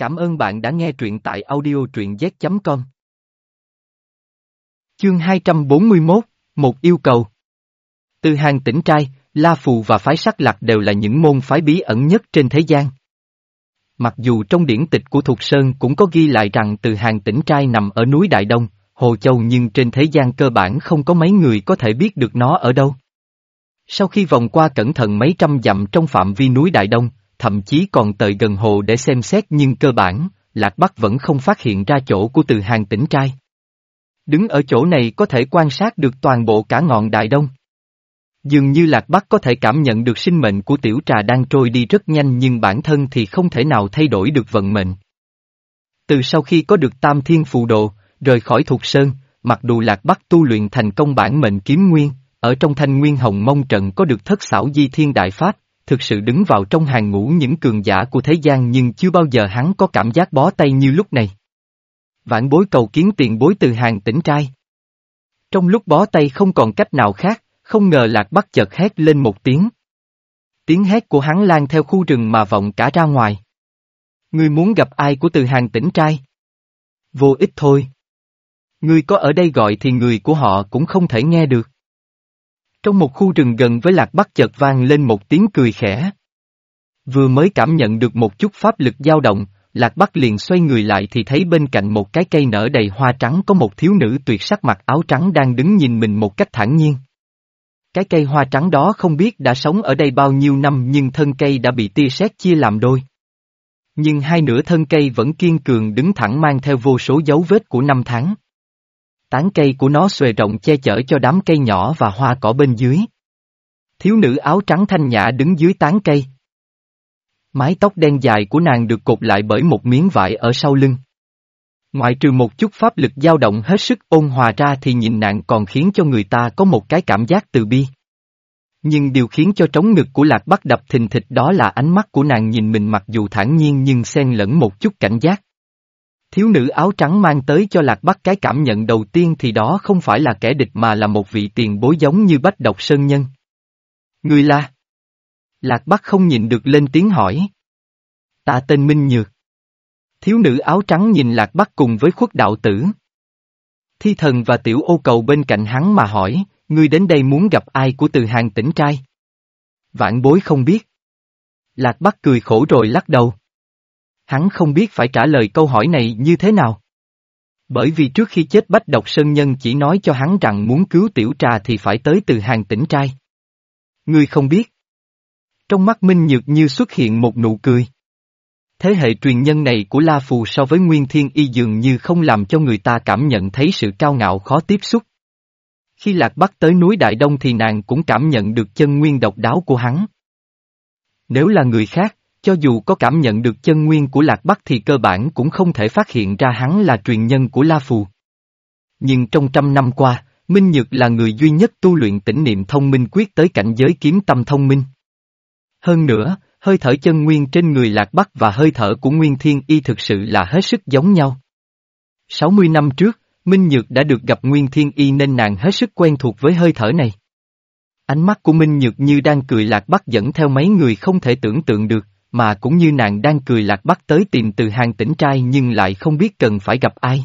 Cảm ơn bạn đã nghe truyện tại audio truyện z.com. Chương 241, một yêu cầu. Từ hàng tỉnh trai, La Phù và phái sắc lạc đều là những môn phái bí ẩn nhất trên thế gian. Mặc dù trong điển tịch của Thục Sơn cũng có ghi lại rằng từ hàng tỉnh trai nằm ở núi Đại Đông, Hồ Châu nhưng trên thế gian cơ bản không có mấy người có thể biết được nó ở đâu. Sau khi vòng qua cẩn thận mấy trăm dặm trong phạm vi núi Đại Đông, thậm chí còn tới gần hồ để xem xét nhưng cơ bản, Lạc Bắc vẫn không phát hiện ra chỗ của từ hàng tỉnh trai. Đứng ở chỗ này có thể quan sát được toàn bộ cả ngọn Đại Đông. Dường như Lạc Bắc có thể cảm nhận được sinh mệnh của tiểu trà đang trôi đi rất nhanh nhưng bản thân thì không thể nào thay đổi được vận mệnh. Từ sau khi có được Tam Thiên Phù Đồ, rời khỏi Thục Sơn, mặc dù Lạc Bắc tu luyện thành công bản mệnh kiếm nguyên, ở trong thanh nguyên hồng mông trận có được thất xảo di thiên đại pháp, thực sự đứng vào trong hàng ngũ những cường giả của thế gian nhưng chưa bao giờ hắn có cảm giác bó tay như lúc này. Vãn bối cầu kiến tiền bối từ hàng tỉnh trai. Trong lúc bó tay không còn cách nào khác, không ngờ lạc bắc chợt hét lên một tiếng. Tiếng hét của hắn lan theo khu rừng mà vọng cả ra ngoài. Ngươi muốn gặp ai của từ hàng tỉnh trai? Vô ích thôi. Ngươi có ở đây gọi thì người của họ cũng không thể nghe được. Trong một khu rừng gần với lạc bắc chợt vang lên một tiếng cười khẽ. Vừa mới cảm nhận được một chút pháp lực dao động, lạc bắc liền xoay người lại thì thấy bên cạnh một cái cây nở đầy hoa trắng có một thiếu nữ tuyệt sắc mặc áo trắng đang đứng nhìn mình một cách thản nhiên. Cái cây hoa trắng đó không biết đã sống ở đây bao nhiêu năm nhưng thân cây đã bị tia sét chia làm đôi. Nhưng hai nửa thân cây vẫn kiên cường đứng thẳng mang theo vô số dấu vết của năm tháng. Tán cây của nó xuề rộng che chở cho đám cây nhỏ và hoa cỏ bên dưới. Thiếu nữ áo trắng thanh nhã đứng dưới tán cây. Mái tóc đen dài của nàng được cột lại bởi một miếng vải ở sau lưng. Ngoại trừ một chút pháp lực dao động hết sức ôn hòa ra thì nhìn nàng còn khiến cho người ta có một cái cảm giác từ bi. Nhưng điều khiến cho trống ngực của lạc bắt đập thình thịch đó là ánh mắt của nàng nhìn mình mặc dù thản nhiên nhưng xen lẫn một chút cảnh giác. Thiếu nữ áo trắng mang tới cho Lạc Bắc cái cảm nhận đầu tiên thì đó không phải là kẻ địch mà là một vị tiền bối giống như Bách Độc Sơn Nhân. Người là? Lạc Bắc không nhìn được lên tiếng hỏi. Ta tên Minh Nhược. Thiếu nữ áo trắng nhìn Lạc Bắc cùng với khuất đạo tử. Thi thần và tiểu ô cầu bên cạnh hắn mà hỏi, ngươi đến đây muốn gặp ai của từ hàng tỉnh trai? Vạn bối không biết. Lạc Bắc cười khổ rồi lắc đầu. Hắn không biết phải trả lời câu hỏi này như thế nào. Bởi vì trước khi chết Bách Độc Sơn Nhân chỉ nói cho hắn rằng muốn cứu tiểu trà thì phải tới từ hàng tỉnh trai. Ngươi không biết. Trong mắt Minh Nhược như xuất hiện một nụ cười. Thế hệ truyền nhân này của La Phù so với Nguyên Thiên Y dường như không làm cho người ta cảm nhận thấy sự cao ngạo khó tiếp xúc. Khi Lạc Bắc tới núi Đại Đông thì nàng cũng cảm nhận được chân nguyên độc đáo của hắn. Nếu là người khác, cho dù có cảm nhận được chân nguyên của Lạc Bắc thì cơ bản cũng không thể phát hiện ra hắn là truyền nhân của La Phù. Nhưng trong trăm năm qua, Minh Nhược là người duy nhất tu luyện tỉnh niệm thông minh quyết tới cảnh giới kiếm tâm thông minh. Hơn nữa, hơi thở chân nguyên trên người Lạc Bắc và hơi thở của Nguyên Thiên Y thực sự là hết sức giống nhau. 60 năm trước, Minh Nhược đã được gặp Nguyên Thiên Y nên nàng hết sức quen thuộc với hơi thở này. Ánh mắt của Minh Nhược như đang cười Lạc Bắc dẫn theo mấy người không thể tưởng tượng được, mà cũng như nàng đang cười lạc bắt tới tìm từ hàng tỉnh trai nhưng lại không biết cần phải gặp ai.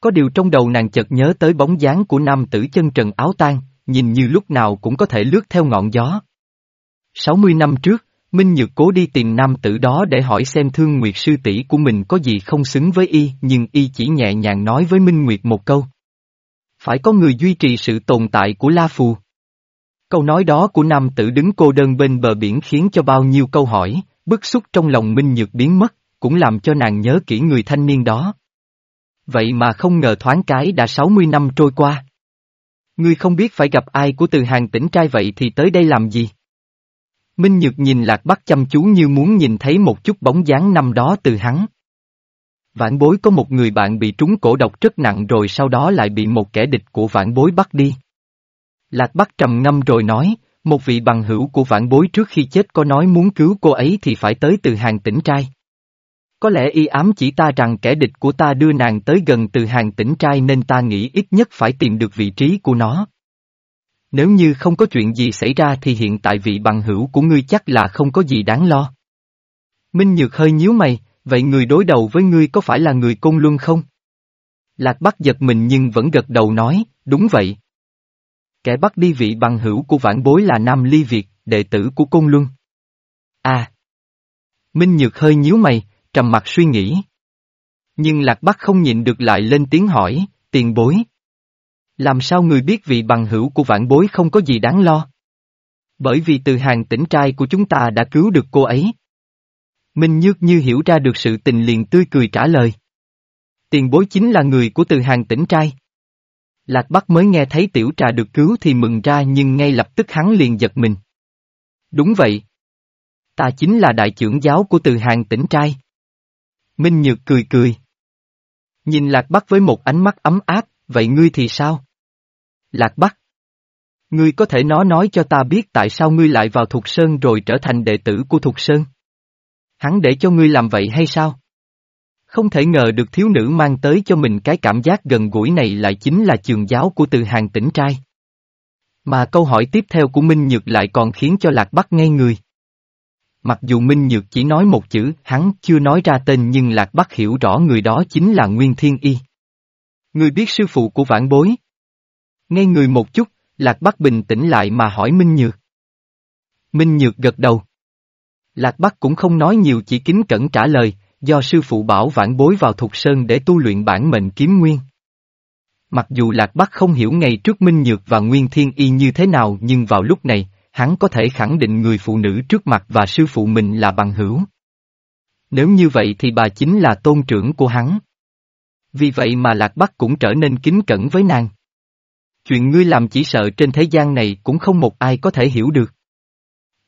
Có điều trong đầu nàng chợt nhớ tới bóng dáng của nam tử chân trần áo tan, nhìn như lúc nào cũng có thể lướt theo ngọn gió. 60 năm trước, Minh Nhược cố đi tìm nam tử đó để hỏi xem thương nguyệt sư tỷ của mình có gì không xứng với y nhưng y chỉ nhẹ nhàng nói với Minh Nguyệt một câu. Phải có người duy trì sự tồn tại của La Phù. Câu nói đó của nam tử đứng cô đơn bên bờ biển khiến cho bao nhiêu câu hỏi, bức xúc trong lòng Minh Nhược biến mất, cũng làm cho nàng nhớ kỹ người thanh niên đó. Vậy mà không ngờ thoáng cái đã 60 năm trôi qua. Ngươi không biết phải gặp ai của từ hàng tỉnh trai vậy thì tới đây làm gì? Minh Nhược nhìn Lạc Bắc chăm chú như muốn nhìn thấy một chút bóng dáng năm đó từ hắn. Vãn bối có một người bạn bị trúng cổ độc rất nặng rồi sau đó lại bị một kẻ địch của vãn bối bắt đi. Lạc Bắc trầm ngâm rồi nói, một vị bằng hữu của vãn bối trước khi chết có nói muốn cứu cô ấy thì phải tới từ hàng tỉnh trai. Có lẽ y ám chỉ ta rằng kẻ địch của ta đưa nàng tới gần từ hàng tỉnh trai nên ta nghĩ ít nhất phải tìm được vị trí của nó. Nếu như không có chuyện gì xảy ra thì hiện tại vị bằng hữu của ngươi chắc là không có gì đáng lo. Minh Nhược hơi nhíu mày, Vậy người đối đầu với ngươi có phải là người Côn Luân không? Lạc Bắc giật mình nhưng vẫn gật đầu nói, đúng vậy. Kẻ bắt đi vị bằng hữu của vãn bối là Nam Ly Việt, đệ tử của Côn Luân. À! Minh Nhược hơi nhíu mày, trầm mặt suy nghĩ. Nhưng Lạc Bắc không nhịn được lại lên tiếng hỏi, tiền bối. Làm sao người biết vị bằng hữu của vãn bối không có gì đáng lo? Bởi vì từ hàng tỉnh trai của chúng ta đã cứu được cô ấy. Minh Nhược như hiểu ra được sự tình liền tươi cười trả lời. Tiền bối chính là người của từ hàng tỉnh trai. Lạc Bắc mới nghe thấy tiểu trà được cứu thì mừng ra nhưng ngay lập tức hắn liền giật mình. Đúng vậy. Ta chính là đại trưởng giáo của từ hàng tỉnh trai. Minh Nhược cười cười. Nhìn Lạc Bắc với một ánh mắt ấm áp, vậy ngươi thì sao? Lạc Bắc. Ngươi có thể nó nói cho ta biết tại sao ngươi lại vào Thục Sơn rồi trở thành đệ tử của Thục Sơn? Hắn để cho ngươi làm vậy hay sao? Không thể ngờ được thiếu nữ mang tới cho mình cái cảm giác gần gũi này lại chính là trường giáo của từ hàng tỉnh trai. Mà câu hỏi tiếp theo của Minh Nhược lại còn khiến cho Lạc Bắc ngây người. Mặc dù Minh Nhược chỉ nói một chữ, hắn chưa nói ra tên nhưng Lạc Bắc hiểu rõ người đó chính là Nguyên Thiên Y. Người biết sư phụ của vãn bối. Ngay người một chút, Lạc Bắc bình tĩnh lại mà hỏi Minh Nhược. Minh Nhược gật đầu. Lạc Bắc cũng không nói nhiều chỉ kính cẩn trả lời, do sư phụ bảo vãn bối vào Thục Sơn để tu luyện bản mệnh kiếm nguyên. Mặc dù Lạc Bắc không hiểu ngày trước Minh Nhược và Nguyên Thiên Y như thế nào nhưng vào lúc này, hắn có thể khẳng định người phụ nữ trước mặt và sư phụ mình là bằng hữu. Nếu như vậy thì bà chính là tôn trưởng của hắn. Vì vậy mà Lạc Bắc cũng trở nên kính cẩn với nàng. Chuyện ngươi làm chỉ sợ trên thế gian này cũng không một ai có thể hiểu được.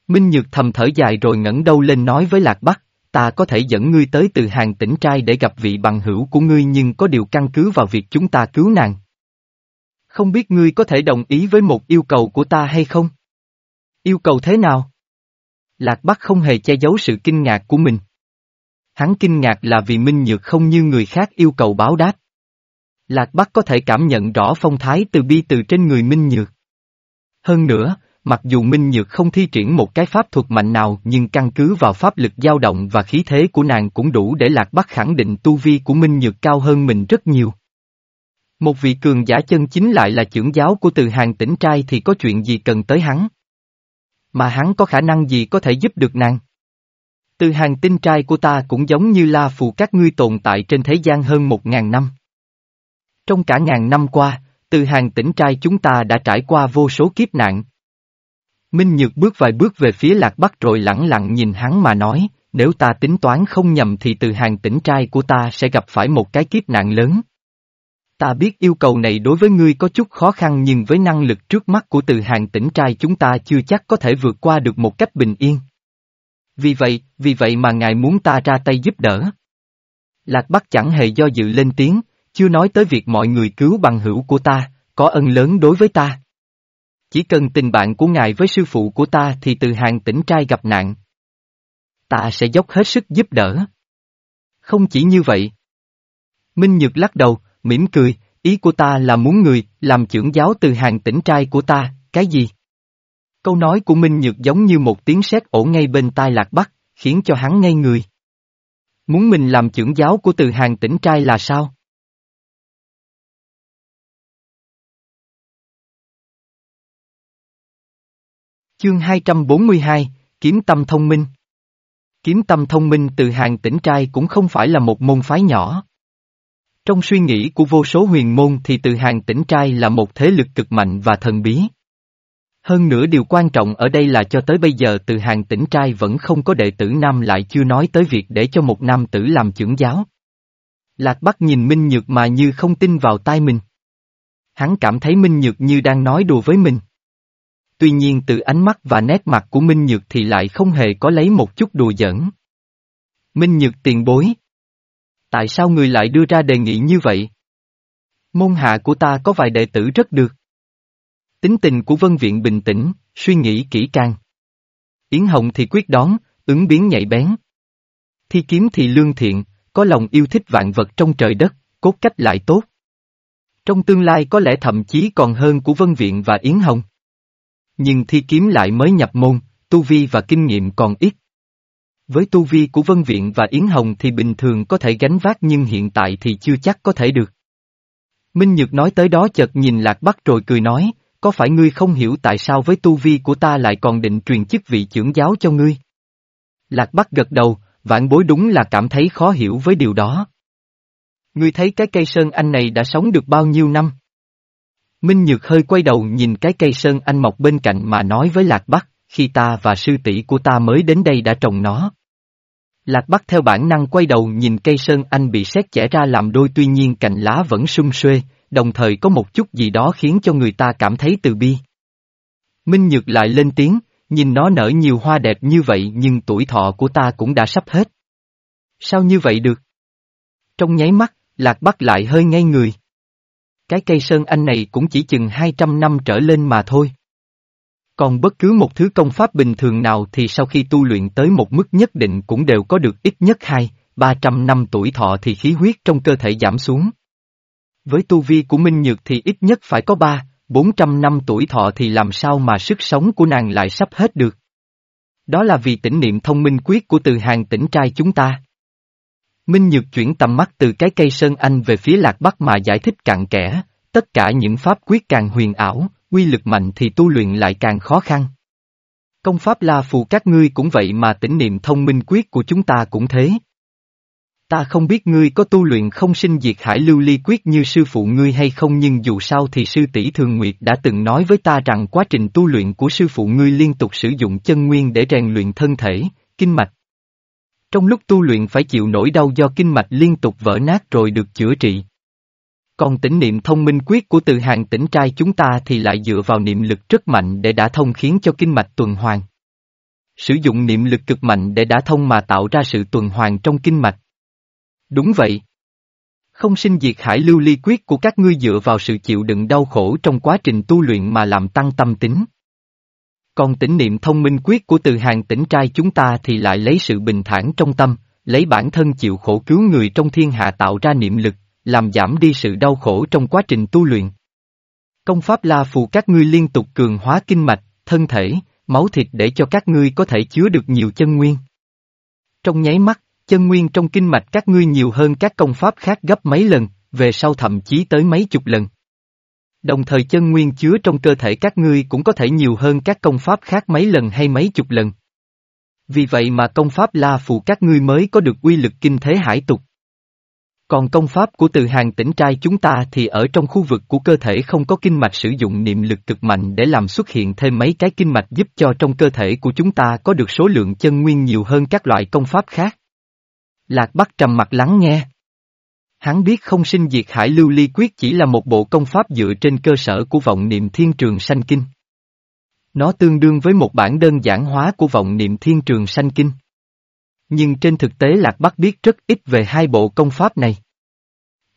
Minh Nhược thầm thở dài rồi ngẩng đầu lên nói với Lạc Bắc, ta có thể dẫn ngươi tới từ hàng tỉnh trai để gặp vị bằng hữu của ngươi nhưng có điều căn cứ vào việc chúng ta cứu nàng. Không biết ngươi có thể đồng ý với một yêu cầu của ta hay không? Yêu cầu thế nào? Lạc Bắc không hề che giấu sự kinh ngạc của mình. Hắn kinh ngạc là vì Minh Nhược không như người khác yêu cầu báo đáp. Lạc Bắc có thể cảm nhận rõ phong thái từ bi từ trên người Minh Nhược. Hơn nữa, mặc dù Minh Nhược không thi triển một cái pháp thuật mạnh nào nhưng căn cứ vào pháp lực dao động và khí thế của nàng cũng đủ để Lạc Bắc khẳng định tu vi của Minh Nhược cao hơn mình rất nhiều. Một vị cường giả chân chính lại là trưởng giáo của từ hàng tỉnh trai thì có chuyện gì cần tới hắn. Mà hắn có khả năng gì có thể giúp được nàng? Từ hàng tinh trai của ta cũng giống như la phù các ngươi tồn tại trên thế gian hơn một ngàn năm. Trong cả ngàn năm qua, từ hàng tỉnh trai chúng ta đã trải qua vô số kiếp nạn. Minh Nhược bước vài bước về phía lạc bắc rồi lẳng lặng nhìn hắn mà nói, nếu ta tính toán không nhầm thì từ hàng tỉnh trai của ta sẽ gặp phải một cái kiếp nạn lớn. Ta biết yêu cầu này đối với ngươi có chút khó khăn nhưng với năng lực trước mắt của từ hàng tỉnh trai chúng ta chưa chắc có thể vượt qua được một cách bình yên. Vì vậy, vì vậy mà ngài muốn ta ra tay giúp đỡ. Lạc Bắc chẳng hề do dự lên tiếng, chưa nói tới việc mọi người cứu bằng hữu của ta, có ân lớn đối với ta. Chỉ cần tình bạn của ngài với sư phụ của ta thì từ hàng tỉnh trai gặp nạn. Ta sẽ dốc hết sức giúp đỡ. Không chỉ như vậy. Minh Nhược lắc đầu, mỉm cười, ý của ta là muốn người, làm trưởng giáo từ hàng tỉnh trai của ta, cái gì? Câu nói của Minh Nhược giống như một tiếng sét ổ ngay bên tai Lạc Bắc, khiến cho hắn ngây người. Muốn mình làm trưởng giáo của từ hàng tỉnh trai là sao? Chương 242, Kiếm tâm thông minh Kiếm tâm thông minh từ hàng tỉnh trai cũng không phải là một môn phái nhỏ. Trong suy nghĩ của vô số huyền môn thì từ hàng tỉnh trai là một thế lực cực mạnh và thần bí. Hơn nữa điều quan trọng ở đây là cho tới bây giờ từ hàng tỉnh trai vẫn không có đệ tử nam lại chưa nói tới việc để cho một nam tử làm trưởng giáo. Lạc Bắc nhìn Minh Nhược mà như không tin vào tai mình. Hắn cảm thấy Minh Nhược như đang nói đùa với mình. Tuy nhiên từ ánh mắt và nét mặt của Minh Nhược thì lại không hề có lấy một chút đùa giỡn. Minh Nhược tiền bối. Tại sao người lại đưa ra đề nghị như vậy? Môn hạ của ta có vài đệ tử rất được. Tính tình của Vân Viện bình tĩnh, suy nghĩ kỹ càng. Yến Hồng thì quyết đoán, ứng biến nhạy bén. Thi kiếm thì lương thiện, có lòng yêu thích vạn vật trong trời đất, cốt cách lại tốt. Trong tương lai có lẽ thậm chí còn hơn của Vân Viện và Yến Hồng. Nhưng thi kiếm lại mới nhập môn, tu vi và kinh nghiệm còn ít. Với tu vi của Vân Viện và Yến Hồng thì bình thường có thể gánh vác nhưng hiện tại thì chưa chắc có thể được. Minh Nhược nói tới đó chợt nhìn Lạc Bắc rồi cười nói, có phải ngươi không hiểu tại sao với tu vi của ta lại còn định truyền chức vị trưởng giáo cho ngươi? Lạc Bắc gật đầu, vãn bối đúng là cảm thấy khó hiểu với điều đó. Ngươi thấy cái cây sơn anh này đã sống được bao nhiêu năm? Minh Nhược hơi quay đầu nhìn cái cây sơn anh mọc bên cạnh mà nói với Lạc Bắc, khi ta và sư tỷ của ta mới đến đây đã trồng nó. Lạc Bắc theo bản năng quay đầu nhìn cây sơn anh bị xét chẻ ra làm đôi tuy nhiên cành lá vẫn sung xuê, đồng thời có một chút gì đó khiến cho người ta cảm thấy từ bi. Minh Nhược lại lên tiếng, nhìn nó nở nhiều hoa đẹp như vậy nhưng tuổi thọ của ta cũng đã sắp hết. Sao như vậy được? Trong nháy mắt, Lạc Bắc lại hơi ngay người. Cái cây sơn anh này cũng chỉ chừng 200 năm trở lên mà thôi. Còn bất cứ một thứ công pháp bình thường nào thì sau khi tu luyện tới một mức nhất định cũng đều có được ít nhất 2, 300 năm tuổi thọ thì khí huyết trong cơ thể giảm xuống. Với tu vi của Minh Nhược thì ít nhất phải có 3, 400 năm tuổi thọ thì làm sao mà sức sống của nàng lại sắp hết được. Đó là vì tỉnh niệm thông minh quyết của từ hàng tỉnh trai chúng ta. Minh Nhược chuyển tầm mắt từ cái cây sơn anh về phía lạc bắc mà giải thích cặn kẽ, tất cả những pháp quyết càng huyền ảo, quy lực mạnh thì tu luyện lại càng khó khăn. Công pháp La Phù các ngươi cũng vậy mà tỉnh niệm thông minh quyết của chúng ta cũng thế. Ta không biết ngươi có tu luyện không sinh diệt hải lưu ly quyết như sư phụ ngươi hay không nhưng dù sao thì sư tỷ Thường Nguyệt đã từng nói với ta rằng quá trình tu luyện của sư phụ ngươi liên tục sử dụng chân nguyên để rèn luyện thân thể, kinh mạch. Trong lúc tu luyện phải chịu nỗi đau do kinh mạch liên tục vỡ nát rồi được chữa trị. Còn tỉnh niệm thông minh quyết của từ hàng tỉnh trai chúng ta thì lại dựa vào niệm lực rất mạnh để đả thông khiến cho kinh mạch tuần hoàn. Sử dụng niệm lực cực mạnh để đả thông mà tạo ra sự tuần hoàn trong kinh mạch. Đúng vậy. Không sinh diệt hải lưu ly quyết của các ngươi dựa vào sự chịu đựng đau khổ trong quá trình tu luyện mà làm tăng tâm tính. Còn tỉnh niệm thông minh quyết của từ hàng tỉnh trai chúng ta thì lại lấy sự bình thản trong tâm, lấy bản thân chịu khổ cứu người trong thiên hạ tạo ra niệm lực, làm giảm đi sự đau khổ trong quá trình tu luyện. Công pháp La Phù các ngươi liên tục cường hóa kinh mạch, thân thể, máu thịt để cho các ngươi có thể chứa được nhiều chân nguyên. Trong nháy mắt, chân nguyên trong kinh mạch các ngươi nhiều hơn các công pháp khác gấp mấy lần, về sau thậm chí tới mấy chục lần. Đồng thời chân nguyên chứa trong cơ thể các ngươi cũng có thể nhiều hơn các công pháp khác mấy lần hay mấy chục lần. Vì vậy mà công pháp La Phù các ngươi mới có được uy lực kinh thế hải tục. Còn công pháp của từ hàng tỉnh trai chúng ta thì ở trong khu vực của cơ thể không có kinh mạch sử dụng niệm lực cực mạnh để làm xuất hiện thêm mấy cái kinh mạch giúp cho trong cơ thể của chúng ta có được số lượng chân nguyên nhiều hơn các loại công pháp khác. Lạc Bắc trầm mặt lắng nghe. Hắn biết không sinh diệt hải lưu ly quyết chỉ là một bộ công pháp dựa trên cơ sở của vọng niệm thiên trường sanh kinh. Nó tương đương với một bản đơn giản hóa của vọng niệm thiên trường sanh kinh. Nhưng trên thực tế Lạc Bắc biết rất ít về hai bộ công pháp này.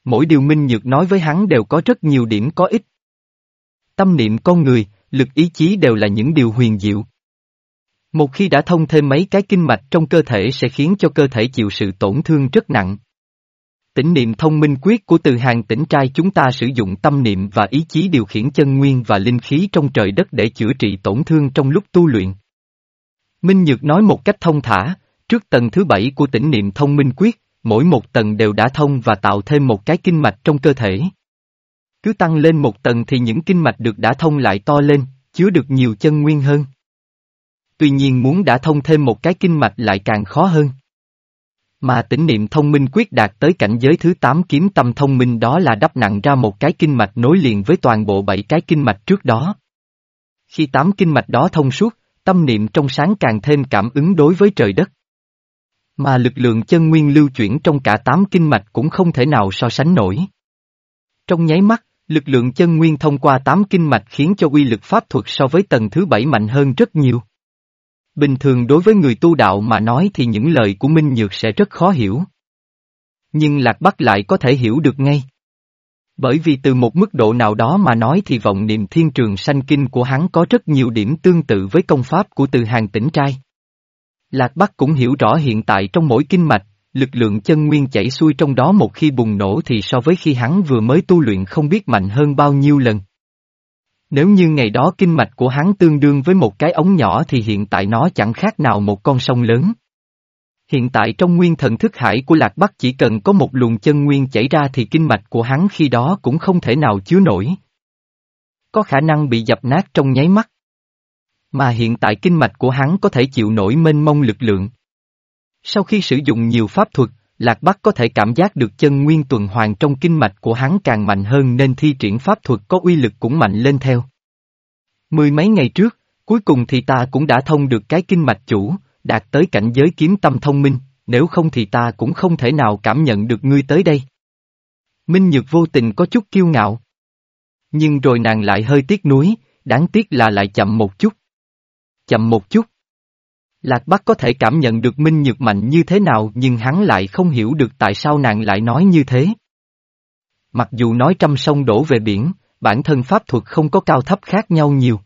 Mỗi điều Minh Nhược nói với hắn đều có rất nhiều điểm có ích. Tâm niệm con người, lực ý chí đều là những điều huyền diệu. Một khi đã thông thêm mấy cái kinh mạch trong cơ thể sẽ khiến cho cơ thể chịu sự tổn thương rất nặng. Tỉnh niệm thông minh quyết của từ hàng tỉnh trai chúng ta sử dụng tâm niệm và ý chí điều khiển chân nguyên và linh khí trong trời đất để chữa trị tổn thương trong lúc tu luyện. Minh Nhược nói một cách thông thả, trước tầng thứ bảy của tỉnh niệm thông minh quyết, mỗi một tầng đều đã thông và tạo thêm một cái kinh mạch trong cơ thể. Cứ tăng lên một tầng thì những kinh mạch được đã thông lại to lên, chứa được nhiều chân nguyên hơn. Tuy nhiên muốn đã thông thêm một cái kinh mạch lại càng khó hơn. Mà tỉnh niệm thông minh quyết đạt tới cảnh giới thứ 8 kiếm tâm thông minh đó là đắp nặng ra một cái kinh mạch nối liền với toàn bộ bảy cái kinh mạch trước đó. Khi tám kinh mạch đó thông suốt, tâm niệm trong sáng càng thêm cảm ứng đối với trời đất. Mà lực lượng chân nguyên lưu chuyển trong cả tám kinh mạch cũng không thể nào so sánh nổi. Trong nháy mắt, lực lượng chân nguyên thông qua tám kinh mạch khiến cho uy lực pháp thuật so với tầng thứ bảy mạnh hơn rất nhiều. Bình thường đối với người tu đạo mà nói thì những lời của Minh Nhược sẽ rất khó hiểu. Nhưng Lạc Bắc lại có thể hiểu được ngay. Bởi vì từ một mức độ nào đó mà nói thì vọng niệm thiên trường sanh kinh của hắn có rất nhiều điểm tương tự với công pháp của từ hàng tỉnh trai. Lạc Bắc cũng hiểu rõ hiện tại trong mỗi kinh mạch, lực lượng chân nguyên chảy xuôi trong đó một khi bùng nổ thì so với khi hắn vừa mới tu luyện không biết mạnh hơn bao nhiêu lần. Nếu như ngày đó kinh mạch của hắn tương đương với một cái ống nhỏ thì hiện tại nó chẳng khác nào một con sông lớn. Hiện tại trong nguyên thần thức hải của Lạc Bắc chỉ cần có một luồng chân nguyên chảy ra thì kinh mạch của hắn khi đó cũng không thể nào chứa nổi. Có khả năng bị dập nát trong nháy mắt. Mà hiện tại kinh mạch của hắn có thể chịu nổi mênh mông lực lượng. Sau khi sử dụng nhiều pháp thuật, Lạc Bắc có thể cảm giác được chân nguyên tuần hoàn trong kinh mạch của hắn càng mạnh hơn nên thi triển pháp thuật có uy lực cũng mạnh lên theo. Mười mấy ngày trước, cuối cùng thì ta cũng đã thông được cái kinh mạch chủ, đạt tới cảnh giới kiếm tâm thông minh, nếu không thì ta cũng không thể nào cảm nhận được ngươi tới đây. Minh Nhược vô tình có chút kiêu ngạo. Nhưng rồi nàng lại hơi tiếc nuối, đáng tiếc là lại chậm một chút. Chậm một chút. Lạc Bắc có thể cảm nhận được Minh Nhược mạnh như thế nào nhưng hắn lại không hiểu được tại sao nàng lại nói như thế. Mặc dù nói trăm sông đổ về biển, bản thân pháp thuật không có cao thấp khác nhau nhiều.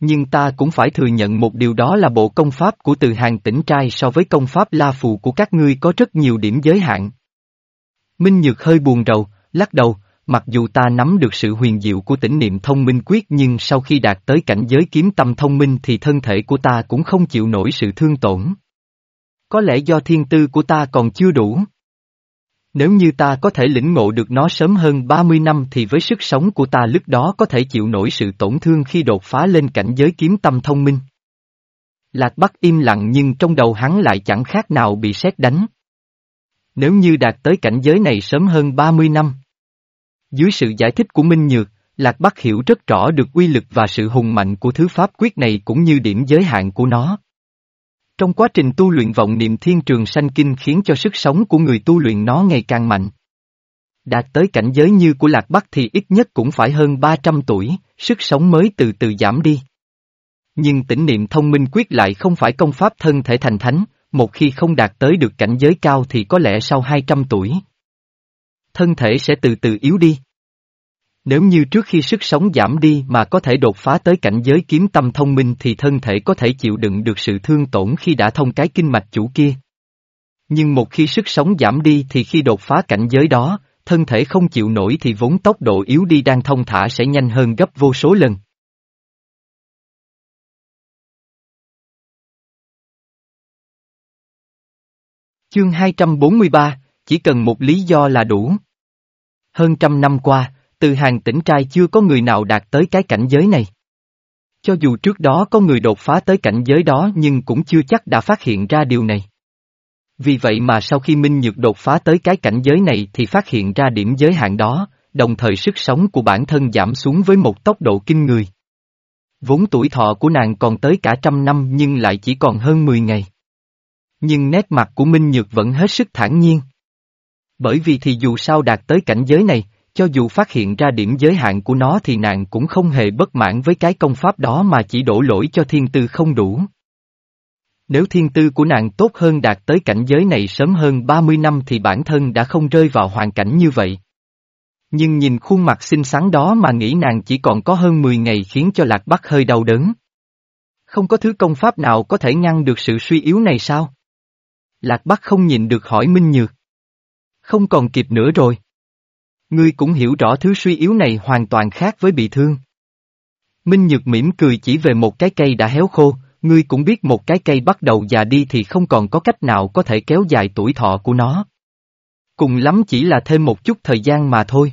Nhưng ta cũng phải thừa nhận một điều đó là bộ công pháp của từ hàng tỉnh trai so với công pháp la phù của các ngươi có rất nhiều điểm giới hạn. Minh Nhược hơi buồn rầu, lắc đầu, mặc dù ta nắm được sự huyền diệu của tỉnh niệm thông minh quyết, nhưng sau khi đạt tới cảnh giới kiếm tâm thông minh thì thân thể của ta cũng không chịu nổi sự thương tổn. Có lẽ do thiên tư của ta còn chưa đủ. Nếu như ta có thể lĩnh ngộ được nó sớm hơn 30 năm thì với sức sống của ta lúc đó có thể chịu nổi sự tổn thương khi đột phá lên cảnh giới kiếm tâm thông minh. Lạc Bắc im lặng nhưng trong đầu hắn lại chẳng khác nào bị sét đánh. Nếu như đạt tới cảnh giới này sớm hơn 30 năm. Dưới sự giải thích của Minh Nhược, Lạc Bắc hiểu rất rõ được uy lực và sự hùng mạnh của thứ pháp quyết này cũng như điểm giới hạn của nó. Trong quá trình tu luyện vọng niệm thiên trường sanh kinh khiến cho sức sống của người tu luyện nó ngày càng mạnh. Đạt tới cảnh giới như của Lạc Bắc thì ít nhất cũng phải hơn 300 tuổi, sức sống mới từ từ giảm đi. Nhưng tỉnh niệm thông minh quyết lại không phải công pháp thân thể thành thánh, một khi không đạt tới được cảnh giới cao thì có lẽ sau 200 tuổi. Thân thể sẽ từ từ yếu đi. Nếu như trước khi sức sống giảm đi mà có thể đột phá tới cảnh giới kiếm tâm thông minh thì thân thể có thể chịu đựng được sự thương tổn khi đã thông cái kinh mạch chủ kia. Nhưng một khi sức sống giảm đi thì khi đột phá cảnh giới đó, thân thể không chịu nổi thì vốn tốc độ yếu đi đang thông thả sẽ nhanh hơn gấp vô số lần. Chương 243, chỉ cần một lý do là đủ. Hơn trăm năm qua, từ hàng tỉnh trai chưa có người nào đạt tới cái cảnh giới này. Cho dù trước đó có người đột phá tới cảnh giới đó nhưng cũng chưa chắc đã phát hiện ra điều này. Vì vậy mà sau khi Minh Nhược đột phá tới cái cảnh giới này thì phát hiện ra điểm giới hạn đó, đồng thời sức sống của bản thân giảm xuống với một tốc độ kinh người. Vốn tuổi thọ của nàng còn tới cả trăm năm nhưng lại chỉ còn hơn 10 ngày. Nhưng nét mặt của Minh Nhược vẫn hết sức thản nhiên. Bởi vì thì dù sao đạt tới cảnh giới này, cho dù phát hiện ra điểm giới hạn của nó thì nàng cũng không hề bất mãn với cái công pháp đó mà chỉ đổ lỗi cho thiên tư không đủ. Nếu thiên tư của nàng tốt hơn đạt tới cảnh giới này sớm hơn 30 năm thì bản thân đã không rơi vào hoàn cảnh như vậy. Nhưng nhìn khuôn mặt xinh xắn đó mà nghĩ nàng chỉ còn có hơn 10 ngày khiến cho Lạc Bắc hơi đau đớn. Không có thứ công pháp nào có thể ngăn được sự suy yếu này sao? Lạc Bắc không nhìn được hỏi Minh Nhược. Không còn kịp nữa rồi. Ngươi cũng hiểu rõ thứ suy yếu này hoàn toàn khác với bị thương. Minh Nhược mỉm cười chỉ về một cái cây đã héo khô, ngươi cũng biết một cái cây bắt đầu già đi thì không còn có cách nào có thể kéo dài tuổi thọ của nó. Cùng lắm chỉ là thêm một chút thời gian mà thôi.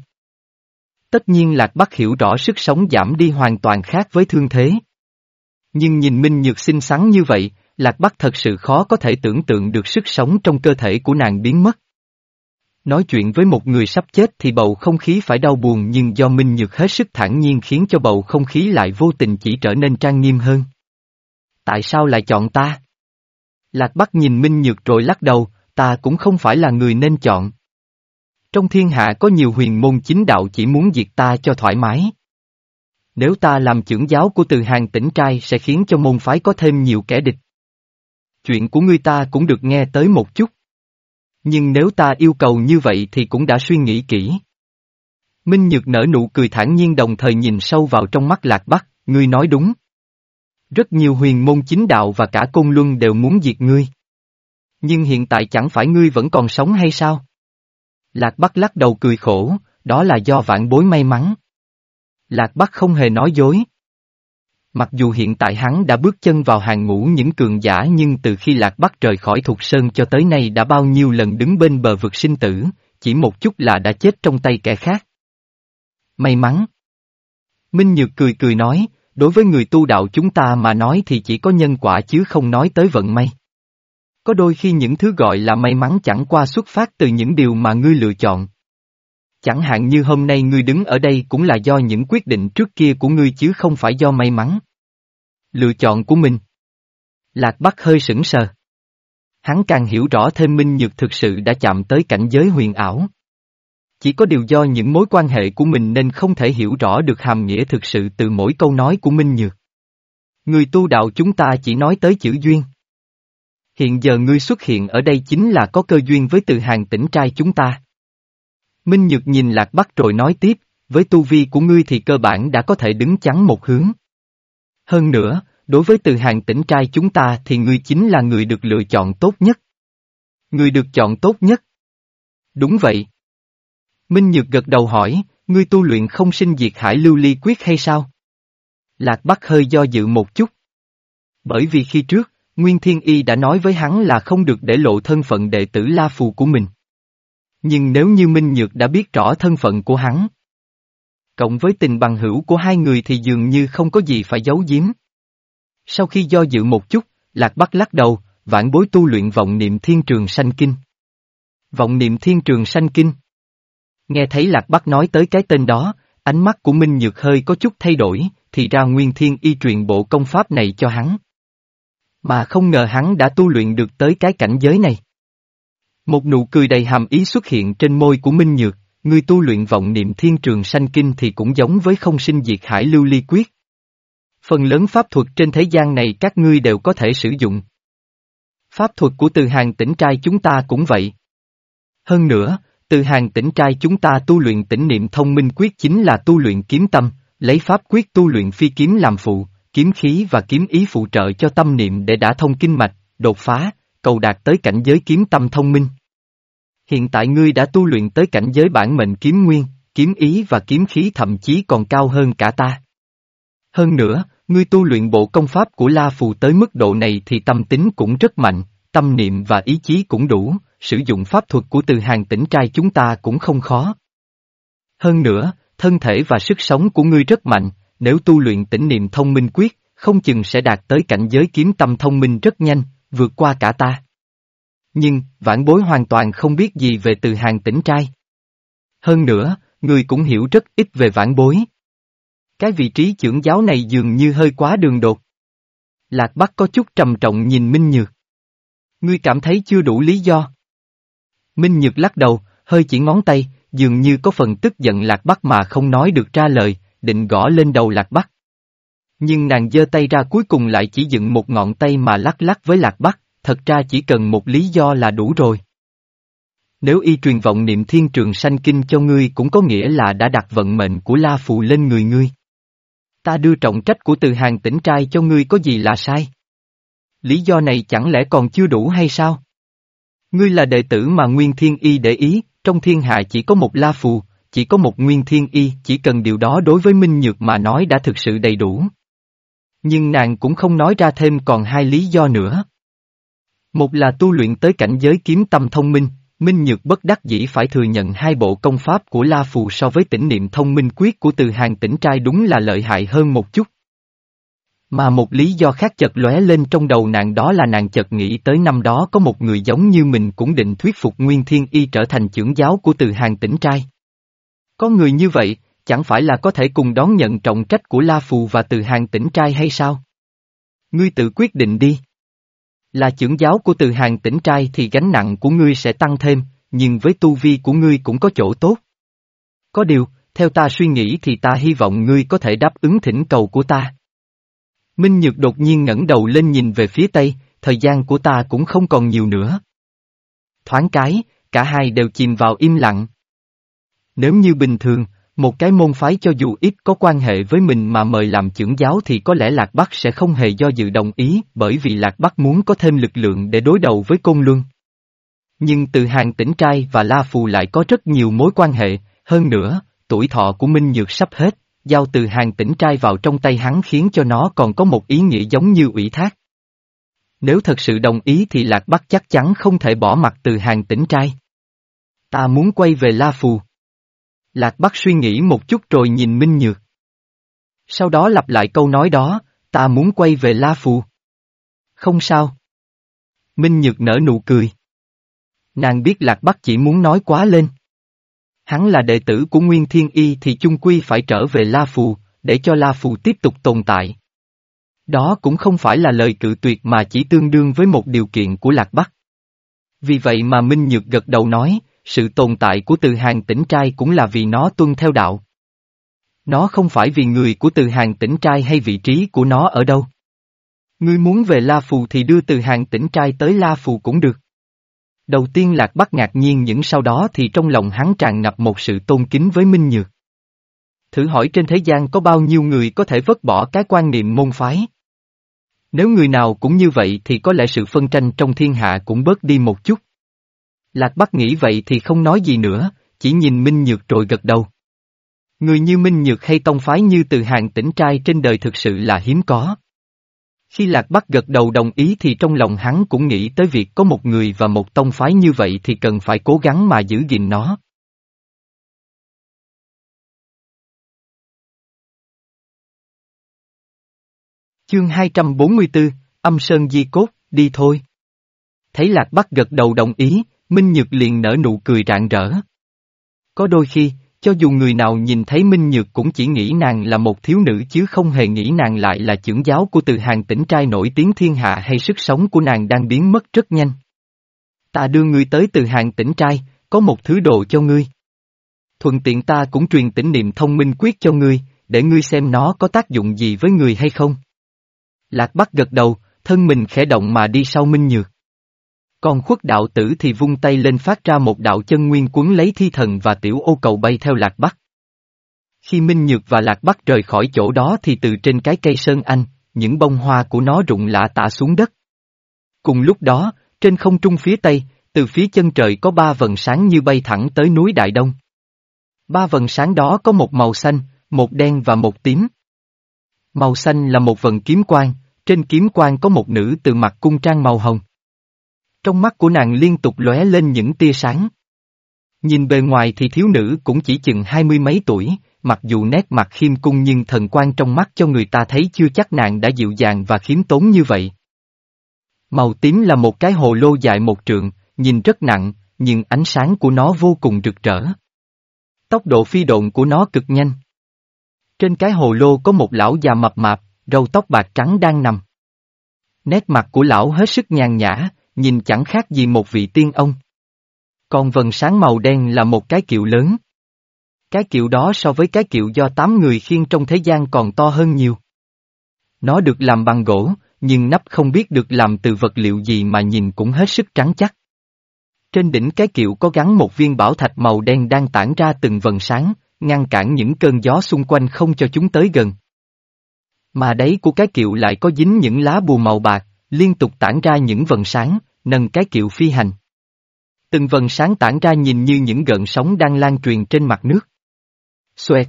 Tất nhiên Lạc Bắc hiểu rõ sức sống giảm đi hoàn toàn khác với thương thế. Nhưng nhìn Minh Nhược xinh xắn như vậy, Lạc Bắc thật sự khó có thể tưởng tượng được sức sống trong cơ thể của nàng biến mất. Nói chuyện với một người sắp chết thì bầu không khí phải đau buồn nhưng do Minh Nhược hết sức thản nhiên khiến cho bầu không khí lại vô tình chỉ trở nên trang nghiêm hơn. Tại sao lại chọn ta? Lạc Bắc nhìn Minh Nhược rồi lắc đầu, ta cũng không phải là người nên chọn. Trong thiên hạ có nhiều huyền môn chính đạo chỉ muốn diệt ta cho thoải mái. Nếu ta làm trưởng giáo của từ hàng tỉnh trai sẽ khiến cho môn phái có thêm nhiều kẻ địch. Chuyện của ngươi ta cũng được nghe tới một chút. Nhưng nếu ta yêu cầu như vậy thì cũng đã suy nghĩ kỹ. Minh Nhược nở nụ cười thản nhiên đồng thời nhìn sâu vào trong mắt Lạc Bắc, ngươi nói đúng. Rất nhiều huyền môn chính đạo và cả côn luân đều muốn diệt ngươi. Nhưng hiện tại chẳng phải ngươi vẫn còn sống hay sao? Lạc Bắc lắc đầu cười khổ, đó là do vạn bối may mắn. Lạc Bắc không hề nói dối. Mặc dù hiện tại hắn đã bước chân vào hàng ngũ những cường giả nhưng từ khi Lạc Bắc rời khỏi Thục Sơn cho tới nay đã bao nhiêu lần đứng bên bờ vực sinh tử, chỉ một chút là đã chết trong tay kẻ khác. May mắn. Minh Nhược cười cười nói, đối với người tu đạo chúng ta mà nói thì chỉ có nhân quả chứ không nói tới vận may. Có đôi khi những thứ gọi là may mắn chẳng qua xuất phát từ những điều mà ngươi lựa chọn. Chẳng hạn như hôm nay ngươi đứng ở đây cũng là do những quyết định trước kia của ngươi chứ không phải do may mắn. Lựa chọn của mình. Lạc Bắc hơi sững sờ. Hắn càng hiểu rõ thêm Minh Nhược thực sự đã chạm tới cảnh giới huyền ảo. Chỉ có điều do những mối quan hệ của mình nên không thể hiểu rõ được hàm nghĩa thực sự từ mỗi câu nói của Minh Nhược. Người tu đạo chúng ta chỉ nói tới chữ duyên. Hiện giờ ngươi xuất hiện ở đây chính là có cơ duyên với từ hàng tỉnh trai chúng ta. Minh Nhược nhìn Lạc Bắc rồi nói tiếp, với tu vi của ngươi thì cơ bản đã có thể đứng chắn một hướng. Hơn nữa, đối với từ hàng tỉnh trai chúng ta thì ngươi chính là người được lựa chọn tốt nhất. Người được chọn tốt nhất. Đúng vậy. Minh Nhược gật đầu hỏi, ngươi tu luyện không sinh diệt hải lưu ly quyết hay sao? Lạc Bắc hơi do dự một chút. Bởi vì khi trước, Nguyên Thiên Y đã nói với hắn là không được để lộ thân phận đệ tử La Phù của mình. Nhưng nếu như Minh Nhược đã biết rõ thân phận của hắn, cộng với tình bằng hữu của hai người thì dường như không có gì phải giấu giếm. Sau khi do dự một chút, Lạc Bắc lắc đầu, vãn bối tu luyện vọng niệm thiên trường sanh kinh. Vọng niệm thiên trường sanh kinh. Nghe thấy Lạc Bắc nói tới cái tên đó, ánh mắt của Minh Nhược hơi có chút thay đổi, thì ra Nguyên Thiên y truyền bộ công pháp này cho hắn. Mà không ngờ hắn đã tu luyện được tới cái cảnh giới này. Một nụ cười đầy hàm ý xuất hiện trên môi của Minh Nhược, ngươi tu luyện vọng niệm thiên trường sanh kinh thì cũng giống với không sinh diệt hải lưu ly quyết. Phần lớn pháp thuật trên thế gian này các ngươi đều có thể sử dụng. Pháp thuật của từ hàng tỉnh trai chúng ta cũng vậy. Hơn nữa, từ hàng tỉnh trai chúng ta tu luyện tỉnh niệm thông minh quyết chính là tu luyện kiếm tâm, lấy pháp quyết tu luyện phi kiếm làm phụ, kiếm khí và kiếm ý phụ trợ cho tâm niệm để đả thông kinh mạch, đột phá, cầu đạt tới cảnh giới kiếm tâm thông minh. Hiện tại ngươi đã tu luyện tới cảnh giới bản mệnh kiếm nguyên, kiếm ý và kiếm khí thậm chí còn cao hơn cả ta. Hơn nữa, ngươi tu luyện bộ công pháp của La Phù tới mức độ này thì tâm tính cũng rất mạnh, tâm niệm và ý chí cũng đủ, sử dụng pháp thuật của từ hàng tỉnh trai chúng ta cũng không khó. Hơn nữa, thân thể và sức sống của ngươi rất mạnh, nếu tu luyện tỉnh niệm thông minh quyết, không chừng sẽ đạt tới cảnh giới kiếm tâm thông minh rất nhanh, vượt qua cả ta. Nhưng, vãn bối hoàn toàn không biết gì về từ hàng tỉnh trai. Hơn nữa, người cũng hiểu rất ít về vãn bối. Cái vị trí trưởng giáo này dường như hơi quá đường đột. Lạc Bắc có chút trầm trọng nhìn Minh Nhược. Ngươi cảm thấy chưa đủ lý do. Minh Nhược lắc đầu, hơi chỉ ngón tay, dường như có phần tức giận Lạc Bắc mà không nói được ra lời, định gõ lên đầu Lạc Bắc. Nhưng nàng giơ tay ra cuối cùng lại chỉ dựng một ngọn tay mà lắc lắc với Lạc Bắc, thật ra chỉ cần một lý do là đủ rồi. Nếu y truyền vọng niệm thiên trường sanh kinh cho ngươi cũng có nghĩa là đã đặt vận mệnh của La Phù lên người ngươi. Ta đưa trọng trách của từ hàng tỉnh trai cho ngươi có gì là sai? Lý do này chẳng lẽ còn chưa đủ hay sao? Ngươi là đệ tử mà Nguyên Thiên Y để ý, trong thiên hạ chỉ có một La Phù, chỉ có một Nguyên Thiên Y, chỉ cần điều đó đối với Minh Nhược mà nói đã thực sự đầy đủ. Nhưng nàng cũng không nói ra thêm còn hai lý do nữa. Một là tu luyện tới cảnh giới kiếm tâm thông minh, Minh Nhược bất đắc dĩ phải thừa nhận hai bộ công pháp của La Phù so với tỉnh niệm thông minh quyết của từ hàng tỉnh trai đúng là lợi hại hơn một chút. Mà một lý do khác chợt lóe lên trong đầu nàng đó là nàng chợt nghĩ tới năm đó có một người giống như mình cũng định thuyết phục Nguyên Thiên Y trở thành trưởng giáo của từ hàng tỉnh trai. Có người như vậy, chẳng phải là có thể cùng đón nhận trọng trách của La Phù và từ hàng tỉnh trai hay sao? Ngươi tự quyết định đi. Là trưởng giáo của từ hàng tỉnh trai thì gánh nặng của ngươi sẽ tăng thêm, nhưng với tu vi của ngươi cũng có chỗ tốt. Có điều, theo ta suy nghĩ thì ta hy vọng ngươi có thể đáp ứng thỉnh cầu của ta. Minh Nhược đột nhiên ngẩng đầu lên nhìn về phía tây, thời gian của ta cũng không còn nhiều nữa. Thoáng cái, cả hai đều chìm vào im lặng. Nếu như bình thường, một cái môn phái cho dù ít có quan hệ với mình mà mời làm trưởng giáo thì có lẽ Lạc Bắc sẽ không hề do dự đồng ý bởi vì Lạc Bắc muốn có thêm lực lượng để đối đầu với Côn Luân. Nhưng từ hàng tỉnh trai và La Phù lại có rất nhiều mối quan hệ, hơn nữa, tuổi thọ của Minh Nhược sắp hết, giao từ hàng tỉnh trai vào trong tay hắn khiến cho nó còn có một ý nghĩa giống như ủy thác. Nếu thật sự đồng ý thì Lạc Bắc chắc chắn không thể bỏ mặt từ hàng tỉnh trai. Ta muốn quay về La Phù. Lạc Bắc suy nghĩ một chút rồi nhìn Minh Nhược. Sau đó lặp lại câu nói đó, ta muốn quay về La Phù. Không sao. Minh Nhược nở nụ cười. Nàng biết Lạc Bắc chỉ muốn nói quá lên. Hắn là đệ tử của Nguyên Thiên Y thì chung quy phải trở về La Phù, để cho La Phù tiếp tục tồn tại. Đó cũng không phải là lời cự tuyệt mà chỉ tương đương với một điều kiện của Lạc Bắc. Vì vậy mà Minh Nhược gật đầu nói, sự tồn tại của từ hàng tỉnh trai cũng là vì nó tuân theo đạo. Nó không phải vì người của từ hàng tỉnh trai hay vị trí của nó ở đâu. Ngươi muốn về La Phù thì đưa từ hàng tỉnh trai tới La Phù cũng được. Đầu tiên Lạc Bắc ngạc nhiên những sau đó thì trong lòng hắn tràn ngập một sự tôn kính với Minh Nhược. Thử hỏi trên thế gian có bao nhiêu người có thể vứt bỏ cái quan niệm môn phái. Nếu người nào cũng như vậy thì có lẽ sự phân tranh trong thiên hạ cũng bớt đi một chút. Lạc Bắc nghĩ vậy thì không nói gì nữa, chỉ nhìn Minh Nhược rồi gật đầu. Người như Minh Nhược hay tông phái như từ hàng tỉnh trai trên đời thực sự là hiếm có. Khi Lạc Bắc gật đầu đồng ý thì trong lòng hắn cũng nghĩ tới việc có một người và một tông phái như vậy thì cần phải cố gắng mà giữ gìn nó. Chương 244, âm sơn di cốt, đi thôi. Thấy Lạc Bắc gật đầu đồng ý, Minh Nhược liền nở nụ cười rạng rỡ. Có đôi khi, cho dù người nào nhìn thấy Minh Nhược cũng chỉ nghĩ nàng là một thiếu nữ chứ không hề nghĩ nàng lại là trưởng giáo của từ hàng tỉnh trai nổi tiếng thiên hạ hay sức sống của nàng đang biến mất rất nhanh. Ta đưa ngươi tới từ hàng tỉnh trai, có một thứ đồ cho ngươi. Thuận tiện ta cũng truyền tỉnh niệm thông minh quyết cho ngươi, để ngươi xem nó có tác dụng gì với người hay không. Lạc Bắc gật đầu, thân mình khẽ động mà đi sau Minh Nhược. Còn khuất đạo tử thì vung tay lên phát ra một đạo chân nguyên cuốn lấy thi thần và tiểu ô cầu bay theo Lạc Bắc. Khi Minh Nhược và Lạc Bắc rời khỏi chỗ đó thì từ trên cái cây sơn anh, những bông hoa của nó rụng lạ tả xuống đất. Cùng lúc đó, trên không trung phía tây, từ phía chân trời có ba vần sáng như bay thẳng tới núi Đại Đông. Ba vần sáng đó có một màu xanh, một đen và một tím. Màu xanh là một vần kiếm quang, trên kiếm quang có một nữ từ mặt cung trang màu hồng. Trong mắt của nàng liên tục lóe lên những tia sáng. Nhìn bề ngoài thì thiếu nữ cũng chỉ chừng hai mươi mấy tuổi, mặc dù nét mặt khiêm cung nhưng thần quan trong mắt cho người ta thấy chưa chắc nàng đã dịu dàng và khiếm tốn như vậy. Màu tím là một cái hồ lô dài một trượng, nhìn rất nặng, nhưng ánh sáng của nó vô cùng rực rỡ. Tốc độ phi độn của nó cực nhanh. Trên cái hồ lô có một lão già mập mạp, râu tóc bạc trắng đang nằm. Nét mặt của lão hết sức nhàn nhã, nhìn chẳng khác gì một vị tiên ông. Còn vần sáng màu đen là một cái kiệu lớn. Cái kiệu đó so với cái kiệu do tám người khiêng trong thế gian còn to hơn nhiều. Nó được làm bằng gỗ, nhưng nắp không biết được làm từ vật liệu gì mà nhìn cũng hết sức trắng chắc. Trên đỉnh cái kiệu có gắn một viên bảo thạch màu đen đang tản ra từng vần sáng, ngăn cản những cơn gió xung quanh không cho chúng tới gần. Mà đấy của cái kiệu lại có dính những lá bùa màu bạc, liên tục tản ra những vần sáng, nâng cái kiệu phi hành. Từng vần sáng tản ra nhìn như những gợn sóng đang lan truyền trên mặt nước. Xoẹt.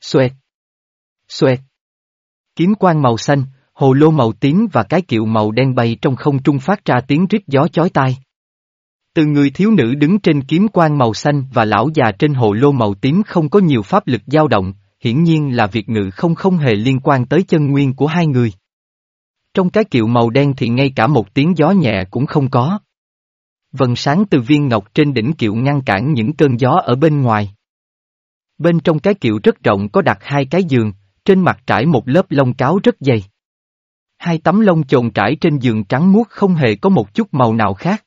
Xoẹt. Xoẹt. Kiếm quang màu xanh, hồ lô màu tím và cái kiệu màu đen bay trong không trung phát ra tiếng rít gió chói tai. Từ người thiếu nữ đứng trên kiếm quang màu xanh và lão già trên hồ lô màu tím không có nhiều pháp lực dao động, hiển nhiên là việc ngự không không hề liên quan tới chân nguyên của hai người. Trong cái kiệu màu đen thì ngay cả một tiếng gió nhẹ cũng không có. Vần sáng từ viên ngọc trên đỉnh kiệu ngăn cản những cơn gió ở bên ngoài. Bên trong cái kiệu rất rộng có đặt hai cái giường, trên mặt trải một lớp lông cáo rất dày. Hai tấm lông chồn trải trên giường trắng muốt không hề có một chút màu nào khác.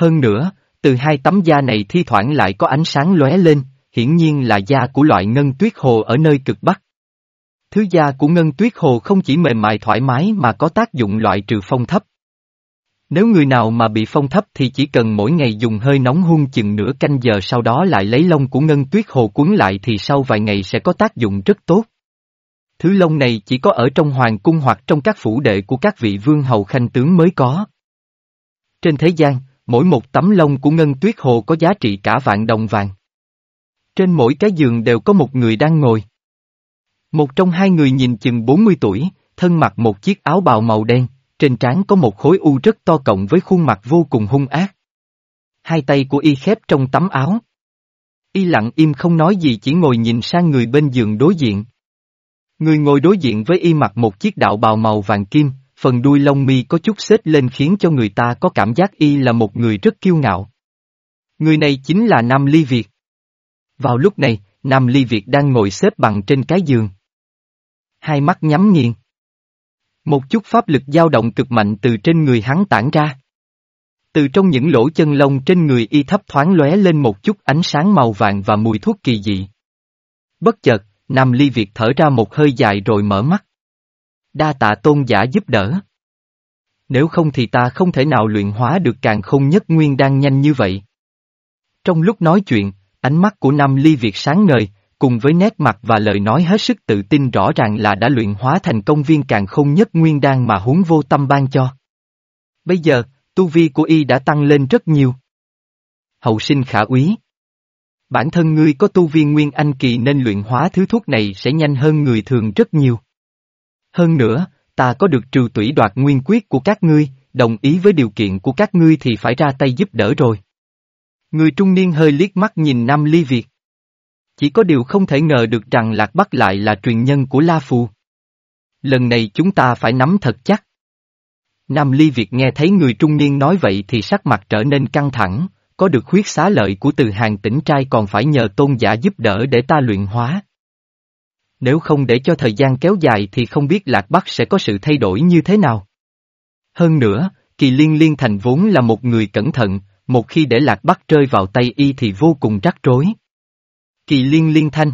Hơn nữa, từ hai tấm da này thi thoảng lại có ánh sáng lóe lên, hiển nhiên là da của loại ngân tuyết hồ ở nơi cực Bắc. Thứ da của ngân tuyết hồ không chỉ mềm mại thoải mái mà có tác dụng loại trừ phong thấp. Nếu người nào mà bị phong thấp thì chỉ cần mỗi ngày dùng hơi nóng hun chừng nửa canh giờ sau đó lại lấy lông của ngân tuyết hồ cuốn lại thì sau vài ngày sẽ có tác dụng rất tốt. Thứ lông này chỉ có ở trong hoàng cung hoặc trong các phủ đệ của các vị vương hầu khanh tướng mới có. Trên thế gian, mỗi một tấm lông của ngân tuyết hồ có giá trị cả vạn đồng vàng. Trên mỗi cái giường đều có một người đang ngồi. Một trong hai người nhìn chừng 40 tuổi, thân mặc một chiếc áo bào màu đen, trên trán có một khối u rất to cộng với khuôn mặt vô cùng hung ác. Hai tay của y khép trong tấm áo. Y lặng im không nói gì chỉ ngồi nhìn sang người bên giường đối diện. Người ngồi đối diện với y mặc một chiếc đạo bào màu vàng kim, phần đuôi lông mi có chút xếp lên khiến cho người ta có cảm giác y là một người rất kiêu ngạo. Người này chính là Nam Ly Việt. Vào lúc này, Nam Ly Việt đang ngồi xếp bằng trên cái giường. Hai mắt nhắm nghiền. Một chút pháp lực dao động cực mạnh từ trên người hắn tản ra. Từ trong những lỗ chân lông trên người y thấp thoáng lóe lên một chút ánh sáng màu vàng và mùi thuốc kỳ dị. Bất chợt, Nam Ly Việt thở ra một hơi dài rồi mở mắt. Đa tạ tôn giả giúp đỡ. Nếu không thì ta không thể nào luyện hóa được càng không nhất nguyên đang nhanh như vậy. Trong lúc nói chuyện, ánh mắt của Nam Ly Việt sáng ngời, cùng với nét mặt và lời nói hết sức tự tin rõ ràng là đã luyện hóa thành công viên càng không nhất nguyên đan mà huống vô tâm ban cho. Bây giờ, tu vi của y đã tăng lên rất nhiều. Hậu sinh khả úy. Bản thân ngươi có tu vi nguyên anh kỳ nên luyện hóa thứ thuốc này sẽ nhanh hơn người thường rất nhiều. Hơn nữa, ta có được trừ tủy đoạt nguyên quyết của các ngươi, đồng ý với điều kiện của các ngươi thì phải ra tay giúp đỡ rồi. Người trung niên hơi liếc mắt nhìn Nam Ly Việt. Chỉ có điều không thể ngờ được rằng Lạc Bắc lại là truyền nhân của La Phù. Lần này chúng ta phải nắm thật chắc. Nam Ly Việt nghe thấy người trung niên nói vậy thì sắc mặt trở nên căng thẳng, có được khuyết xá lợi của từ hàng tỉnh trai còn phải nhờ tôn giả giúp đỡ để ta luyện hóa. Nếu không để cho thời gian kéo dài thì không biết Lạc Bắc sẽ có sự thay đổi như thế nào. Hơn nữa, Kỳ Liên Liên Thành vốn là một người cẩn thận, một khi để Lạc Bắc rơi vào tay y thì vô cùng rắc rối. Kỳ Liên Liên Thanh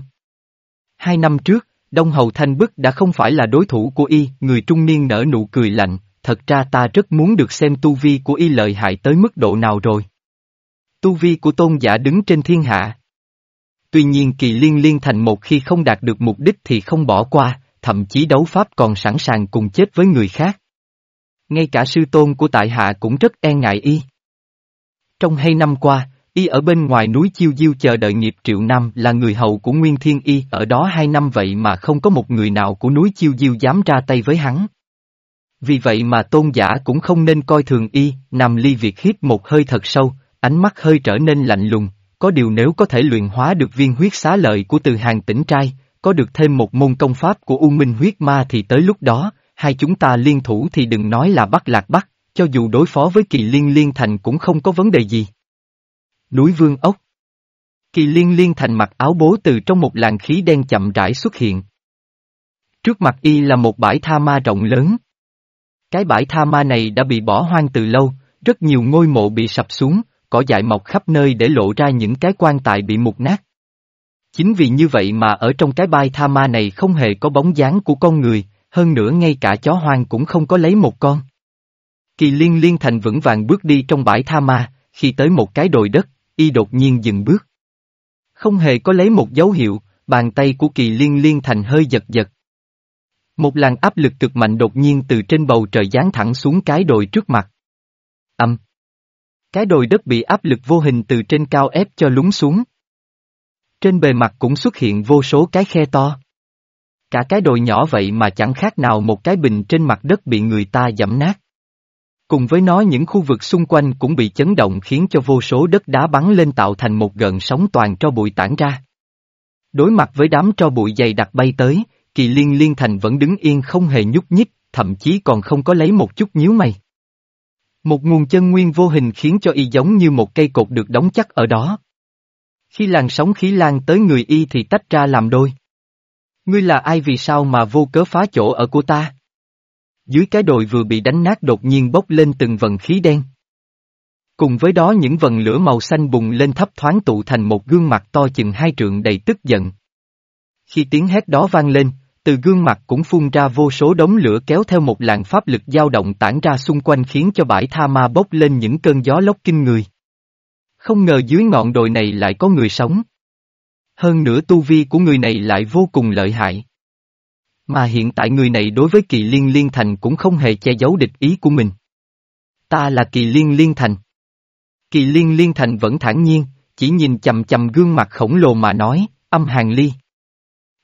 Hai năm trước, Đông Hầu Thanh Bức đã không phải là đối thủ của y, người trung niên nở nụ cười lạnh, thật ra ta rất muốn được xem tu vi của y lợi hại tới mức độ nào rồi. Tu vi của tôn giả đứng trên thiên hạ. Tuy nhiên kỳ liên liên thành một khi không đạt được mục đích thì không bỏ qua, thậm chí đấu pháp còn sẵn sàng cùng chết với người khác. Ngay cả sư tôn của tại hạ cũng rất e ngại y. Trong hai năm qua, y ở bên ngoài núi Chiêu Diêu chờ đợi nghiệp triệu năm là người hầu của Nguyên Thiên Y ở đó hai năm vậy mà không có một người nào của núi Chiêu Diêu dám ra tay với hắn. Vì vậy mà tôn giả cũng không nên coi thường y, nằm ly việc hít một hơi thật sâu, ánh mắt hơi trở nên lạnh lùng, có điều nếu có thể luyện hóa được viên huyết xá lợi của từ hàng tỉnh trai, có được thêm một môn công pháp của U Minh huyết ma thì tới lúc đó, hai chúng ta liên thủ thì đừng nói là bắt lạc bắt, cho dù đối phó với kỳ liên liên thành cũng không có vấn đề gì. Núi Vương Ốc Kỳ liên liên thành mặc áo bố từ trong một làn khí đen chậm rãi xuất hiện. Trước mặt y là một bãi tha ma rộng lớn. Cái bãi tha ma này đã bị bỏ hoang từ lâu, rất nhiều ngôi mộ bị sập xuống, cỏ dại mọc khắp nơi để lộ ra những cái quan tài bị mục nát. Chính vì như vậy mà ở trong cái bãi tha ma này không hề có bóng dáng của con người, hơn nữa ngay cả chó hoang cũng không có lấy một con. Kỳ liên liên thành vững vàng bước đi trong bãi tha ma, khi tới một cái đồi đất, y đột nhiên dừng bước. Không hề có lấy một dấu hiệu, bàn tay của kỳ liên liên thành hơi giật giật. Một làn áp lực cực mạnh đột nhiên từ trên bầu trời giáng thẳng xuống cái đồi trước mặt. Âm. Cái đồi đất bị áp lực vô hình từ trên cao ép cho lún xuống. Trên bề mặt cũng xuất hiện vô số cái khe to. Cả cái đồi nhỏ vậy mà chẳng khác nào một cái bình trên mặt đất bị người ta dẫm nát. Cùng với nó những khu vực xung quanh cũng bị chấn động khiến cho vô số đất đá bắn lên tạo thành một gợn sóng toàn cho bụi tản ra. Đối mặt với đám cho bụi dày đặc bay tới, kỳ liên liên thành vẫn đứng yên không hề nhúc nhích, thậm chí còn không có lấy một chút nhíu mày. Một nguồn chân nguyên vô hình khiến cho y giống như một cây cột được đóng chắc ở đó. Khi làn sóng khí lan tới người y thì tách ra làm đôi. Ngươi là ai vì sao mà vô cớ phá chỗ ở của ta? Dưới cái đồi vừa bị đánh nát đột nhiên bốc lên từng vần khí đen. Cùng với đó những vần lửa màu xanh bùng lên thấp thoáng tụ thành một gương mặt to chừng hai trượng đầy tức giận. Khi tiếng hét đó vang lên, từ gương mặt cũng phun ra vô số đống lửa kéo theo một làn pháp lực dao động tản ra xung quanh khiến cho bãi tha ma bốc lên những cơn gió lốc kinh người. Không ngờ dưới ngọn đồi này lại có người sống. Hơn nữa tu vi của người này lại vô cùng lợi hại. Mà hiện tại người này đối với kỳ liên liên thành cũng không hề che giấu địch ý của mình. Ta là kỳ liên liên thành. Kỳ liên liên thành vẫn thản nhiên, chỉ nhìn chầm chầm gương mặt khổng lồ mà nói, âm hàng ly.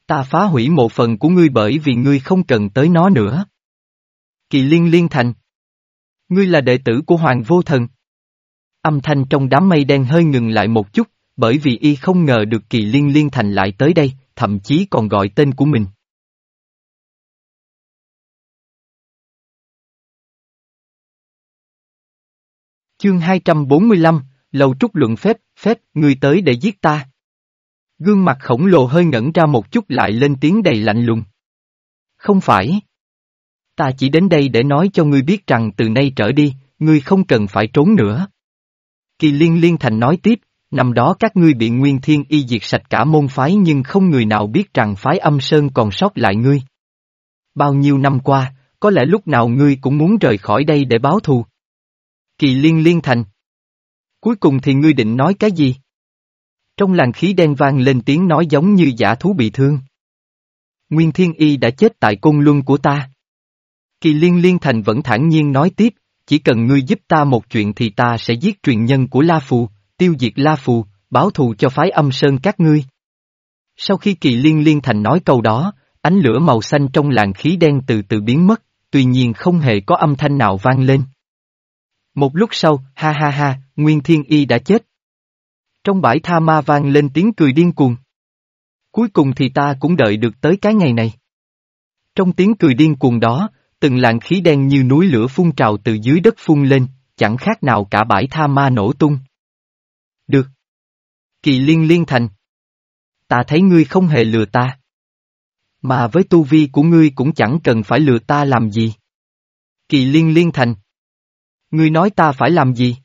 Ta phá hủy một phần của ngươi bởi vì ngươi không cần tới nó nữa. Kỳ liên liên thành. Ngươi là đệ tử của Hoàng Vô Thần. Âm thanh trong đám mây đen hơi ngừng lại một chút, bởi vì y không ngờ được kỳ liên liên thành lại tới đây, thậm chí còn gọi tên của mình. Chương 245, Lầu Trúc Luận Phép, Phép, người tới để giết ta. Gương mặt khổng lồ hơi ngẩn ra một chút lại lên tiếng đầy lạnh lùng. Không phải. Ta chỉ đến đây để nói cho ngươi biết rằng từ nay trở đi, ngươi không cần phải trốn nữa. Kỳ liên liên thành nói tiếp, năm đó các ngươi bị Nguyên Thiên Y diệt sạch cả môn phái nhưng không người nào biết rằng phái âm sơn còn sót lại ngươi. Bao nhiêu năm qua, có lẽ lúc nào ngươi cũng muốn rời khỏi đây để báo thù. Kỳ liên liên thành. Cuối cùng thì ngươi định nói cái gì? Trong làn khí đen vang lên tiếng nói giống như giả thú bị thương. Nguyên Thiên Y đã chết tại cung luân của ta. Kỳ liên liên thành vẫn thản nhiên nói tiếp, chỉ cần ngươi giúp ta một chuyện thì ta sẽ giết truyền nhân của La Phù, tiêu diệt La Phù, báo thù cho phái âm sơn các ngươi. Sau khi kỳ liên liên thành nói câu đó, ánh lửa màu xanh trong làn khí đen từ từ biến mất, tuy nhiên không hề có âm thanh nào vang lên. Một lúc sau, ha ha ha, Nguyên Thiên Y đã chết. Trong bãi tha ma vang lên tiếng cười điên cuồng. Cuối cùng thì ta cũng đợi được tới cái ngày này. Trong tiếng cười điên cuồng đó, từng làn khí đen như núi lửa phun trào từ dưới đất phun lên, chẳng khác nào cả bãi tha ma nổ tung. Được. Kỳ liên liên thành. Ta thấy ngươi không hề lừa ta. Mà với tu vi của ngươi cũng chẳng cần phải lừa ta làm gì. Kỳ liên liên thành. Ngươi nói ta phải làm gì?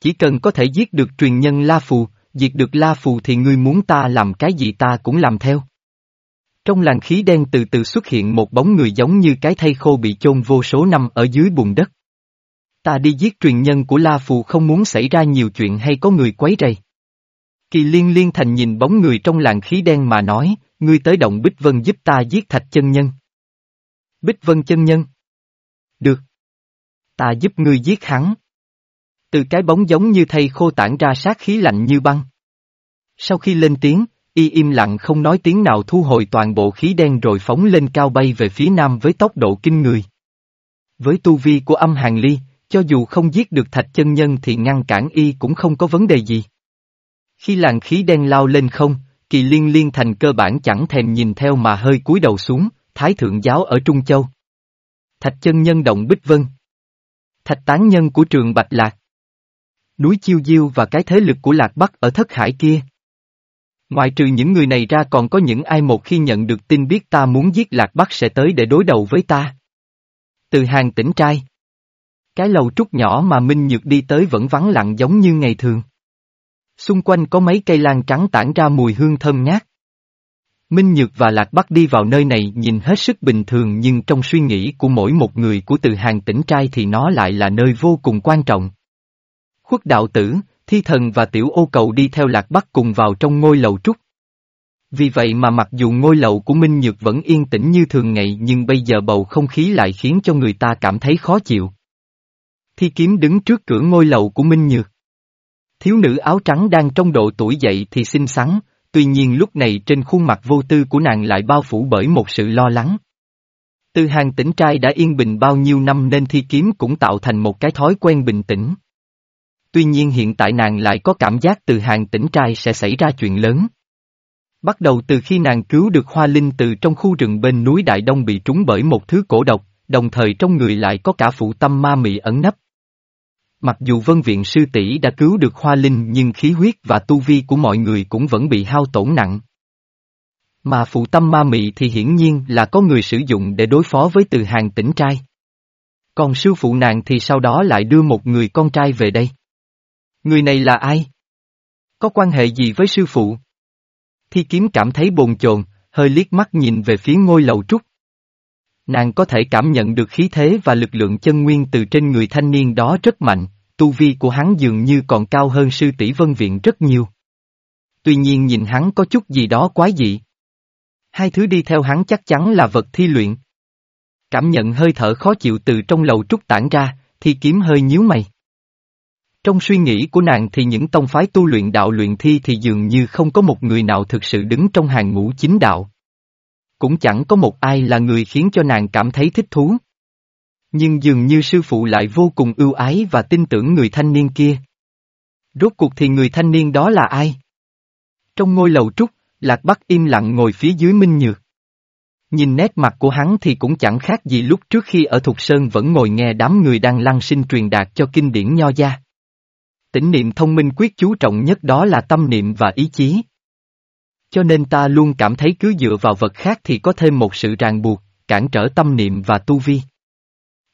Chỉ cần có thể giết được truyền nhân La Phù, diệt được La Phù thì ngươi muốn ta làm cái gì ta cũng làm theo. Trong làn khí đen từ từ xuất hiện một bóng người giống như cái thây khô bị chôn vô số năm ở dưới bùn đất. Ta đi giết truyền nhân của La Phù không muốn xảy ra nhiều chuyện hay có người quấy rầy. Kỳ liên liên thành nhìn bóng người trong làn khí đen mà nói, ngươi tới động Bích Vân giúp ta giết thạch chân nhân. Bích Vân chân nhân. Được. Ta giúp ngươi giết hắn. Từ cái bóng giống như thây khô tản ra sát khí lạnh như băng. Sau khi lên tiếng, y im lặng không nói tiếng nào thu hồi toàn bộ khí đen rồi phóng lên cao bay về phía nam với tốc độ kinh người. Với tu vi của âm hàng ly, cho dù không giết được thạch chân nhân thì ngăn cản y cũng không có vấn đề gì. Khi làn khí đen lao lên không, kỳ liên liên thành cơ bản chẳng thèm nhìn theo mà hơi cúi đầu xuống, thái thượng giáo ở Trung Châu. Thạch chân nhân động Bích Vân. Thạch tán nhân của trường Bạch Lạc. Núi Chiêu Diêu và cái thế lực của Lạc Bắc ở thất hải kia. Ngoài trừ những người này ra còn có những ai một khi nhận được tin biết ta muốn giết Lạc Bắc sẽ tới để đối đầu với ta. Từ hàng tỉnh trai. Cái lầu trúc nhỏ mà Minh Nhược đi tới vẫn vắng lặng giống như ngày thường. Xung quanh có mấy cây lan trắng tản ra mùi hương thơm ngát. Minh Nhược và Lạc Bắc đi vào nơi này nhìn hết sức bình thường nhưng trong suy nghĩ của mỗi một người của từ hàng tỉnh trai thì nó lại là nơi vô cùng quan trọng. Khuất đạo tử, thi thần và tiểu ô cầu đi theo Lạc Bắc cùng vào trong ngôi lầu trúc. Vì vậy mà mặc dù ngôi lầu của Minh Nhược vẫn yên tĩnh như thường ngày nhưng bây giờ bầu không khí lại khiến cho người ta cảm thấy khó chịu. Thi kiếm đứng trước cửa ngôi lầu của Minh Nhược. Thiếu nữ áo trắng đang trong độ tuổi dậy thì xinh xắn, tuy nhiên lúc này trên khuôn mặt vô tư của nàng lại bao phủ bởi một sự lo lắng. Từ hàng tỉnh trai đã yên bình bao nhiêu năm nên thi kiếm cũng tạo thành một cái thói quen bình tĩnh. Tuy nhiên hiện tại nàng lại có cảm giác từ hàng tỉnh trai sẽ xảy ra chuyện lớn. Bắt đầu từ khi nàng cứu được Hoa Linh từ trong khu rừng bên núi Đại Đông bị trúng bởi một thứ cổ độc, đồng thời trong người lại có cả phụ tâm ma mị ẩn nấp. Mặc dù vân viện sư tỷ đã cứu được Hoa Linh nhưng khí huyết và tu vi của mọi người cũng vẫn bị hao tổn nặng. Mà phụ tâm ma mị thì hiển nhiên là có người sử dụng để đối phó với từ hàng tỉnh trai. Còn sư phụ nàng thì sau đó lại đưa một người con trai về đây. Người này là ai? Có quan hệ gì với sư phụ? Thi kiếm cảm thấy bồn chồn, hơi liếc mắt nhìn về phía ngôi lầu trúc. Nàng có thể cảm nhận được khí thế và lực lượng chân nguyên từ trên người thanh niên đó rất mạnh, tu vi của hắn dường như còn cao hơn sư tỷ vân viện rất nhiều. Tuy nhiên nhìn hắn có chút gì đó quái dị. Hai thứ đi theo hắn chắc chắn là vật thi luyện. Cảm nhận hơi thở khó chịu từ trong lầu trúc tản ra, thì kiếm hơi nhíu mày. Trong suy nghĩ của nàng thì những tông phái tu luyện đạo luyện thi thì dường như không có một người nào thực sự đứng trong hàng ngũ chính đạo cũng chẳng có một ai là người khiến cho nàng cảm thấy thích thú. Nhưng dường như sư phụ lại vô cùng ưu ái và tin tưởng người thanh niên kia. Rốt cuộc thì người thanh niên đó là ai? Trong ngôi lầu trúc, Lạc Bắc im lặng ngồi phía dưới Minh Nhược. Nhìn nét mặt của hắn thì cũng chẳng khác gì lúc trước khi ở Thục Sơn vẫn ngồi nghe đám người đang lăng sinh truyền đạt cho kinh điển nho gia. Tỉnh niệm thông minh quyết chú trọng nhất đó là tâm niệm và ý chí. Cho nên ta luôn cảm thấy cứ dựa vào vật khác thì có thêm một sự ràng buộc, cản trở tâm niệm và tu vi.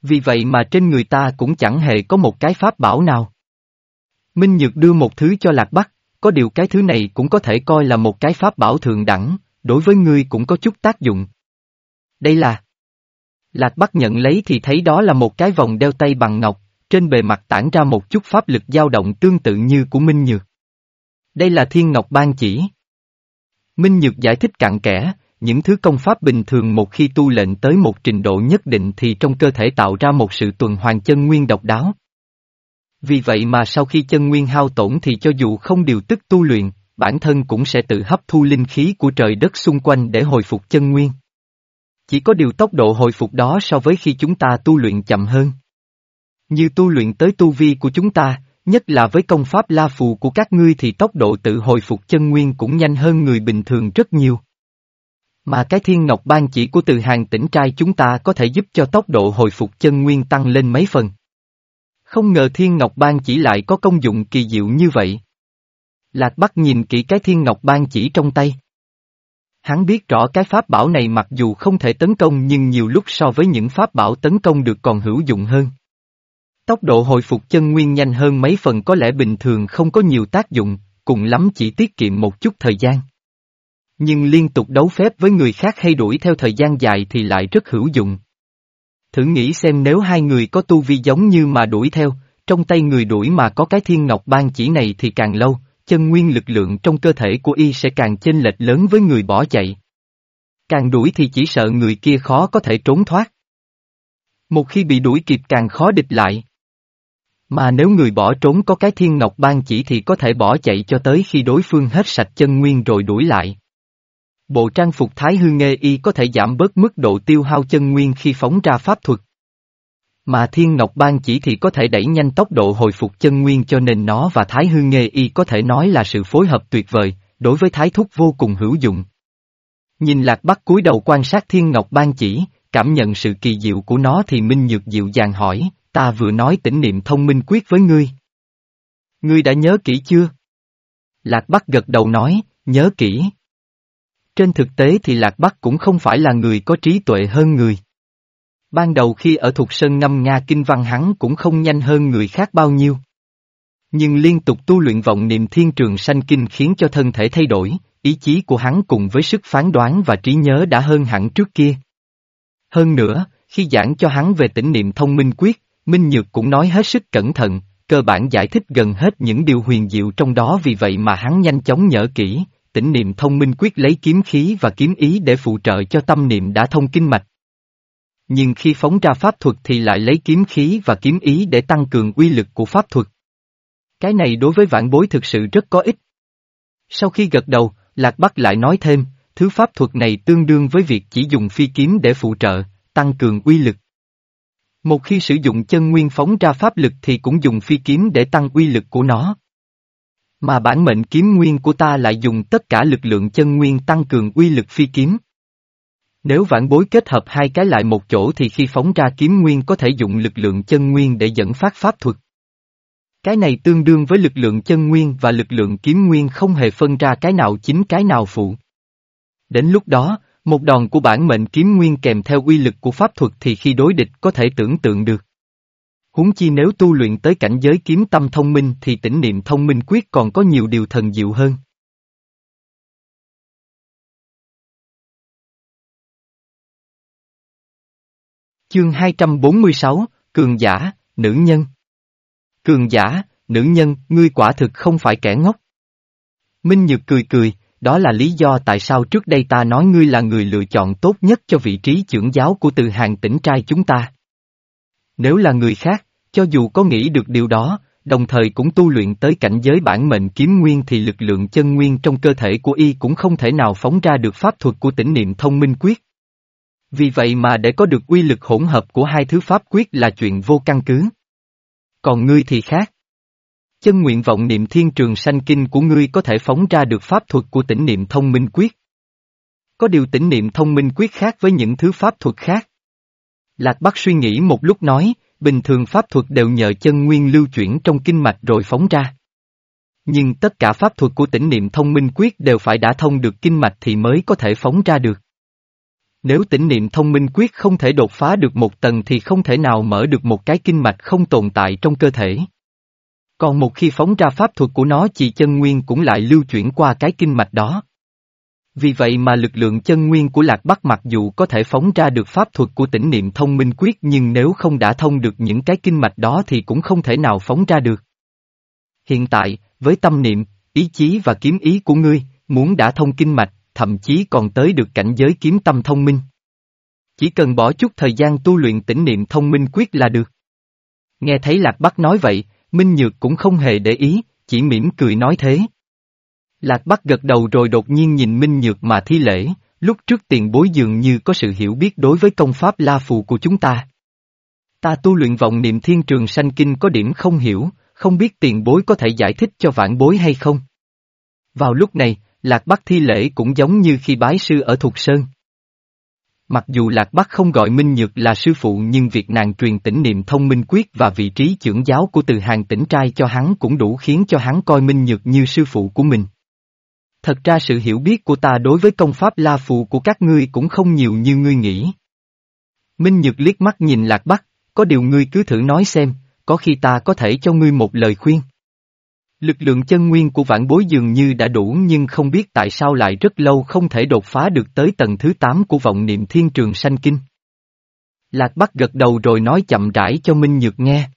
Vì vậy mà trên người ta cũng chẳng hề có một cái pháp bảo nào. Minh Nhược đưa một thứ cho Lạc Bắc, có điều cái thứ này cũng có thể coi là một cái pháp bảo thượng đẳng, đối với ngươi cũng có chút tác dụng. Đây là... Lạc Bắc nhận lấy thì thấy đó là một cái vòng đeo tay bằng ngọc, trên bề mặt tản ra một chút pháp lực dao động tương tự như của Minh Nhược. Đây là thiên ngọc ban chỉ. Minh Nhược giải thích cặn kẽ, những thứ công pháp bình thường một khi tu lệnh tới một trình độ nhất định thì trong cơ thể tạo ra một sự tuần hoàn chân nguyên độc đáo. Vì vậy mà sau khi chân nguyên hao tổn thì cho dù không điều tức tu luyện, bản thân cũng sẽ tự hấp thu linh khí của trời đất xung quanh để hồi phục chân nguyên. Chỉ có điều tốc độ hồi phục đó so với khi chúng ta tu luyện chậm hơn. Như tu luyện tới tu vi của chúng ta, nhất là với công pháp la phù của các ngươi thì tốc độ tự hồi phục chân nguyên cũng nhanh hơn người bình thường rất nhiều. Mà cái thiên ngọc ban chỉ của từ hàng tỉnh trai chúng ta có thể giúp cho tốc độ hồi phục chân nguyên tăng lên mấy phần. Không ngờ thiên ngọc ban chỉ lại có công dụng kỳ diệu như vậy. Lạc Bắc nhìn kỹ cái thiên ngọc ban chỉ trong tay. Hắn biết rõ cái pháp bảo này mặc dù không thể tấn công nhưng nhiều lúc so với những pháp bảo tấn công được còn hữu dụng hơn. Tốc độ hồi phục chân nguyên nhanh hơn mấy phần có lẽ bình thường không có nhiều tác dụng, cùng lắm chỉ tiết kiệm một chút thời gian. Nhưng liên tục đấu phép với người khác hay đuổi theo thời gian dài thì lại rất hữu dụng. Thử nghĩ xem nếu hai người có tu vi giống như mà đuổi theo, trong tay người đuổi mà có cái thiên ngọc ban chỉ này thì càng lâu, chân nguyên lực lượng trong cơ thể của y sẽ càng chênh lệch lớn với người bỏ chạy. Càng đuổi thì chỉ sợ người kia khó có thể trốn thoát. Một khi bị đuổi kịp càng khó địch lại. Mà nếu người bỏ trốn có cái thiên ngọc ban chỉ thì có thể bỏ chạy cho tới khi đối phương hết sạch chân nguyên rồi đuổi lại. Bộ trang phục thái hư nghê y có thể giảm bớt mức độ tiêu hao chân nguyên khi phóng ra pháp thuật. Mà thiên ngọc ban chỉ thì có thể đẩy nhanh tốc độ hồi phục chân nguyên cho nên nó và thái hư nghê y có thể nói là sự phối hợp tuyệt vời, đối với thái thúc vô cùng hữu dụng. Nhìn lạc bắc cúi đầu quan sát thiên ngọc ban chỉ, cảm nhận sự kỳ diệu của nó thì Minh Nhược dịu dàng hỏi, ta vừa nói tỉnh niệm thông minh quyết với ngươi. Ngươi đã nhớ kỹ chưa? Lạc Bắc gật đầu nói, nhớ kỹ. Trên thực tế thì Lạc Bắc cũng không phải là người có trí tuệ hơn người. Ban đầu khi ở thuộc sơn ngâm Nga kinh văn hắn cũng không nhanh hơn người khác bao nhiêu. Nhưng liên tục tu luyện vọng niệm thiên trường sanh kinh khiến cho thân thể thay đổi, ý chí của hắn cùng với sức phán đoán và trí nhớ đã hơn hẳn trước kia. Hơn nữa, khi giảng cho hắn về tỉnh niệm thông minh quyết, Minh Nhược cũng nói hết sức cẩn thận, cơ bản giải thích gần hết những điều huyền diệu trong đó vì vậy mà hắn nhanh chóng nhớ kỹ, tỉnh niệm thông minh quyết lấy kiếm khí và kiếm ý để phụ trợ cho tâm niệm đã thông kinh mạch. Nhưng khi phóng ra pháp thuật thì lại lấy kiếm khí và kiếm ý để tăng cường uy lực của pháp thuật. Cái này đối với vạn bối thực sự rất có ích. Sau khi gật đầu, Lạc Bắc lại nói thêm, thứ pháp thuật này tương đương với việc chỉ dùng phi kiếm để phụ trợ, tăng cường uy lực. Một khi sử dụng chân nguyên phóng ra pháp lực thì cũng dùng phi kiếm để tăng uy lực của nó. Mà bản mệnh kiếm nguyên của ta lại dùng tất cả lực lượng chân nguyên tăng cường uy lực phi kiếm. Nếu vãn bối kết hợp hai cái lại một chỗ thì khi phóng ra kiếm nguyên có thể dùng lực lượng chân nguyên để dẫn phát pháp thuật. Cái này tương đương với lực lượng chân nguyên và lực lượng kiếm nguyên không hề phân ra cái nào chính cái nào phụ. Đến lúc đó, một đòn của bản mệnh kiếm nguyên kèm theo uy lực của pháp thuật thì khi đối địch có thể tưởng tượng được. Huống chi nếu tu luyện tới cảnh giới kiếm tâm thông minh thì tỉnh niệm thông minh quyết còn có nhiều điều thần diệu hơn. Chương 246, Cường giả, nữ nhân. Cường giả, nữ nhân, ngươi quả thực không phải kẻ ngốc. Minh Nhược cười cười, đó là lý do tại sao trước đây ta nói ngươi là người lựa chọn tốt nhất cho vị trí trưởng giáo của từ hàng tỉnh trai chúng ta. Nếu là người khác, cho dù có nghĩ được điều đó, đồng thời cũng tu luyện tới cảnh giới bản mệnh kiếm nguyên thì lực lượng chân nguyên trong cơ thể của y cũng không thể nào phóng ra được pháp thuật của tỉnh niệm thông minh quyết. Vì vậy mà để có được uy lực hỗn hợp của hai thứ pháp quyết là chuyện vô căn cứ. Còn ngươi thì khác. Chân nguyện vọng niệm thiên trường sanh kinh của ngươi có thể phóng ra được pháp thuật của tỉnh niệm thông minh quyết. Có điều tỉnh niệm thông minh quyết khác với những thứ pháp thuật khác. Lạc Bắc suy nghĩ một lúc nói, bình thường pháp thuật đều nhờ chân nguyên lưu chuyển trong kinh mạch rồi phóng ra. Nhưng tất cả pháp thuật của tỉnh niệm thông minh quyết đều phải đã thông được kinh mạch thì mới có thể phóng ra được. Nếu tỉnh niệm thông minh quyết không thể đột phá được một tầng thì không thể nào mở được một cái kinh mạch không tồn tại trong cơ thể. Còn một khi phóng ra pháp thuật của nó chỉ chân nguyên cũng lại lưu chuyển qua cái kinh mạch đó. Vì vậy mà lực lượng chân nguyên của Lạc Bắc mặc dù có thể phóng ra được pháp thuật của tỉnh niệm thông minh quyết nhưng nếu không đã thông được những cái kinh mạch đó thì cũng không thể nào phóng ra được. Hiện tại, với tâm niệm, ý chí và kiếm ý của ngươi, muốn đã thông kinh mạch, thậm chí còn tới được cảnh giới kiếm tâm thông minh. Chỉ cần bỏ chút thời gian tu luyện tỉnh niệm thông minh quyết là được. Nghe thấy Lạc Bắc nói vậy, Minh Nhược cũng không hề để ý, chỉ mỉm cười nói thế. Lạc Bắc gật đầu rồi đột nhiên nhìn Minh Nhược mà thi lễ, lúc trước tiền bối dường như có sự hiểu biết đối với công pháp La Phù của chúng ta. Ta tu luyện vọng niệm thiên trường sanh kinh có điểm không hiểu, không biết tiền bối có thể giải thích cho vãn bối hay không? Vào lúc này, Lạc Bắc thi lễ cũng giống như khi bái sư ở Thục Sơn. Mặc dù Lạc Bắc không gọi Minh Nhược là sư phụ nhưng việc nàng truyền tỉnh niệm thông minh quyết và vị trí trưởng giáo của từ hàng tỉnh trai cho hắn cũng đủ khiến cho hắn coi Minh Nhược như sư phụ của mình. Thật ra sự hiểu biết của ta đối với công pháp La Phù của các ngươi cũng không nhiều như ngươi nghĩ. Minh Nhược liếc mắt nhìn Lạc Bắc, có điều ngươi cứ thử nói xem, có khi ta có thể cho ngươi một lời khuyên. Lực lượng chân nguyên của vạn bối dường như đã đủ nhưng không biết tại sao lại rất lâu không thể đột phá được tới tầng thứ 8 của vọng niệm thiên trường sanh kinh. Lạc Bắc gật đầu rồi nói chậm rãi cho Minh Nhược nghe.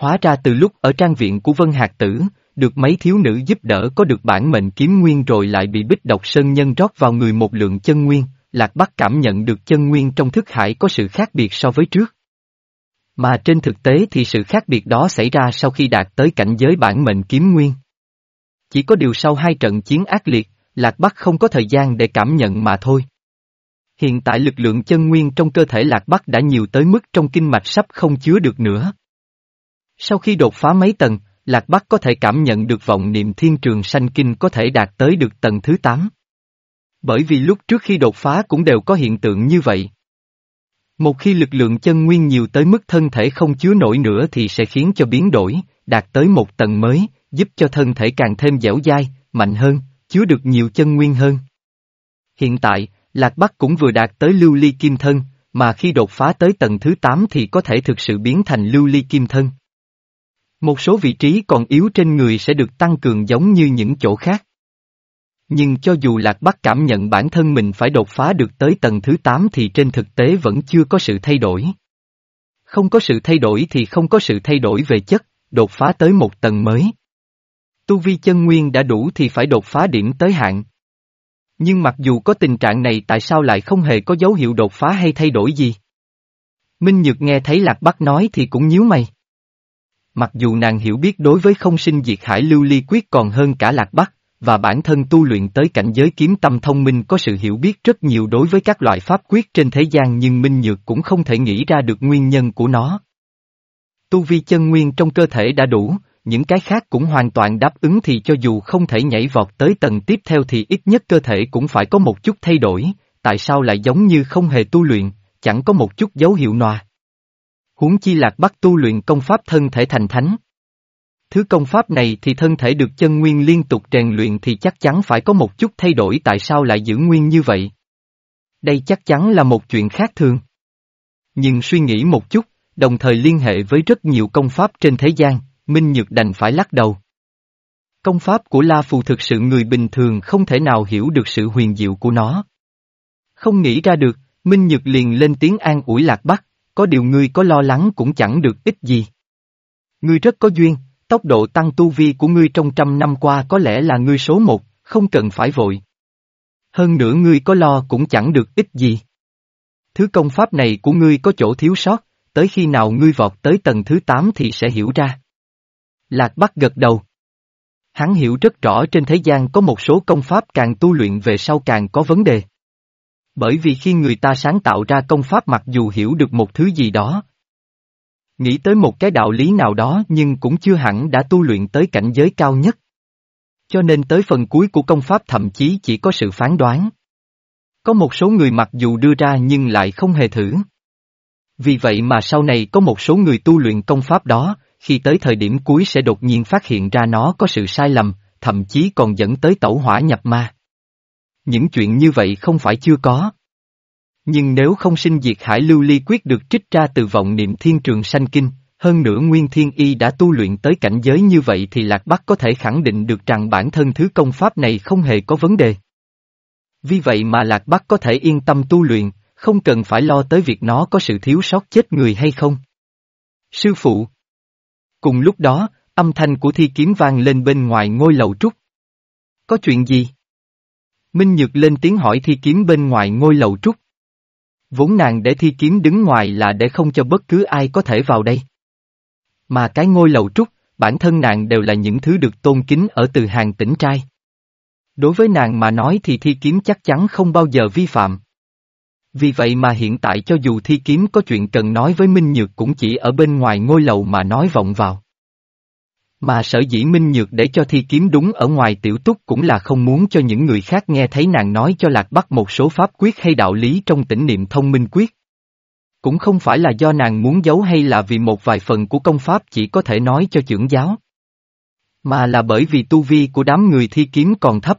Hóa ra từ lúc ở trang viện của Vân Hạc Tử, được mấy thiếu nữ giúp đỡ có được bản mệnh kiếm nguyên rồi lại bị bích độc sơn nhân rót vào người một lượng chân nguyên, Lạc Bắc cảm nhận được chân nguyên trong thức hải có sự khác biệt so với trước. Mà trên thực tế thì sự khác biệt đó xảy ra sau khi đạt tới cảnh giới bản mệnh kiếm nguyên. Chỉ có điều sau hai trận chiến ác liệt, Lạc Bắc không có thời gian để cảm nhận mà thôi. Hiện tại lực lượng chân nguyên trong cơ thể Lạc Bắc đã nhiều tới mức trong kinh mạch sắp không chứa được nữa. Sau khi đột phá mấy tầng, Lạc Bắc có thể cảm nhận được vọng niệm thiên trường sanh kinh có thể đạt tới được tầng thứ 8. Bởi vì lúc trước khi đột phá cũng đều có hiện tượng như vậy. Một khi lực lượng chân nguyên nhiều tới mức thân thể không chứa nổi nữa thì sẽ khiến cho biến đổi, đạt tới một tầng mới, giúp cho thân thể càng thêm dẻo dai, mạnh hơn, chứa được nhiều chân nguyên hơn. Hiện tại, Lạc Bắc cũng vừa đạt tới lưu ly kim thân, mà khi đột phá tới tầng thứ 8 thì có thể thực sự biến thành lưu ly kim thân. Một số vị trí còn yếu trên người sẽ được tăng cường giống như những chỗ khác. Nhưng cho dù Lạc Bắc cảm nhận bản thân mình phải đột phá được tới tầng thứ 8 thì trên thực tế vẫn chưa có sự thay đổi. Không có sự thay đổi thì không có sự thay đổi về chất, đột phá tới một tầng mới. Tu vi chân nguyên đã đủ thì phải đột phá điểm tới hạn. Nhưng mặc dù có tình trạng này tại sao lại không hề có dấu hiệu đột phá hay thay đổi gì? Minh Nhược nghe thấy Lạc Bắc nói thì cũng nhíu mày. Mặc dù nàng hiểu biết đối với không sinh diệt hải lưu ly quyết còn hơn cả Lạc Bắc, và bản thân tu luyện tới cảnh giới kiếm tâm thông minh có sự hiểu biết rất nhiều đối với các loại pháp quyết trên thế gian nhưng Minh Nhược cũng không thể nghĩ ra được nguyên nhân của nó. Tu vi chân nguyên trong cơ thể đã đủ, những cái khác cũng hoàn toàn đáp ứng thì cho dù không thể nhảy vọt tới tầng tiếp theo thì ít nhất cơ thể cũng phải có một chút thay đổi, tại sao lại giống như không hề tu luyện, chẳng có một chút dấu hiệu nòa. Huống chi lạc bắt tu luyện công pháp thân thể thành thánh. Thứ công pháp này thì thân thể được chân nguyên liên tục rèn luyện thì chắc chắn phải có một chút thay đổi tại sao lại giữ nguyên như vậy. Đây chắc chắn là một chuyện khác thường. Nhưng suy nghĩ một chút, đồng thời liên hệ với rất nhiều công pháp trên thế gian, Minh Nhược đành phải lắc đầu. Công pháp của La Phù thực sự người bình thường không thể nào hiểu được sự huyền diệu của nó. Không nghĩ ra được, Minh Nhược liền lên tiếng an ủi Lạc Bắc, có điều ngươi có lo lắng cũng chẳng được ích gì. Ngươi rất có duyên, tốc độ tăng tu vi của ngươi trong trăm năm qua có lẽ là ngươi số một, không cần phải vội. Hơn nữa ngươi có lo cũng chẳng được ích gì. Thứ công pháp này của ngươi có chỗ thiếu sót, tới khi nào ngươi vọt tới tầng thứ 8 thì sẽ hiểu ra. Lạc Bắc gật đầu. Hắn hiểu rất rõ trên thế gian có một số công pháp càng tu luyện về sau càng có vấn đề. Bởi vì khi người ta sáng tạo ra công pháp mặc dù hiểu được một thứ gì đó, nghĩ tới một cái đạo lý nào đó nhưng cũng chưa hẳn đã tu luyện tới cảnh giới cao nhất. Cho nên tới phần cuối của công pháp thậm chí chỉ có sự phán đoán. Có một số người mặc dù đưa ra nhưng lại không hề thử. Vì vậy mà sau này có một số người tu luyện công pháp đó, khi tới thời điểm cuối sẽ đột nhiên phát hiện ra nó có sự sai lầm, thậm chí còn dẫn tới tẩu hỏa nhập ma. Những chuyện như vậy không phải chưa có. Nhưng nếu không sinh diệt hải lưu ly quyết được trích ra từ vọng niệm thiên trường sanh kinh, hơn nữa Nguyên Thiên Y đã tu luyện tới cảnh giới như vậy thì Lạc Bắc có thể khẳng định được rằng bản thân thứ công pháp này không hề có vấn đề. Vì vậy mà Lạc Bắc có thể yên tâm tu luyện, không cần phải lo tới việc nó có sự thiếu sót chết người hay không. Sư phụ Cùng lúc đó, âm thanh của thi kiếm vang lên bên ngoài ngôi lầu trúc. Có chuyện gì? Minh Nhược lên tiếng hỏi thi kiếm bên ngoài ngôi lầu trúc. Vốn nàng để thi kiếm đứng ngoài là để không cho bất cứ ai có thể vào đây. Mà cái ngôi lầu trúc, bản thân nàng đều là những thứ được tôn kính ở từ hàng tỉnh trai. Đối với nàng mà nói thì thi kiếm chắc chắn không bao giờ vi phạm. Vì vậy mà hiện tại cho dù thi kiếm có chuyện cần nói với Minh Nhược cũng chỉ ở bên ngoài ngôi lầu mà nói vọng vào. Mà sở dĩ Minh Nhược để cho thi kiếm đúng ở ngoài tiểu túc cũng là không muốn cho những người khác nghe thấy nàng nói cho Lạc Bắc một số pháp quyết hay đạo lý trong tỉnh niệm thông minh quyết. Cũng không phải là do nàng muốn giấu hay là vì một vài phần của công pháp chỉ có thể nói cho trưởng giáo. Mà là bởi vì tu vi của đám người thi kiếm còn thấp.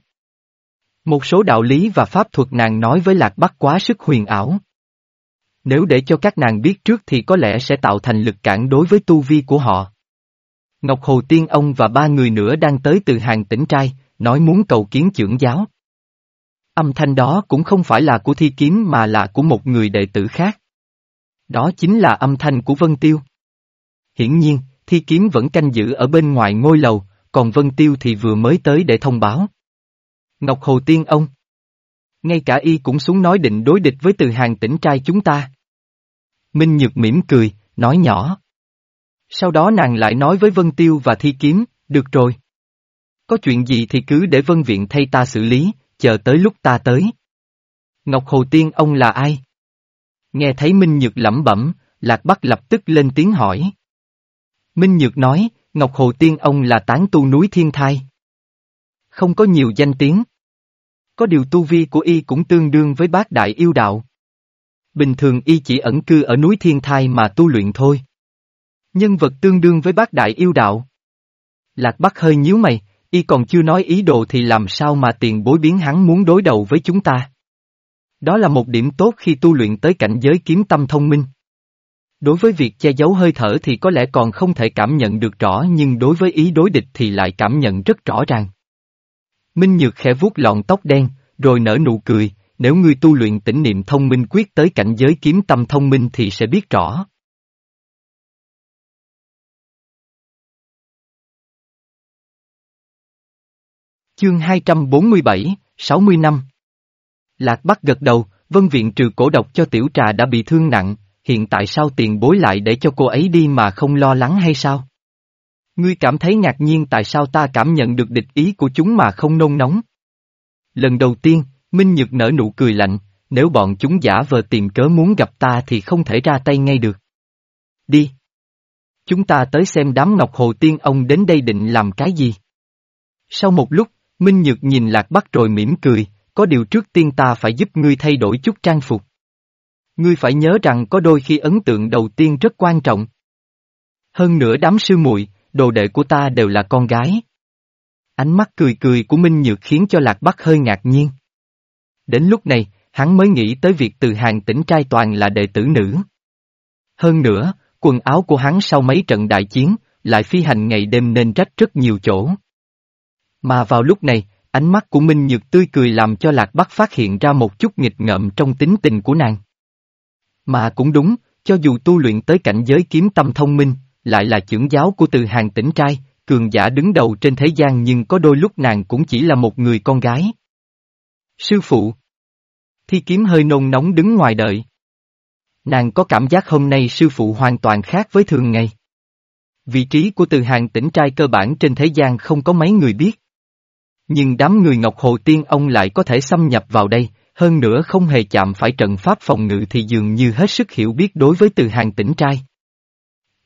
Một số đạo lý và pháp thuật nàng nói với Lạc Bắc quá sức huyền ảo. Nếu để cho các nàng biết trước thì có lẽ sẽ tạo thành lực cản đối với tu vi của họ. Ngọc Hồ Tiên Ông và ba người nữa đang tới từ hàng tỉnh trai, nói muốn cầu kiến trưởng giáo. Âm thanh đó cũng không phải là của thi kiếm mà là của một người đệ tử khác. Đó chính là âm thanh của Vân Tiêu. Hiển nhiên, thi kiếm vẫn canh giữ ở bên ngoài ngôi lầu, còn Vân Tiêu thì vừa mới tới để thông báo. Ngọc Hồ Tiên ông. Ngay cả y cũng xuống nói định đối địch với từ hàng tỉnh trai chúng ta. Minh Nhược mỉm cười, nói nhỏ. Sau đó nàng lại nói với Vân Tiêu và Thi Kiếm, được rồi. Có chuyện gì thì cứ để Vân Viện thay ta xử lý, chờ tới lúc ta tới. Ngọc Hồ Tiên ông là ai? Nghe thấy Minh Nhược lẩm bẩm, Lạc Bắc lập tức lên tiếng hỏi. Minh Nhược nói, Ngọc Hồ Tiên ông là tán tu núi Thiên Thai. Không có nhiều danh tiếng. Có điều tu vi của y cũng tương đương với bác đại yêu đạo. Bình thường y chỉ ẩn cư ở núi Thiên Thai mà tu luyện thôi. Nhân vật tương đương với bác đại yêu đạo. Lạc Bắc hơi nhíu mày, y còn chưa nói ý đồ thì làm sao mà tiền bối biến hắn muốn đối đầu với chúng ta. Đó là một điểm tốt khi tu luyện tới cảnh giới kiếm tâm thông minh. Đối với việc che giấu hơi thở thì có lẽ còn không thể cảm nhận được rõ nhưng đối với ý đối địch thì lại cảm nhận rất rõ ràng. Minh Nhược khẽ vuốt lọn tóc đen, rồi nở nụ cười, nếu ngươi tu luyện tỉnh niệm thông minh quyết tới cảnh giới kiếm tâm thông minh thì sẽ biết rõ. Chương 247, 60 năm Lạc Bắc gật đầu, vân viện trừ cổ độc cho tiểu trà đã bị thương nặng, hiện tại sao tiền bối lại để cho cô ấy đi mà không lo lắng hay sao? Ngươi cảm thấy ngạc nhiên tại sao ta cảm nhận được địch ý của chúng mà không nôn nóng. Lần đầu tiên, Minh Nhược nở nụ cười lạnh, nếu bọn chúng giả vờ tìm cớ muốn gặp ta thì không thể ra tay ngay được. Đi. Chúng ta tới xem đám Ngọc Hồ Tiên ông đến đây định làm cái gì. Sau một lúc, Minh Nhược nhìn Lạc Bắc rồi mỉm cười, có điều trước tiên ta phải giúp ngươi thay đổi chút trang phục. Ngươi phải nhớ rằng có đôi khi ấn tượng đầu tiên rất quan trọng. Hơn nữa đám sư muội, đồ đệ của ta đều là con gái. Ánh mắt cười cười của Minh Nhược khiến cho Lạc Bắc hơi ngạc nhiên. Đến lúc này, hắn mới nghĩ tới việc từ hàng tỉnh trai toàn là đệ tử nữ. Hơn nữa, quần áo của hắn sau mấy trận đại chiến, lại phi hành ngày đêm nên rách rất nhiều chỗ. Mà vào lúc này, ánh mắt của Minh Nhược tươi cười làm cho Lạc Bắc phát hiện ra một chút nghịch ngợm trong tính tình của nàng. Mà cũng đúng, cho dù tu luyện tới cảnh giới kiếm tâm thông minh, lại là trưởng giáo của từ hàng tỉnh trai, cường giả đứng đầu trên thế gian nhưng có đôi lúc nàng cũng chỉ là một người con gái. Sư phụ Thi kiếm hơi nôn nóng đứng ngoài đợi. Nàng có cảm giác hôm nay sư phụ hoàn toàn khác với thường ngày. Vị trí của từ hàng tỉnh trai cơ bản trên thế gian không có mấy người biết. Nhưng đám người Ngọc Hồ Tiên ông lại có thể xâm nhập vào đây, hơn nữa không hề chạm phải trận pháp phòng ngự thì dường như hết sức hiểu biết đối với từ hàng tỉnh trai.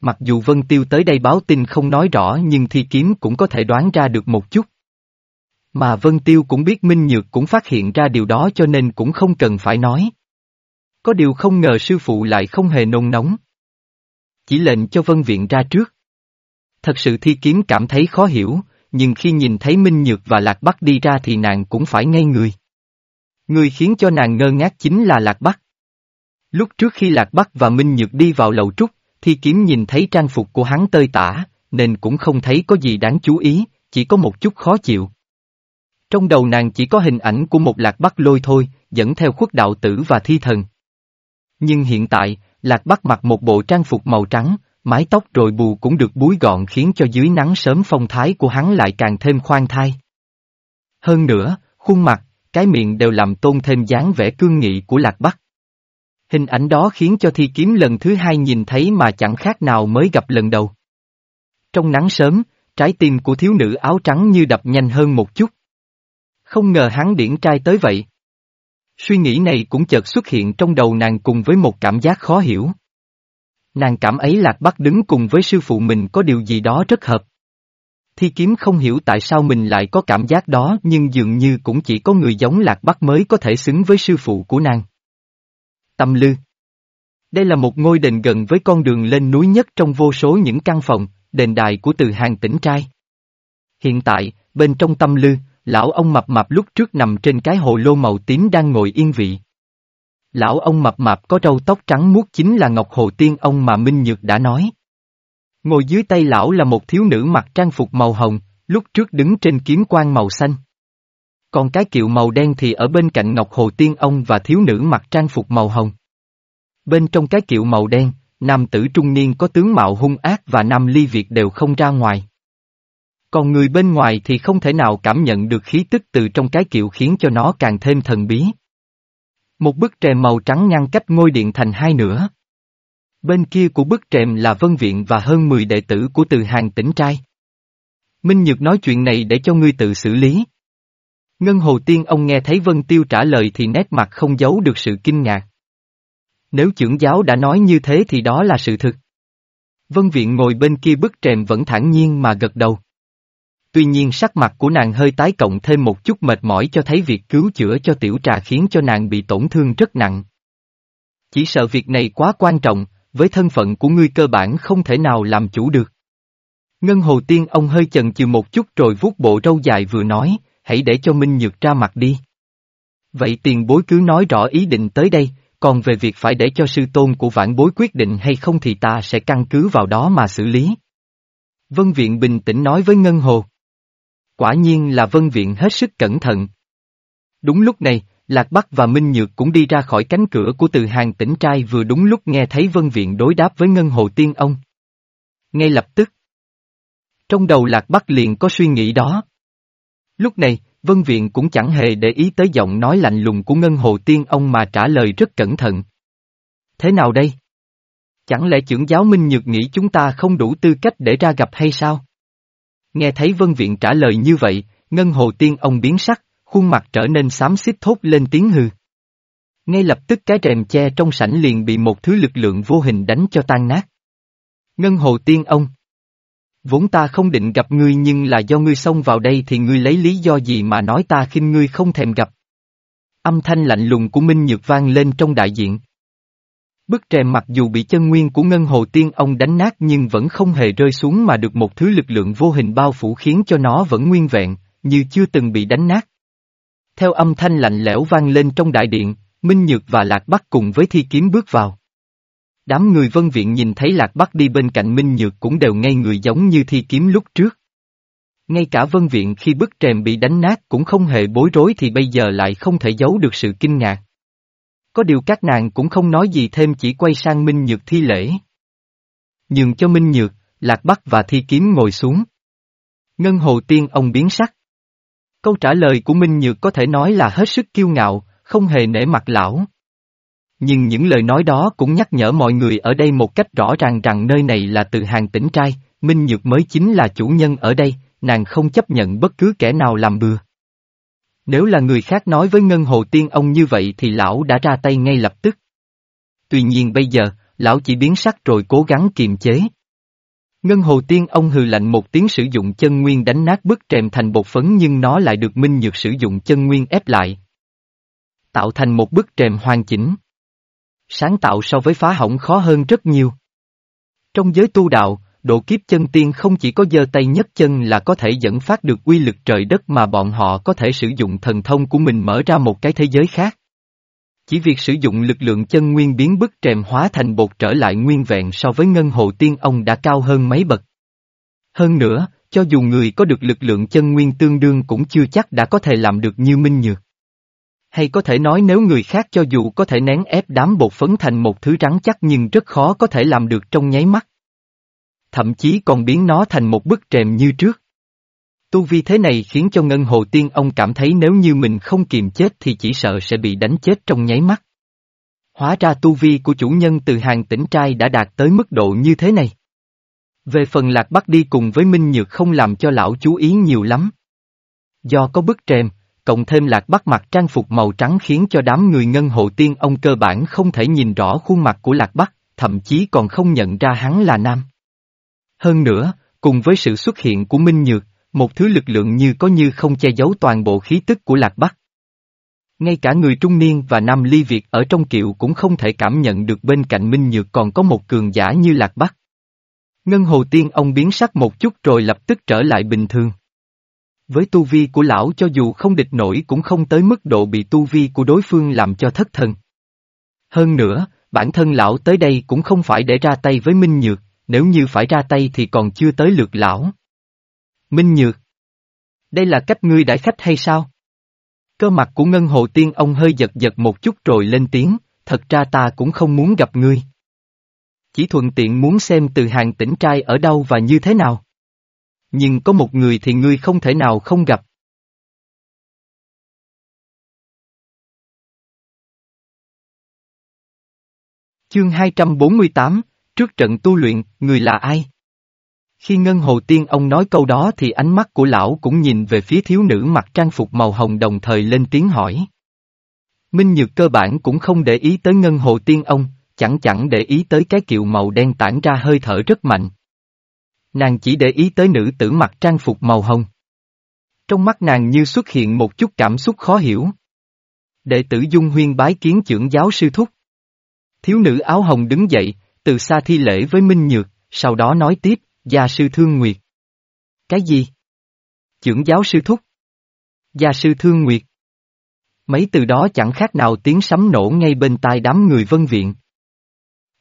Mặc dù Vân Tiêu tới đây báo tin không nói rõ nhưng thi kiếm cũng có thể đoán ra được một chút. Mà Vân Tiêu cũng biết Minh Nhược cũng phát hiện ra điều đó cho nên cũng không cần phải nói. Có điều không ngờ sư phụ lại không hề nôn nóng. Chỉ lệnh cho Vân Viện ra trước. Thật sự thi kiếm cảm thấy khó hiểu, nhưng khi nhìn thấy Minh Nhược và Lạc Bắc đi ra thì nàng cũng phải ngây người. Người khiến cho nàng ngơ ngác chính là Lạc Bắc. Lúc trước khi Lạc Bắc và Minh Nhược đi vào lầu trúc, thi kiếm nhìn thấy trang phục của hắn tơi tả, nên cũng không thấy có gì đáng chú ý, chỉ có một chút khó chịu. Trong đầu nàng chỉ có hình ảnh của một Lạc Bắc lôi thôi, dẫn theo khuất đạo tử và thi thần. Nhưng hiện tại, Lạc Bắc mặc một bộ trang phục màu trắng, mái tóc rồi bù cũng được búi gọn khiến cho dưới nắng sớm phong thái của hắn lại càng thêm khoan thai. Hơn nữa, khuôn mặt, cái miệng đều làm tôn thêm dáng vẻ cương nghị của Lạc Bắc. Hình ảnh đó khiến cho thi kiếm lần thứ hai nhìn thấy mà chẳng khác nào mới gặp lần đầu. Trong nắng sớm, trái tim của thiếu nữ áo trắng như đập nhanh hơn một chút. Không ngờ hắn điển trai tới vậy. Suy nghĩ này cũng chợt xuất hiện trong đầu nàng cùng với một cảm giác khó hiểu. Nàng cảm ấy Lạc Bắc đứng cùng với sư phụ mình có điều gì đó rất hợp. Thi kiếm không hiểu tại sao mình lại có cảm giác đó nhưng dường như cũng chỉ có người giống Lạc Bắc mới có thể xứng với sư phụ của nàng. Tâm Lư Đây là một ngôi đền gần với con đường lên núi nhất trong vô số những căn phòng, đền đài của từ hàng tỉnh trai. Hiện tại, bên trong tâm lư, lão ông mập mạp lúc trước nằm trên cái hồ lô màu tím đang ngồi yên vị. Lão ông mập mạp có râu tóc trắng muốt chính là Ngọc Hồ Tiên ông mà Minh Nhược đã nói. Ngồi dưới tay lão là một thiếu nữ mặc trang phục màu hồng, lúc trước đứng trên kiếm quan màu xanh. Còn cái kiệu màu đen thì ở bên cạnh Ngọc Hồ Tiên ông và thiếu nữ mặc trang phục màu hồng. Bên trong cái kiệu màu đen, nam tử trung niên có tướng mạo hung ác và nam ly Việt đều không ra ngoài. Còn người bên ngoài thì không thể nào cảm nhận được khí tức từ trong cái kiệu khiến cho nó càng thêm thần bí. Một bức trèm màu trắng ngăn cách ngôi điện thành hai nửa. Bên kia của bức trèm là Vân Viện và hơn 10 đệ tử của từ hàng tỉnh trai. Minh Nhược nói chuyện này để cho ngươi tự xử lý. Ngân Hồ Tiên ông nghe thấy Vân Tiêu trả lời thì nét mặt không giấu được sự kinh ngạc. Nếu trưởng giáo đã nói như thế thì đó là sự thực. Vân Viện ngồi bên kia bức trèm vẫn thản nhiên mà gật đầu. Tuy nhiên sắc mặt của nàng hơi tái cộng thêm một chút mệt mỏi cho thấy việc cứu chữa cho tiểu trà khiến cho nàng bị tổn thương rất nặng. Chỉ sợ việc này quá quan trọng, với thân phận của ngươi cơ bản không thể nào làm chủ được. Ngân Hồ Tiên ông hơi chần chừ một chút rồi vuốt bộ râu dài vừa nói, hãy để cho Minh Nhược ra mặt đi. Vậy tiền bối cứ nói rõ ý định tới đây, còn về việc phải để cho sư tôn của vãn bối quyết định hay không thì ta sẽ căn cứ vào đó mà xử lý. Vân Viện bình tĩnh nói với Ngân Hồ. Quả nhiên là Vân Viện hết sức cẩn thận. Đúng lúc này, Lạc Bắc và Minh Nhược cũng đi ra khỏi cánh cửa của từ hàng tỉnh trai vừa đúng lúc nghe thấy Vân Viện đối đáp với Ngân Hồ Tiên Ông. Ngay lập tức. Trong đầu Lạc Bắc liền có suy nghĩ đó. Lúc này, Vân Viện cũng chẳng hề để ý tới giọng nói lạnh lùng của Ngân Hồ Tiên Ông mà trả lời rất cẩn thận. Thế nào đây? Chẳng lẽ trưởng giáo Minh Nhược nghĩ chúng ta không đủ tư cách để ra gặp hay sao? Nghe thấy Vân Viện trả lời như vậy, Ngân Hồ Tiên Ông biến sắc, khuôn mặt trở nên xám xít thốt lên tiếng hư. Ngay lập tức cái rèm che trong sảnh liền bị một thứ lực lượng vô hình đánh cho tan nát. Ngân Hồ Tiên Ông Vốn ta không định gặp ngươi nhưng là do ngươi xông vào đây thì ngươi lấy lý do gì mà nói ta khinh ngươi không thèm gặp. Âm thanh lạnh lùng của Minh Nhược vang lên trong đại diện. Bức rèm mặc dù bị chân nguyên của Ngân Hồ Tiên ông đánh nát nhưng vẫn không hề rơi xuống mà được một thứ lực lượng vô hình bao phủ khiến cho nó vẫn nguyên vẹn, như chưa từng bị đánh nát. Theo âm thanh lạnh lẽo vang lên trong đại điện, Minh Nhược và Lạc Bắc cùng với thi kiếm bước vào. Đám người vân viện nhìn thấy Lạc Bắc đi bên cạnh Minh Nhược cũng đều ngây người giống như thi kiếm lúc trước. Ngay cả vân viện khi bức trèm bị đánh nát cũng không hề bối rối thì bây giờ lại không thể giấu được sự kinh ngạc. Có điều các nàng cũng không nói gì thêm chỉ quay sang Minh Nhược thi lễ. Nhường cho Minh Nhược, Lạc Bắc và thi kiếm ngồi xuống. Ngân Hồ Tiên ông biến sắc. Câu trả lời của Minh Nhược có thể nói là hết sức kiêu ngạo, không hề nể mặt lão. Nhưng những lời nói đó cũng nhắc nhở mọi người ở đây một cách rõ ràng rằng nơi này là từ hàng tỉnh trai, Minh Nhược mới chính là chủ nhân ở đây, nàng không chấp nhận bất cứ kẻ nào làm bừa. Nếu là người khác nói với Ngân Hồ Tiên ông như vậy thì lão đã ra tay ngay lập tức. Tuy nhiên bây giờ, lão chỉ biến sắc rồi cố gắng kiềm chế. Ngân Hồ Tiên ông hừ lạnh một tiếng sử dụng chân nguyên đánh nát bức trèm thành bột phấn nhưng nó lại được Minh Nhược sử dụng chân nguyên ép lại. Tạo thành một bức trèm hoàn chỉnh. Sáng tạo so với phá hỏng khó hơn rất nhiều. Trong giới tu đạo, độ kiếp chân tiên không chỉ có giơ tay nhấc chân là có thể dẫn phát được uy lực trời đất mà bọn họ có thể sử dụng thần thông của mình mở ra một cái thế giới khác. Chỉ việc sử dụng lực lượng chân nguyên biến bức trèm hóa thành bột trở lại nguyên vẹn so với ngân hồ tiên ông đã cao hơn mấy bậc. Hơn nữa, cho dù người có được lực lượng chân nguyên tương đương cũng chưa chắc đã có thể làm được như Minh Nhược. Hay có thể nói nếu người khác cho dù có thể nén ép đám bột phấn thành một thứ rắn chắc nhưng rất khó có thể làm được trong nháy mắt. Thậm chí còn biến nó thành một bức trèm như trước. Tu vi thế này khiến cho Ngân Hồ Tiên ông cảm thấy nếu như mình không kiềm chết thì chỉ sợ sẽ bị đánh chết trong nháy mắt. Hóa ra tu vi của chủ nhân từ hàng tỉnh trai đã đạt tới mức độ như thế này. Về phần lạc bắc đi cùng với Minh Nhược không làm cho lão chú ý nhiều lắm. Do có bức trèm, cộng thêm lạc bắc mặc trang phục màu trắng khiến cho đám người ngân hộ tiên ông cơ bản không thể nhìn rõ khuôn mặt của lạc bắc, thậm chí còn không nhận ra hắn là nam. Hơn nữa, cùng với sự xuất hiện của Minh Nhược, một thứ lực lượng như có như không che giấu toàn bộ khí tức của lạc bắc. Ngay cả người trung niên và nam ly Việt ở trong kiệu cũng không thể cảm nhận được bên cạnh Minh Nhược còn có một cường giả như lạc bắc. Ngân hồ tiên ông biến sắc một chút rồi lập tức trở lại bình thường. Với tu vi của lão cho dù không địch nổi cũng không tới mức độ bị tu vi của đối phương làm cho thất thần. Hơn nữa, bản thân lão tới đây cũng không phải để ra tay với Minh Nhược, nếu như phải ra tay thì còn chưa tới lượt lão. Minh Nhược. Đây là cách ngươi đãi khách hay sao? Cơ mặt của Ngân Hồ Tiên ông hơi giật giật một chút rồi lên tiếng, thật ra ta cũng không muốn gặp ngươi. Chỉ thuận tiện muốn xem từ hàng tỉnh trai ở đâu và như thế nào. Nhưng có một người thì ngươi không thể nào không gặp. Chương 248, trước trận tu luyện, người là ai? Khi Ngân Hồ Tiên ông nói câu đó thì ánh mắt của lão cũng nhìn về phía thiếu nữ mặc trang phục màu hồng đồng thời lên tiếng hỏi. Minh Nhược cơ bản cũng không để ý tới Ngân Hồ Tiên ông, chẳng chẳng để ý tới cái kiệu màu đen tản ra hơi thở rất mạnh. Nàng chỉ để ý tới nữ tử mặc trang phục màu hồng. Trong mắt nàng như xuất hiện một chút cảm xúc khó hiểu. Đệ tử Dung Huyên bái kiến trưởng giáo sư thúc. Thiếu nữ áo hồng đứng dậy, từ xa thi lễ với Minh Nhược, sau đó nói tiếp, gia sư Thương Nguyệt. Cái gì? Trưởng giáo sư thúc. Gia sư Thương Nguyệt. Mấy từ đó chẳng khác nào tiếng sấm nổ ngay bên tai đám người vân viện.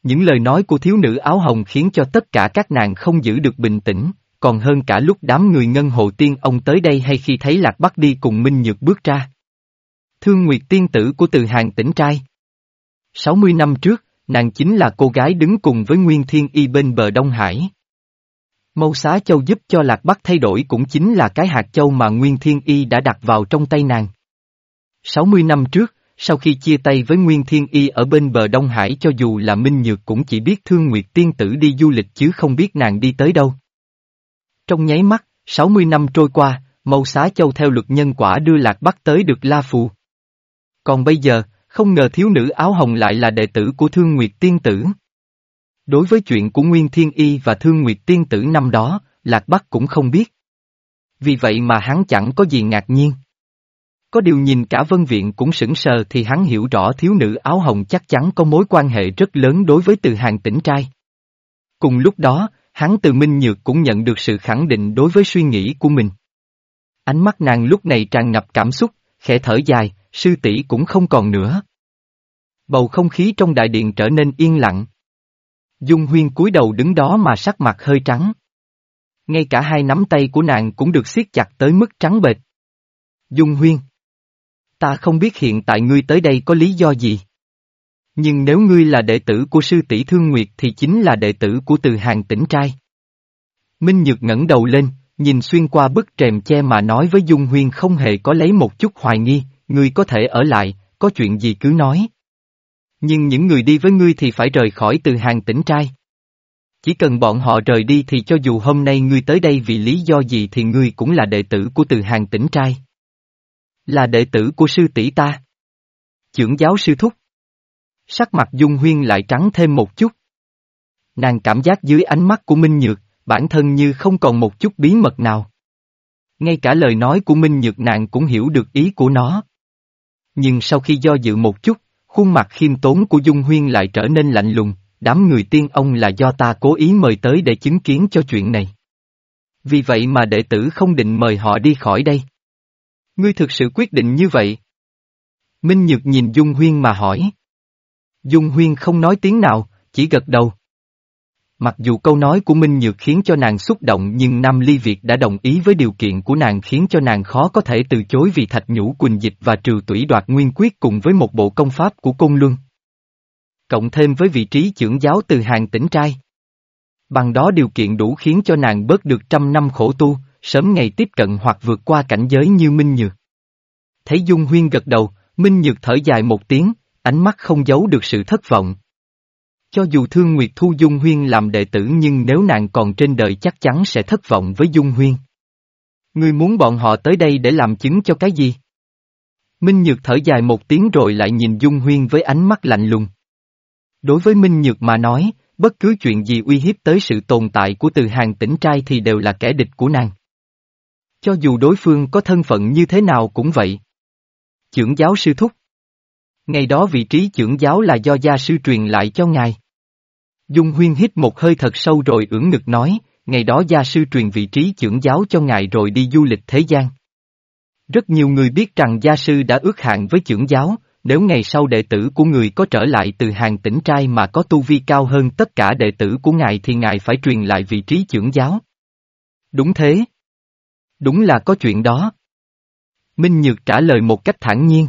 Những lời nói của thiếu nữ áo hồng khiến cho tất cả các nàng không giữ được bình tĩnh, còn hơn cả lúc đám người ngân hồ tiên ông tới đây hay khi thấy Lạc Bắc đi cùng Minh Nhược bước ra. Thương Nguyệt tiên tử của từ hàng tỉnh trai. 60 năm trước, nàng chính là cô gái đứng cùng với Nguyên Thiên Y bên bờ Đông Hải. Mâu xá châu giúp cho Lạc Bắc thay đổi cũng chính là cái hạt châu mà Nguyên Thiên Y đã đặt vào trong tay nàng. 60 năm trước, sau khi chia tay với Nguyên Thiên Y ở bên bờ Đông Hải cho dù là Minh Nhược cũng chỉ biết Thương Nguyệt Tiên Tử đi du lịch chứ không biết nàng đi tới đâu. Trong nháy mắt, 60 năm trôi qua, Mâu Xá Châu theo luật nhân quả đưa Lạc Bắc tới được La Phù. Còn bây giờ, không ngờ thiếu nữ áo hồng lại là đệ tử của Thương Nguyệt Tiên Tử. Đối với chuyện của Nguyên Thiên Y và Thương Nguyệt Tiên Tử năm đó, Lạc Bắc cũng không biết. Vì vậy mà hắn chẳng có gì ngạc nhiên. Có điều nhìn cả vân viện cũng sững sờ thì hắn hiểu rõ thiếu nữ áo hồng chắc chắn có mối quan hệ rất lớn đối với từ hàng tỉnh trai. Cùng lúc đó, hắn từ Minh Nhược cũng nhận được sự khẳng định đối với suy nghĩ của mình. Ánh mắt nàng lúc này tràn ngập cảm xúc, khẽ thở dài, sư tỷ cũng không còn nữa. Bầu không khí trong đại điện trở nên yên lặng. Dung Huyên cúi đầu đứng đó mà sắc mặt hơi trắng. Ngay cả hai nắm tay của nàng cũng được siết chặt tới mức trắng bệch. Dung Huyên ta không biết hiện tại ngươi tới đây có lý do gì. Nhưng nếu ngươi là đệ tử của sư tỷ Thương Nguyệt thì chính là đệ tử của từ hàng tỉnh trai. Minh Nhược ngẩng đầu lên, nhìn xuyên qua bức rèm che mà nói với Dung Huyên không hề có lấy một chút hoài nghi, ngươi có thể ở lại, có chuyện gì cứ nói. Nhưng những người đi với ngươi thì phải rời khỏi từ hàng tỉnh trai. Chỉ cần bọn họ rời đi thì cho dù hôm nay ngươi tới đây vì lý do gì thì ngươi cũng là đệ tử của từ hàng tỉnh trai. Là đệ tử của sư tỷ ta. Chưởng giáo sư thúc. Sắc mặt Dung Huyên lại trắng thêm một chút. Nàng cảm giác dưới ánh mắt của Minh Nhược, bản thân như không còn một chút bí mật nào. Ngay cả lời nói của Minh Nhược nàng cũng hiểu được ý của nó. Nhưng sau khi do dự một chút, khuôn mặt khiêm tốn của Dung Huyên lại trở nên lạnh lùng, đám người tiên ông là do ta cố ý mời tới để chứng kiến cho chuyện này. Vì vậy mà đệ tử không định mời họ đi khỏi đây. Ngươi thực sự quyết định như vậy? Minh Nhược nhìn Dung Huyên mà hỏi. Dung Huyên không nói tiếng nào, chỉ gật đầu. Mặc dù câu nói của Minh Nhược khiến cho nàng xúc động nhưng Nam Ly Việt đã đồng ý với điều kiện của nàng khiến cho nàng khó có thể từ chối vì thạch nhũ quỳnh dịch và trừ tủy đoạt nguyên quyết cùng với một bộ công pháp của Côn Luân. Cộng thêm với vị trí trưởng giáo từ hàng tỉnh trai. Bằng đó điều kiện đủ khiến cho nàng bớt được trăm năm khổ tu, sớm ngày tiếp cận hoặc vượt qua cảnh giới như Minh Nhược. Thấy Dung Huyên gật đầu, Minh Nhược thở dài một tiếng, ánh mắt không giấu được sự thất vọng. Cho dù Thương Nguyệt thu Dung Huyên làm đệ tử nhưng nếu nàng còn trên đời chắc chắn sẽ thất vọng với Dung Huyên. Ngươi muốn bọn họ tới đây để làm chứng cho cái gì? Minh Nhược thở dài một tiếng rồi lại nhìn Dung Huyên với ánh mắt lạnh lùng. Đối với Minh Nhược mà nói, bất cứ chuyện gì uy hiếp tới sự tồn tại của từ hàng tỉnh trai thì đều là kẻ địch của nàng. Cho dù đối phương có thân phận như thế nào cũng vậy. Chưởng giáo sư thúc. Ngày đó vị trí chưởng giáo là do gia sư truyền lại cho ngài. Dung Huyên hít một hơi thật sâu rồi ưỡn ngực nói, ngày đó gia sư truyền vị trí trưởng giáo cho ngài rồi đi du lịch thế gian. Rất nhiều người biết rằng gia sư đã ước hạn với trưởng giáo, nếu ngày sau đệ tử của người có trở lại từ hàng tỉnh trai mà có tu vi cao hơn tất cả đệ tử của ngài thì ngài phải truyền lại vị trí trưởng giáo. Đúng thế. Đúng là có chuyện đó. Minh Nhược trả lời một cách thản nhiên.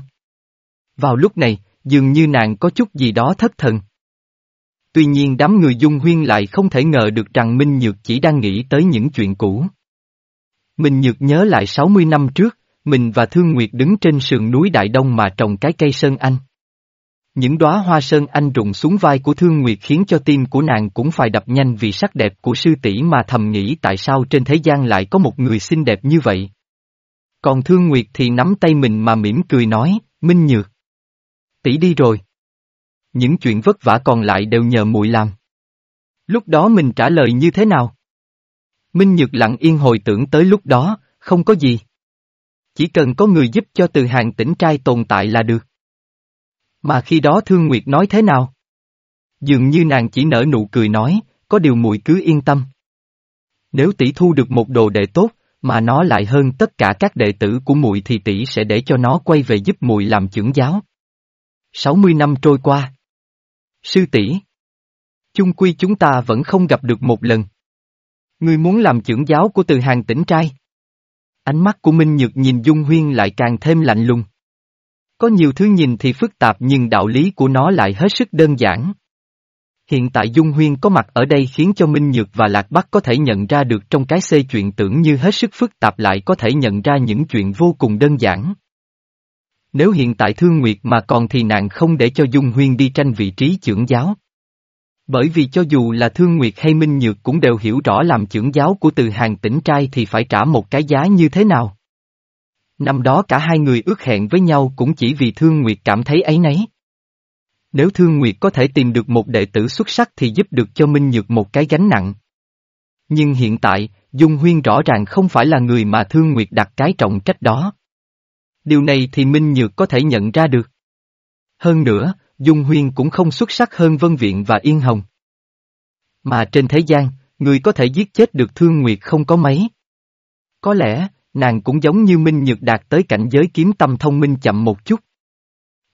Vào lúc này, dường như nàng có chút gì đó thất thần. Tuy nhiên đám người dung huyên lại không thể ngờ được rằng Minh Nhược chỉ đang nghĩ tới những chuyện cũ. Minh Nhược nhớ lại 60 năm trước, mình và Thương Nguyệt đứng trên sườn núi Đại Đông mà trồng cái cây sơn anh. Những đóa hoa sơn anh rụng xuống vai của Thương Nguyệt khiến cho tim của nàng cũng phải đập nhanh vì sắc đẹp của sư tỷ mà thầm nghĩ tại sao trên thế gian lại có một người xinh đẹp như vậy. Còn Thương Nguyệt thì nắm tay mình mà mỉm cười nói, Minh Nhược. Tỷ đi rồi. Những chuyện vất vả còn lại đều nhờ muội làm. Lúc đó mình trả lời như thế nào? Minh Nhược lặng yên hồi tưởng tới lúc đó, không có gì. Chỉ cần có người giúp cho từ hàng tỉnh trai tồn tại là được. Mà khi đó Thương Nguyệt nói thế nào? Dường như nàng chỉ nở nụ cười nói, có điều muội cứ yên tâm. Nếu tỷ thu được một đồ đệ tốt, mà nó lại hơn tất cả các đệ tử của muội thì tỷ sẽ để cho nó quay về giúp muội làm trưởng giáo. 60 năm trôi qua. Sư tỷ, Chung quy chúng ta vẫn không gặp được một lần. Ngươi muốn làm trưởng giáo của từ hàng tỉnh trai. Ánh mắt của Minh Nhược nhìn Dung Huyên lại càng thêm lạnh lùng. Có nhiều thứ nhìn thì phức tạp nhưng đạo lý của nó lại hết sức đơn giản. Hiện tại Dung Huyên có mặt ở đây khiến cho Minh Nhược và Lạc Bắc có thể nhận ra được trong cái xê chuyện tưởng như hết sức phức tạp lại có thể nhận ra những chuyện vô cùng đơn giản. Nếu hiện tại Thương Nguyệt mà còn thì nàng không để cho Dung Huyên đi tranh vị trí trưởng giáo. Bởi vì cho dù là Thương Nguyệt hay Minh Nhược cũng đều hiểu rõ làm trưởng giáo của từ hàng tỉnh trai thì phải trả một cái giá như thế nào. Năm đó cả hai người ước hẹn với nhau cũng chỉ vì Thương Nguyệt cảm thấy ấy nấy. Nếu Thương Nguyệt có thể tìm được một đệ tử xuất sắc thì giúp được cho Minh Nhược một cái gánh nặng. Nhưng hiện tại, Dung Huyên rõ ràng không phải là người mà Thương Nguyệt đặt cái trọng trách đó. Điều này thì Minh Nhược có thể nhận ra được. Hơn nữa, Dung Huyên cũng không xuất sắc hơn Vân Viện và Yên Hồng. Mà trên thế gian, người có thể giết chết được Thương Nguyệt không có mấy. Có lẽ, nàng cũng giống như Minh Nhược đạt tới cảnh giới kiếm tâm thông minh chậm một chút.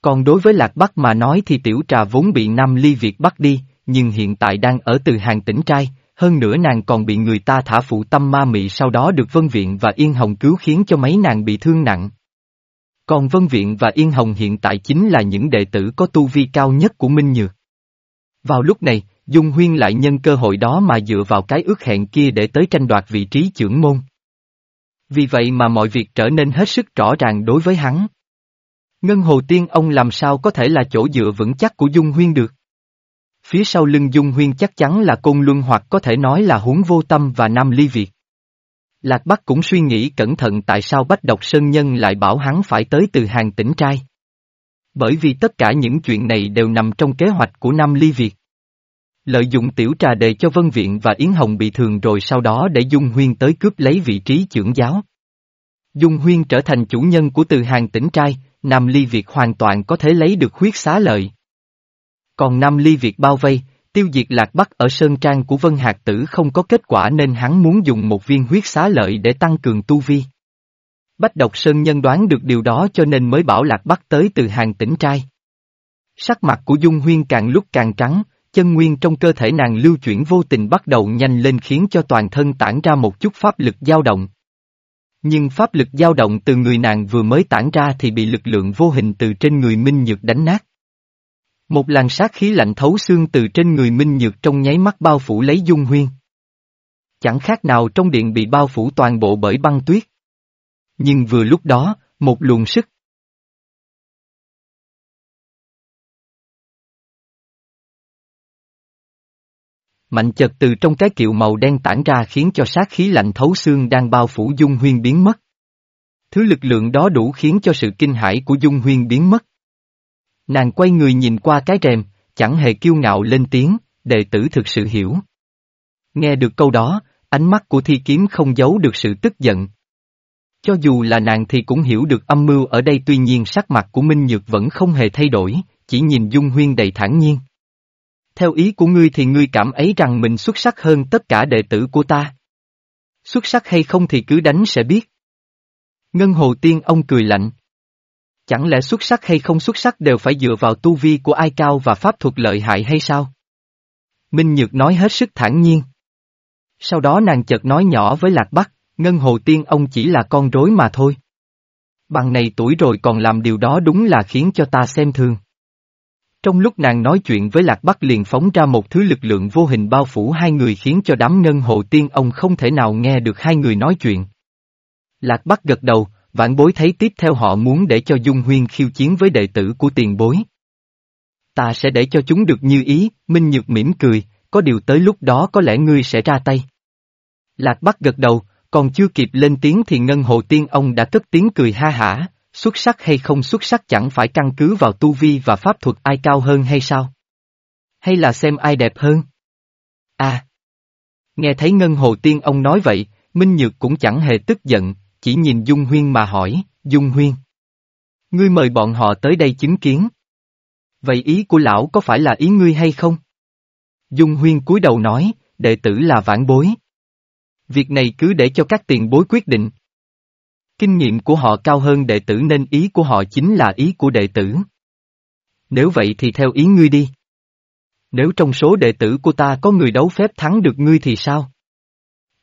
Còn đối với Lạc Bắc mà nói thì tiểu trà vốn bị Nam Ly Việt bắt đi, nhưng hiện tại đang ở từ hàng tỉnh trai, hơn nữa nàng còn bị người ta thả phụ tâm ma mị sau đó được Vân Viện và Yên Hồng cứu khiến cho mấy nàng bị thương nặng. Còn Vân Viện và Yên Hồng hiện tại chính là những đệ tử có tu vi cao nhất của Minh Nhược. Vào lúc này, Dung Huyên lại nhân cơ hội đó mà dựa vào cái ước hẹn kia để tới tranh đoạt vị trí trưởng môn. Vì vậy mà mọi việc trở nên hết sức rõ ràng đối với hắn. Ngân Hồ Tiên ông làm sao có thể là chỗ dựa vững chắc của Dung Huyên được. phía sau lưng Dung Huyên chắc chắn là Côn Luân hoặc có thể nói là huống vô tâm và Nam Ly Việt. Lạc Bắc cũng suy nghĩ cẩn thận tại sao Bách Độc Sơn Nhân lại bảo hắn phải tới từ hàng tỉnh trai. Bởi vì tất cả những chuyện này đều nằm trong kế hoạch của Nam Ly Việt. Lợi dụng tiểu trà đề cho Vân Viện và Yến Hồng bị thường rồi sau đó để Dung Huyên tới cướp lấy vị trí trưởng giáo. Dung Huyên trở thành chủ nhân của từ hàng tỉnh trai, Nam Ly Việt hoàn toàn có thể lấy được huyết xá lợi. Còn Nam Ly Việt bao vây, tiêu diệt lạc bắc ở Sơn Trang của Vân Hạc Tử không có kết quả nên hắn muốn dùng một viên huyết xá lợi để tăng cường tu vi. Bách độc Sơn nhân đoán được điều đó cho nên mới bảo lạc bắc tới từ hàng tỉnh trai. Sắc mặt của Dung Huyên càng lúc càng trắng, chân nguyên trong cơ thể nàng lưu chuyển vô tình bắt đầu nhanh lên khiến cho toàn thân tản ra một chút pháp lực dao động. Nhưng pháp lực dao động từ người nàng vừa mới tản ra thì bị lực lượng vô hình từ trên người Minh Nhược đánh nát. Một làn sát khí lạnh thấu xương từ trên người Minh Nhược trong nháy mắt bao phủ lấy Dung Huyên. Chẳng khác nào trong điện bị bao phủ toàn bộ bởi băng tuyết. Nhưng vừa lúc đó, một luồng sức Mạnh chợt từ trong cái kiệu màu đen tản ra khiến cho sát khí lạnh thấu xương đang bao phủ Dung Huyên biến mất. Thứ lực lượng đó đủ khiến cho sự kinh hãi của Dung Huyên biến mất. Nàng quay người nhìn qua cái rèm, chẳng hề kiêu ngạo lên tiếng, đệ tử thực sự hiểu. Nghe được câu đó, ánh mắt của thi kiếm không giấu được sự tức giận. Cho dù là nàng thì cũng hiểu được âm mưu ở đây tuy nhiên sắc mặt của Minh Nhược vẫn không hề thay đổi, chỉ nhìn Dung Huyên đầy thản nhiên. Theo ý của ngươi thì ngươi cảm ấy rằng mình xuất sắc hơn tất cả đệ tử của ta. Xuất sắc hay không thì cứ đánh sẽ biết. Ngân Hồ Tiên ông cười lạnh. Chẳng lẽ xuất sắc hay không xuất sắc đều phải dựa vào tu vi của ai cao và pháp thuật lợi hại hay sao? Minh Nhược nói hết sức thản nhiên. Sau đó nàng chợt nói nhỏ với Lạc Bắc, Ngân Hồ Tiên ông chỉ là con rối mà thôi. Bằng này tuổi rồi còn làm điều đó đúng là khiến cho ta xem thường. Trong lúc nàng nói chuyện với Lạc Bắc liền phóng ra một thứ lực lượng vô hình bao phủ hai người khiến cho đám ngân Hồ tiên ông không thể nào nghe được hai người nói chuyện. Lạc Bắc gật đầu, vãn bối thấy tiếp theo họ muốn để cho Dung Huyên khiêu chiến với đệ tử của tiền bối. Ta sẽ để cho chúng được như ý, Minh Nhược mỉm cười, có điều tới lúc đó có lẽ ngươi sẽ ra tay. Lạc Bắc gật đầu, còn chưa kịp lên tiếng thì ngân Hồ tiên ông đã cất tiếng cười ha hả, Xuất sắc hay không xuất sắc chẳng phải căn cứ vào tu vi và pháp thuật ai cao hơn hay sao? Hay là xem ai đẹp hơn? À! Nghe thấy Ngân Hồ Tiên ông nói vậy, Minh Nhược cũng chẳng hề tức giận, chỉ nhìn Dung Huyên mà hỏi, Dung Huyên. Ngươi mời bọn họ tới đây chứng kiến. Vậy ý của lão có phải là ý ngươi hay không? Dung Huyên cúi đầu nói, đệ tử là vãn bối. Việc này cứ để cho các tiền bối quyết định. Kinh nghiệm của họ cao hơn đệ tử nên ý của họ chính là ý của đệ tử. Nếu vậy thì theo ý ngươi đi. Nếu trong số đệ tử của ta có người đấu phép thắng được ngươi thì sao?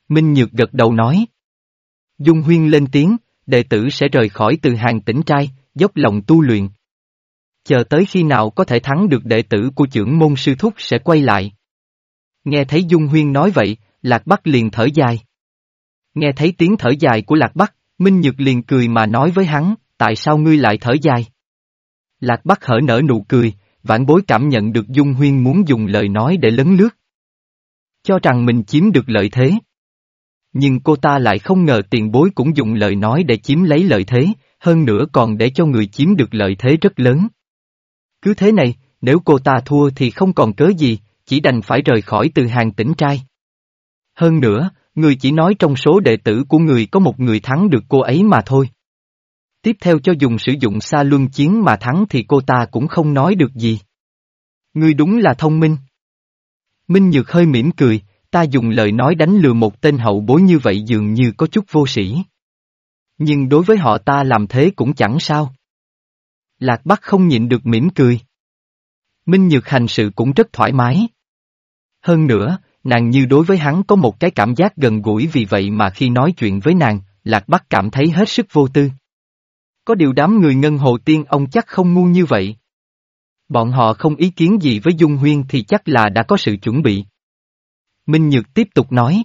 Minh Nhược gật đầu nói. Dung Huyên lên tiếng, đệ tử sẽ rời khỏi từ hàng tỉnh trai, dốc lòng tu luyện. Chờ tới khi nào có thể thắng được đệ tử của trưởng môn sư thúc sẽ quay lại. Nghe thấy Dung Huyên nói vậy, Lạc Bắc liền thở dài. Nghe thấy tiếng thở dài của Lạc Bắc, Minh Nhược liền cười mà nói với hắn, tại sao ngươi lại thở dài? Lạc Bắc hở nở nụ cười, vãn bối cảm nhận được Dung Huyên muốn dùng lời nói để lấn lướt. Cho rằng mình chiếm được lợi thế. Nhưng cô ta lại không ngờ tiền bối cũng dùng lời nói để chiếm lấy lợi thế, hơn nữa còn để cho người chiếm được lợi thế rất lớn. Cứ thế này, nếu cô ta thua thì không còn cớ gì, chỉ đành phải rời khỏi từ hàng tỉnh trai. Hơn nữa, Người chỉ nói trong số đệ tử của người có một người thắng được cô ấy mà thôi. Tiếp theo cho dùng sử dụng xa luân chiến mà thắng thì cô ta cũng không nói được gì. Ngươi đúng là thông minh. Minh Nhược hơi mỉm cười, ta dùng lời nói đánh lừa một tên hậu bối như vậy dường như có chút vô sĩ. Nhưng đối với họ ta làm thế cũng chẳng sao. Lạc Bắc không nhịn được mỉm cười. Minh Nhược hành sự cũng rất thoải mái. Hơn nữa, nàng như đối với hắn có một cái cảm giác gần gũi vì vậy mà khi nói chuyện với nàng, Lạc Bắc cảm thấy hết sức vô tư. Có điều đám người ngân hồ tiên ông chắc không ngu như vậy. Bọn họ không ý kiến gì với Dung Huyên thì chắc là đã có sự chuẩn bị. Minh Nhược tiếp tục nói.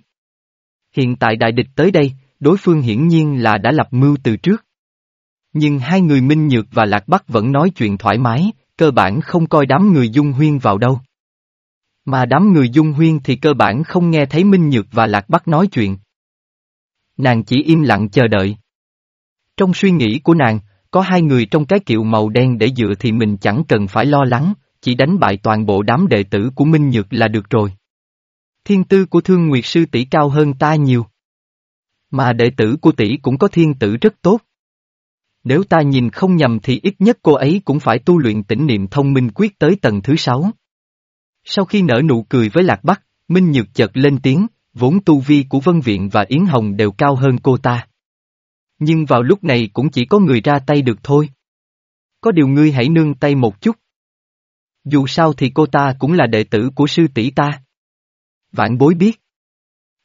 Hiện tại đại địch tới đây, đối phương hiển nhiên là đã lập mưu từ trước. Nhưng hai người Minh Nhược và Lạc Bắc vẫn nói chuyện thoải mái, cơ bản không coi đám người Dung Huyên vào đâu. Mà đám người dung huyên thì cơ bản không nghe thấy Minh Nhược và Lạc Bắc nói chuyện. Nàng chỉ im lặng chờ đợi. Trong suy nghĩ của nàng, có hai người trong cái kiệu màu đen để dựa thì mình chẳng cần phải lo lắng, chỉ đánh bại toàn bộ đám đệ tử của Minh Nhược là được rồi. Thiên tư của Thương Nguyệt Sư tỷ cao hơn ta nhiều. Mà đệ tử của tỷ cũng có thiên tử rất tốt. Nếu ta nhìn không nhầm thì ít nhất cô ấy cũng phải tu luyện tỉnh niệm thông minh quyết tới tầng thứ sáu. Sau khi nở nụ cười với Lạc Bắc, Minh Nhược chợt lên tiếng, vốn tu vi của Vân Viện và Yến Hồng đều cao hơn cô ta. Nhưng vào lúc này cũng chỉ có người ra tay được thôi. Có điều ngươi hãy nương tay một chút. Dù sao thì cô ta cũng là đệ tử của sư tỷ ta. Vãn bối biết.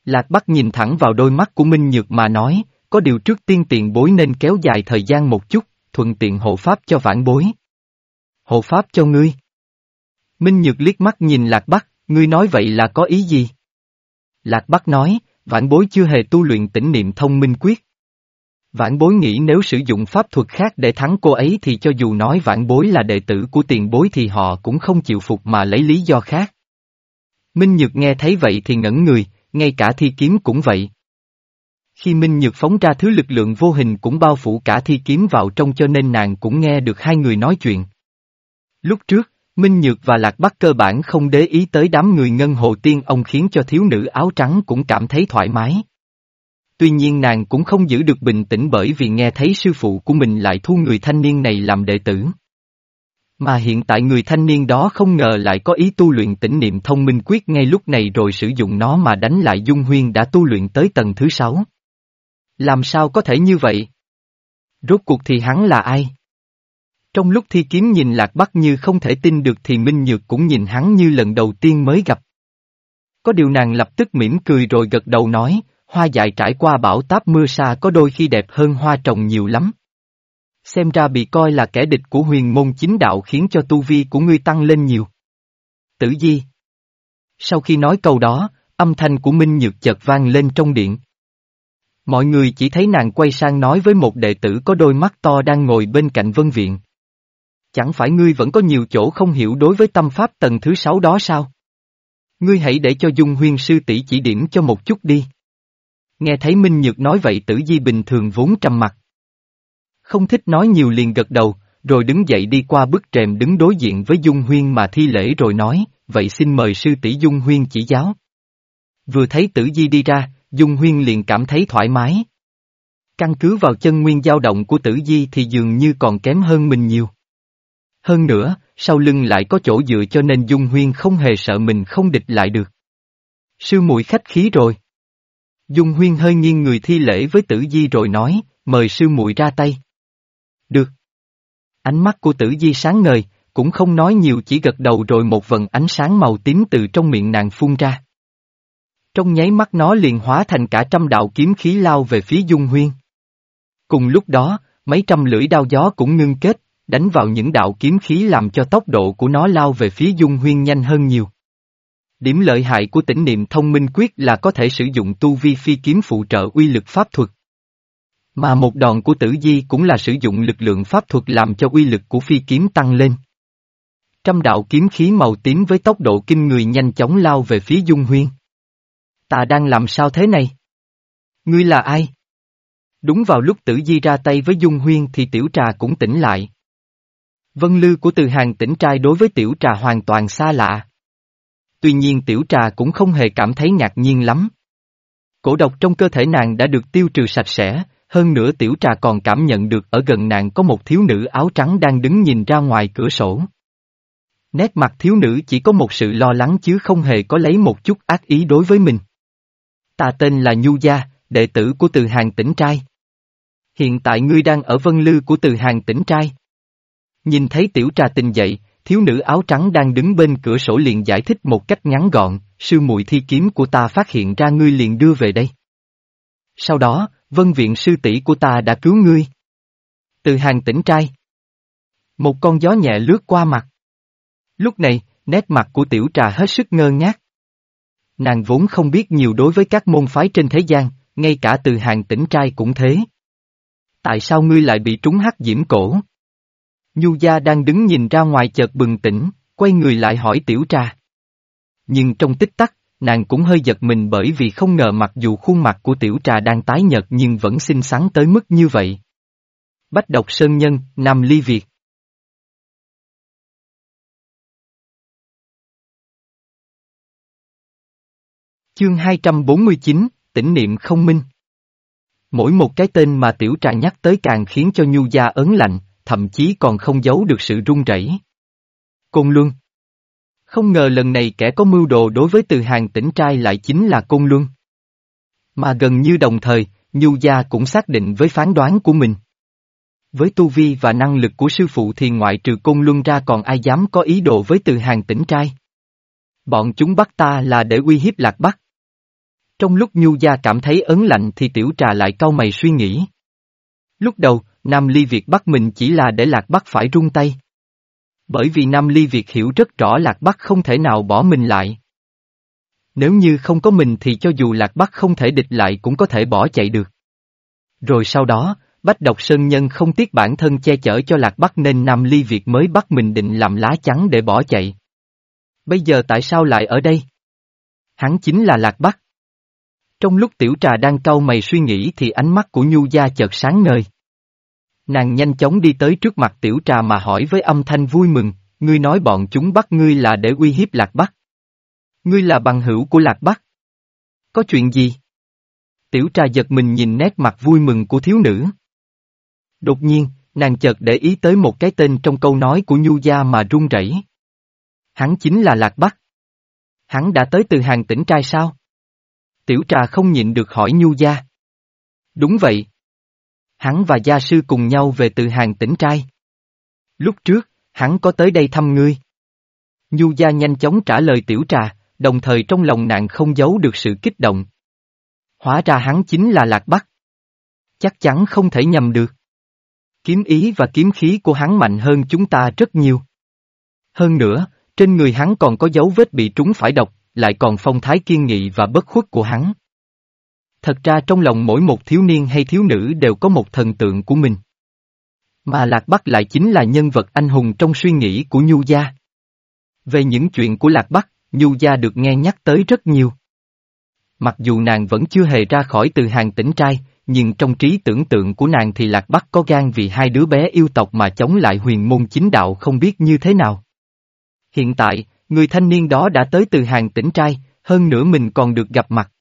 Lạc Bắc nhìn thẳng vào đôi mắt của Minh Nhược mà nói, có điều trước tiên tiền bối nên kéo dài thời gian một chút, thuận tiện hộ pháp cho vãn bối. Hộ pháp cho ngươi. Minh Nhược liếc mắt nhìn Lạc Bắc, ngươi nói vậy là có ý gì? Lạc Bắc nói, vãn bối chưa hề tu luyện tỉnh niệm thông minh quyết. Vãn bối nghĩ nếu sử dụng pháp thuật khác để thắng cô ấy thì cho dù nói vãn bối là đệ tử của tiền bối thì họ cũng không chịu phục mà lấy lý do khác. Minh Nhược nghe thấy vậy thì ngẩn người, ngay cả thi kiếm cũng vậy. Khi Minh Nhược phóng ra thứ lực lượng vô hình cũng bao phủ cả thi kiếm vào trong cho nên nàng cũng nghe được hai người nói chuyện. Lúc trước, Minh Nhược và Lạc Bắc cơ bản không để ý tới đám người ngân hồ tiên ông khiến cho thiếu nữ áo trắng cũng cảm thấy thoải mái. Tuy nhiên nàng cũng không giữ được bình tĩnh bởi vì nghe thấy sư phụ của mình lại thu người thanh niên này làm đệ tử. Mà hiện tại người thanh niên đó không ngờ lại có ý tu luyện tĩnh niệm thông minh quyết ngay lúc này rồi sử dụng nó mà đánh lại Dung Huyên đã tu luyện tới tầng thứ sáu. Làm sao có thể như vậy? Rốt cuộc thì hắn là ai? Trong lúc thi kiếm nhìn Lạc Bắc như không thể tin được thì Minh Nhược cũng nhìn hắn như lần đầu tiên mới gặp. Có điều nàng lập tức mỉm cười rồi gật đầu nói, hoa dại trải qua bão táp mưa xa có đôi khi đẹp hơn hoa trồng nhiều lắm. Xem ra bị coi là kẻ địch của huyền môn chính đạo khiến cho tu vi của ngươi tăng lên nhiều. Tử Di Sau khi nói câu đó, âm thanh của Minh Nhược chợt vang lên trong điện. Mọi người chỉ thấy nàng quay sang nói với một đệ tử có đôi mắt to đang ngồi bên cạnh vân viện. Chẳng phải ngươi vẫn có nhiều chỗ không hiểu đối với tâm pháp tầng thứ sáu đó sao? Ngươi hãy để cho Dung Huyên sư tỷ chỉ điểm cho một chút đi. Nghe thấy Minh Nhược nói vậy tử di bình thường vốn trầm mặt. Không thích nói nhiều liền gật đầu, rồi đứng dậy đi qua bức rèm đứng đối diện với Dung Huyên mà thi lễ rồi nói, vậy xin mời sư tỷ Dung Huyên chỉ giáo. Vừa thấy tử di đi ra, Dung Huyên liền cảm thấy thoải mái. Căn cứ vào chân nguyên dao động của tử di thì dường như còn kém hơn mình nhiều. Hơn nữa, sau lưng lại có chỗ dựa cho nên Dung Huyên không hề sợ mình không địch lại được. Sư muội khách khí rồi. Dung Huyên hơi nghiêng người thi lễ với tử di rồi nói, mời sư muội ra tay. Được. Ánh mắt của tử di sáng ngời, cũng không nói nhiều chỉ gật đầu rồi một vần ánh sáng màu tím từ trong miệng nàng phun ra. Trong nháy mắt nó liền hóa thành cả trăm đạo kiếm khí lao về phía Dung Huyên. Cùng lúc đó, mấy trăm lưỡi đao gió cũng ngưng kết, đánh vào những đạo kiếm khí làm cho tốc độ của nó lao về phía Dung Huyên nhanh hơn nhiều. Điểm lợi hại của tỉnh niệm thông minh quyết là có thể sử dụng tu vi phi kiếm phụ trợ uy lực pháp thuật. Mà một đòn của tử di cũng là sử dụng lực lượng pháp thuật làm cho uy lực của phi kiếm tăng lên. Trăm đạo kiếm khí màu tím với tốc độ kinh người nhanh chóng lao về phía Dung Huyên. Ta đang làm sao thế này? Ngươi là ai? Đúng vào lúc tử di ra tay với Dung Huyên thì tiểu trà cũng tỉnh lại. Vân lư của từ hàng tỉnh trai đối với tiểu trà hoàn toàn xa lạ. Tuy nhiên tiểu trà cũng không hề cảm thấy ngạc nhiên lắm. Cổ độc trong cơ thể nàng đã được tiêu trừ sạch sẽ, hơn nữa tiểu trà còn cảm nhận được ở gần nàng có một thiếu nữ áo trắng đang đứng nhìn ra ngoài cửa sổ. Nét mặt thiếu nữ chỉ có một sự lo lắng chứ không hề có lấy một chút ác ý đối với mình. Ta tên là Nhu Gia, đệ tử của từ hàng tỉnh trai. Hiện tại ngươi đang ở vân lư của từ hàng tỉnh trai. Nhìn thấy tiểu trà tình dậy, thiếu nữ áo trắng đang đứng bên cửa sổ liền giải thích một cách ngắn gọn, sư muội thi kiếm của ta phát hiện ra ngươi liền đưa về đây. Sau đó, vân viện sư tỷ của ta đã cứu ngươi. Từ hàng tỉnh trai. Một con gió nhẹ lướt qua mặt. Lúc này, nét mặt của tiểu trà hết sức ngơ ngác. Nàng vốn không biết nhiều đối với các môn phái trên thế gian, ngay cả từ hàng tỉnh trai cũng thế. Tại sao ngươi lại bị trúng hắc diễm cổ? Nhu gia đang đứng nhìn ra ngoài chợt bừng tỉnh, quay người lại hỏi tiểu trà. nhưng trong tích tắc, nàng cũng hơi giật mình bởi vì không ngờ mặc dù khuôn mặt của tiểu trà đang tái nhợt nhưng vẫn xinh xắn tới mức như vậy. Bách độc sơn nhân, Nam Ly Việt Chương 249, tỉnh niệm không minh. Mỗi một cái tên mà tiểu trà nhắc tới càng khiến cho nhu gia ấn lạnh, thậm chí còn không giấu được sự run rẩy. Côn Luân không ngờ lần này kẻ có mưu đồ đối với từ hàng tỉnh trai lại chính là Côn Luân. Mà gần như đồng thời, Nhu Gia cũng xác định với phán đoán của mình. Với tu vi và năng lực của sư phụ thì ngoại trừ Côn Luân ra còn ai dám có ý đồ với từ hàng tỉnh trai. Bọn chúng bắt ta là để uy hiếp Lạc Bắc. Trong lúc Nhu Gia cảm thấy ấn lạnh thì tiểu trà lại cau mày suy nghĩ. Lúc đầu, Nam Ly Việt bắt mình chỉ là để Lạc Bắc phải rung tay. Bởi vì Nam Ly Việt hiểu rất rõ Lạc Bắc không thể nào bỏ mình lại. Nếu như không có mình thì cho dù Lạc Bắc không thể địch lại cũng có thể bỏ chạy được. Rồi sau đó, Bách Độc Sơn Nhân không tiếc bản thân che chở cho Lạc Bắc nên Nam Ly Việt mới bắt mình định làm lá chắn để bỏ chạy. Bây giờ tại sao lại ở đây? Hắn chính là Lạc Bắc. Trong lúc tiểu trà đang cau mày suy nghĩ thì ánh mắt của Nhu Gia chợt sáng ngời. Nàng nhanh chóng đi tới trước mặt tiểu trà mà hỏi với âm thanh vui mừng, ngươi nói bọn chúng bắt ngươi là để uy hiếp Lạc Bắc. Ngươi là bằng hữu của Lạc Bắc. Có chuyện gì? Tiểu trà giật mình nhìn nét mặt vui mừng của thiếu nữ. Đột nhiên, nàng chợt để ý tới một cái tên trong câu nói của Nhu Gia mà run rẩy. Hắn chính là Lạc Bắc. Hắn đã tới từ hàng tỉnh trai sao? Tiểu trà không nhịn được hỏi Nhu Gia. Đúng vậy. Hắn và gia sư cùng nhau về từ hàng tỉnh trai. Lúc trước, hắn có tới đây thăm ngươi. Nhu Gia nhanh chóng trả lời tiểu trà, đồng thời trong lòng nạn không giấu được sự kích động. Hóa ra hắn chính là Lạc Bắc. Chắc chắn không thể nhầm được. Kiếm ý và kiếm khí của hắn mạnh hơn chúng ta rất nhiều. Hơn nữa, trên người hắn còn có dấu vết bị trúng phải độc, lại còn phong thái kiên nghị và bất khuất của hắn. Thật ra trong lòng mỗi một thiếu niên hay thiếu nữ đều có một thần tượng của mình. Mà Lạc Bắc lại chính là nhân vật anh hùng trong suy nghĩ của Nhu Gia. Về những chuyện của Lạc Bắc, Nhu Gia được nghe nhắc tới rất nhiều. Mặc dù nàng vẫn chưa hề ra khỏi từ hàng tỉnh trai, nhưng trong trí tưởng tượng của nàng thì Lạc Bắc có gan vì hai đứa bé yêu tộc mà chống lại huyền môn chính đạo không biết như thế nào. Hiện tại, người thanh niên đó đã tới từ hàng tỉnh trai, hơn nữa mình còn được gặp mặt.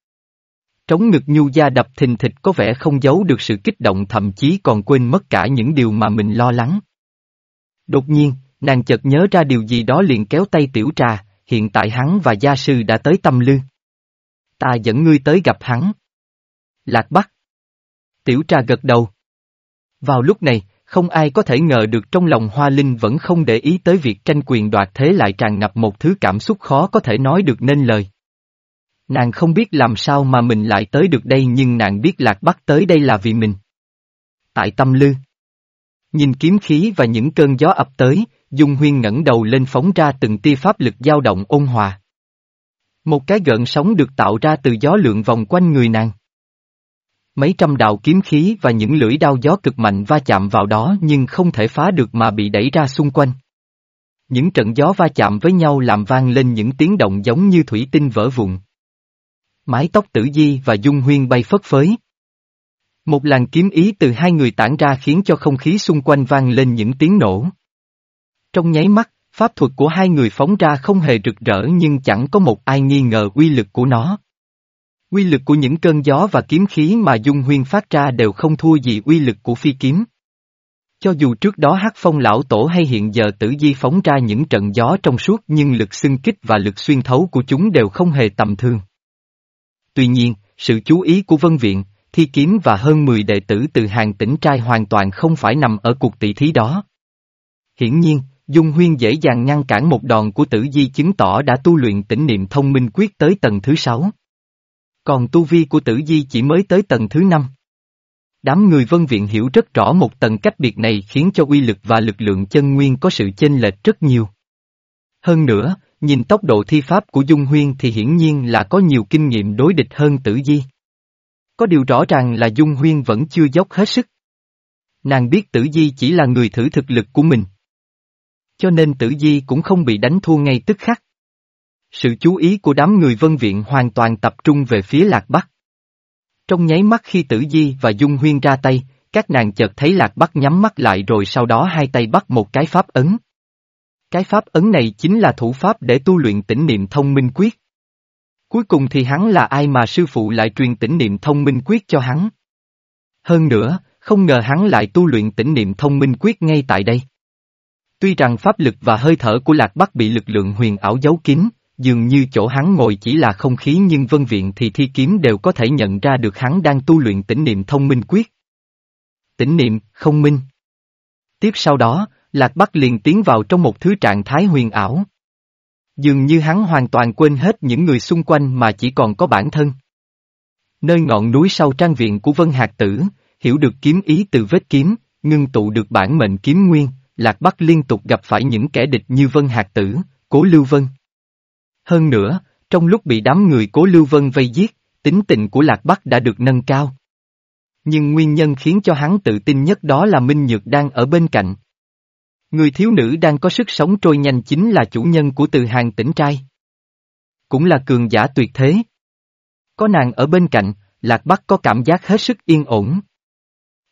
Trống ngực nhu gia đập thình thịch có vẻ không giấu được sự kích động thậm chí còn quên mất cả những điều mà mình lo lắng. Đột nhiên, nàng chợt nhớ ra điều gì đó liền kéo tay tiểu trà, hiện tại hắn và gia sư đã tới tâm lư. Ta dẫn ngươi tới gặp hắn. Lạc Bắc. Tiểu trà gật đầu. Vào lúc này, không ai có thể ngờ được trong lòng Hoa Linh vẫn không để ý tới việc tranh quyền đoạt thế lại tràn ngập một thứ cảm xúc khó có thể nói được nên lời. Nàng không biết làm sao mà mình lại tới được đây nhưng nàng biết Lạc Bắc tới đây là vì mình. Tại tâm lư. Nhìn kiếm khí và những cơn gió ập tới, Dung Huyên ngẩng đầu lên phóng ra từng tia pháp lực dao động ôn hòa. Một cái gợn sóng được tạo ra từ gió lượn vòng quanh người nàng. Mấy trăm đạo kiếm khí và những lưỡi đao gió cực mạnh va chạm vào đó nhưng không thể phá được mà bị đẩy ra xung quanh. Những trận gió va chạm với nhau làm vang lên những tiếng động giống như thủy tinh vỡ vụn. Mái tóc tử di và dung huyên bay phất phới. Một làn kiếm ý từ hai người tản ra khiến cho không khí xung quanh vang lên những tiếng nổ. Trong nháy mắt, pháp thuật của hai người phóng ra không hề rực rỡ nhưng chẳng có một ai nghi ngờ uy lực của nó. Uy lực của những cơn gió và kiếm khí mà Dung Huyên phát ra đều không thua gì uy lực của phi kiếm. Cho dù trước đó hắc phong lão tổ hay hiện giờ tử di phóng ra những trận gió trong suốt nhưng lực xưng kích và lực xuyên thấu của chúng đều không hề tầm thường. Tuy nhiên, sự chú ý của Vân Viện, Thi Kiếm và hơn 10 đệ tử từ hàng tỉnh trai hoàn toàn không phải nằm ở cuộc tỷ thí đó. Hiển nhiên, Dung Huyên dễ dàng ngăn cản một đòn của tử di chứng tỏ đã tu luyện tỉnh niệm thông minh quyết tới tầng thứ sáu. Còn tu vi của tử di chỉ mới tới tầng thứ năm. Đám người vân viện hiểu rất rõ một tầng cách biệt này khiến cho uy lực và lực lượng chân nguyên có sự chênh lệch rất nhiều. Hơn nữa, nhìn tốc độ thi pháp của Dung Huyên thì hiển nhiên là có nhiều kinh nghiệm đối địch hơn tử di. Có điều rõ ràng là Dung Huyên vẫn chưa dốc hết sức. Nàng biết tử di chỉ là người thử thực lực của mình. Cho nên tử di cũng không bị đánh thua ngay tức khắc. Sự chú ý của đám người vân viện hoàn toàn tập trung về phía Lạc Bắc. Trong nháy mắt khi Tử Di và Dung Huyên ra tay, các nàng chợt thấy Lạc Bắc nhắm mắt lại rồi sau đó hai tay bắt một cái pháp ấn. Cái pháp ấn này chính là thủ pháp để tu luyện tỉnh niệm thông minh quyết. Cuối cùng thì hắn là ai mà sư phụ lại truyền tỉnh niệm thông minh quyết cho hắn. Hơn nữa, không ngờ hắn lại tu luyện tỉnh niệm thông minh quyết ngay tại đây. Tuy rằng pháp lực và hơi thở của Lạc Bắc bị lực lượng huyền ảo giấu kín, dường như chỗ hắn ngồi chỉ là không khí nhưng vân viện thì thi kiếm đều có thể nhận ra được hắn đang tu luyện tỉnh niệm thông minh quyết. Tỉnh niệm, không minh. Tiếp sau đó, Lạc Bắc liền tiến vào trong một thứ trạng thái huyền ảo. Dường như hắn hoàn toàn quên hết những người xung quanh mà chỉ còn có bản thân. Nơi ngọn núi sau trang viện của Vân Hạc Tử, hiểu được kiếm ý từ vết kiếm, ngưng tụ được bản mệnh kiếm nguyên, Lạc Bắc liên tục gặp phải những kẻ địch như Vân Hạc Tử, Cố Lưu Vân. Hơn nữa, trong lúc bị đám người Cố Lưu Vân vây giết, tính tình của Lạc Bắc đã được nâng cao. Nhưng nguyên nhân khiến cho hắn tự tin nhất đó là Minh Nhược đang ở bên cạnh. Người thiếu nữ đang có sức sống trôi nhanh chính là chủ nhân của từ hàng tỉnh trai. Cũng là cường giả tuyệt thế. Có nàng ở bên cạnh, Lạc Bắc có cảm giác hết sức yên ổn.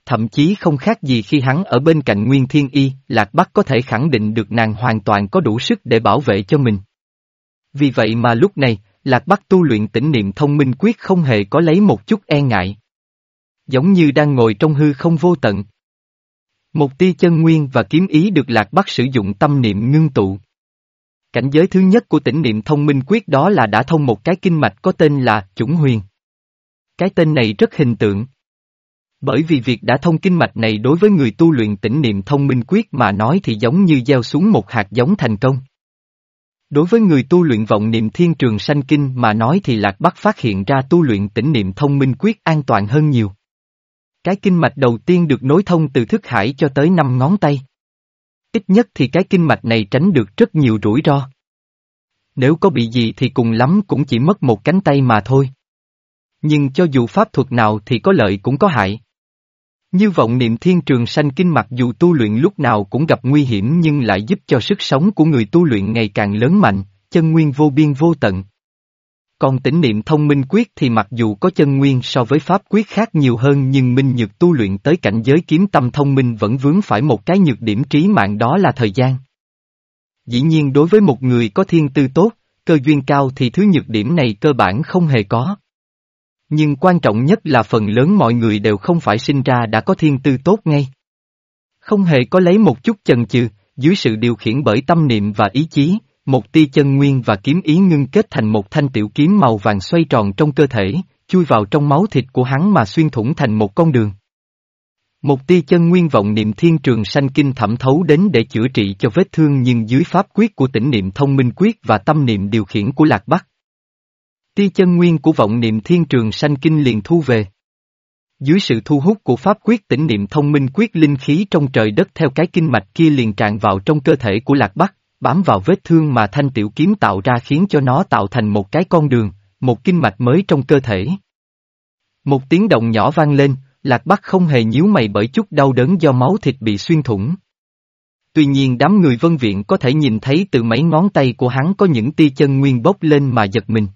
Thậm chí không khác gì khi hắn ở bên cạnh Nguyên Thiên Y, Lạc Bắc có thể khẳng định được nàng hoàn toàn có đủ sức để bảo vệ cho mình. Vì vậy mà lúc này, Lạc Bắc tu luyện tỉnh niệm thông minh quyết không hề có lấy một chút e ngại. Giống như đang ngồi trong hư không vô tận. Một tia chân nguyên và kiếm ý được Lạc Bắc sử dụng tâm niệm ngưng tụ. Cảnh giới thứ nhất của tỉnh niệm thông minh quyết đó là đã thông một cái kinh mạch có tên là chủng huyền. Cái tên này rất hình tượng. Bởi vì việc đã thông kinh mạch này đối với người tu luyện tỉnh niệm thông minh quyết mà nói thì giống như gieo xuống một hạt giống thành công. Đối với người tu luyện vọng niệm thiên trường sanh kinh mà nói thì Lạc Bắc phát hiện ra tu luyện tỉnh niệm thông minh quyết an toàn hơn nhiều. Cái kinh mạch đầu tiên được nối thông từ thức hải cho tới năm ngón tay. Ít nhất thì cái kinh mạch này tránh được rất nhiều rủi ro. Nếu có bị gì thì cùng lắm cũng chỉ mất một cánh tay mà thôi. Nhưng cho dù pháp thuật nào thì có lợi cũng có hại. Như vọng niệm thiên trường sanh kinh mặc dù tu luyện lúc nào cũng gặp nguy hiểm nhưng lại giúp cho sức sống của người tu luyện ngày càng lớn mạnh, chân nguyên vô biên vô tận. Còn tỉnh niệm thông minh quyết thì mặc dù có chân nguyên so với pháp quyết khác nhiều hơn nhưng minh nhược tu luyện tới cảnh giới kiếm tâm thông minh vẫn vướng phải một cái nhược điểm trí mạng đó là thời gian. Dĩ nhiên đối với một người có thiên tư tốt, cơ duyên cao thì thứ nhược điểm này cơ bản không hề có. Nhưng quan trọng nhất là phần lớn mọi người đều không phải sinh ra đã có thiên tư tốt ngay. Không hề có lấy một chút chần chừ, dưới sự điều khiển bởi tâm niệm và ý chí, một tia chân nguyên và kiếm ý ngưng kết thành một thanh tiểu kiếm màu vàng xoay tròn trong cơ thể, chui vào trong máu thịt của hắn mà xuyên thủng thành một con đường. Một tia chân nguyên vọng niệm thiên trường sanh kinh thẩm thấu đến để chữa trị cho vết thương nhưng dưới pháp quyết của tỉnh niệm thông minh quyết và tâm niệm điều khiển của lạc bắc. Tia chân nguyên của vọng niệm thiên trường sanh kinh liền thu về. Dưới sự thu hút của pháp quyết tỉnh niệm thông minh quyết linh khí trong trời đất theo cái kinh mạch kia liền tràn vào trong cơ thể của lạc bắc, bám vào vết thương mà thanh tiểu kiếm tạo ra khiến cho nó tạo thành một cái con đường, một kinh mạch mới trong cơ thể. Một tiếng động nhỏ vang lên, lạc bắc không hề nhíu mày bởi chút đau đớn do máu thịt bị xuyên thủng. Tuy nhiên đám người vân viện có thể nhìn thấy từ mấy ngón tay của hắn có những tia chân nguyên bốc lên mà giật mình.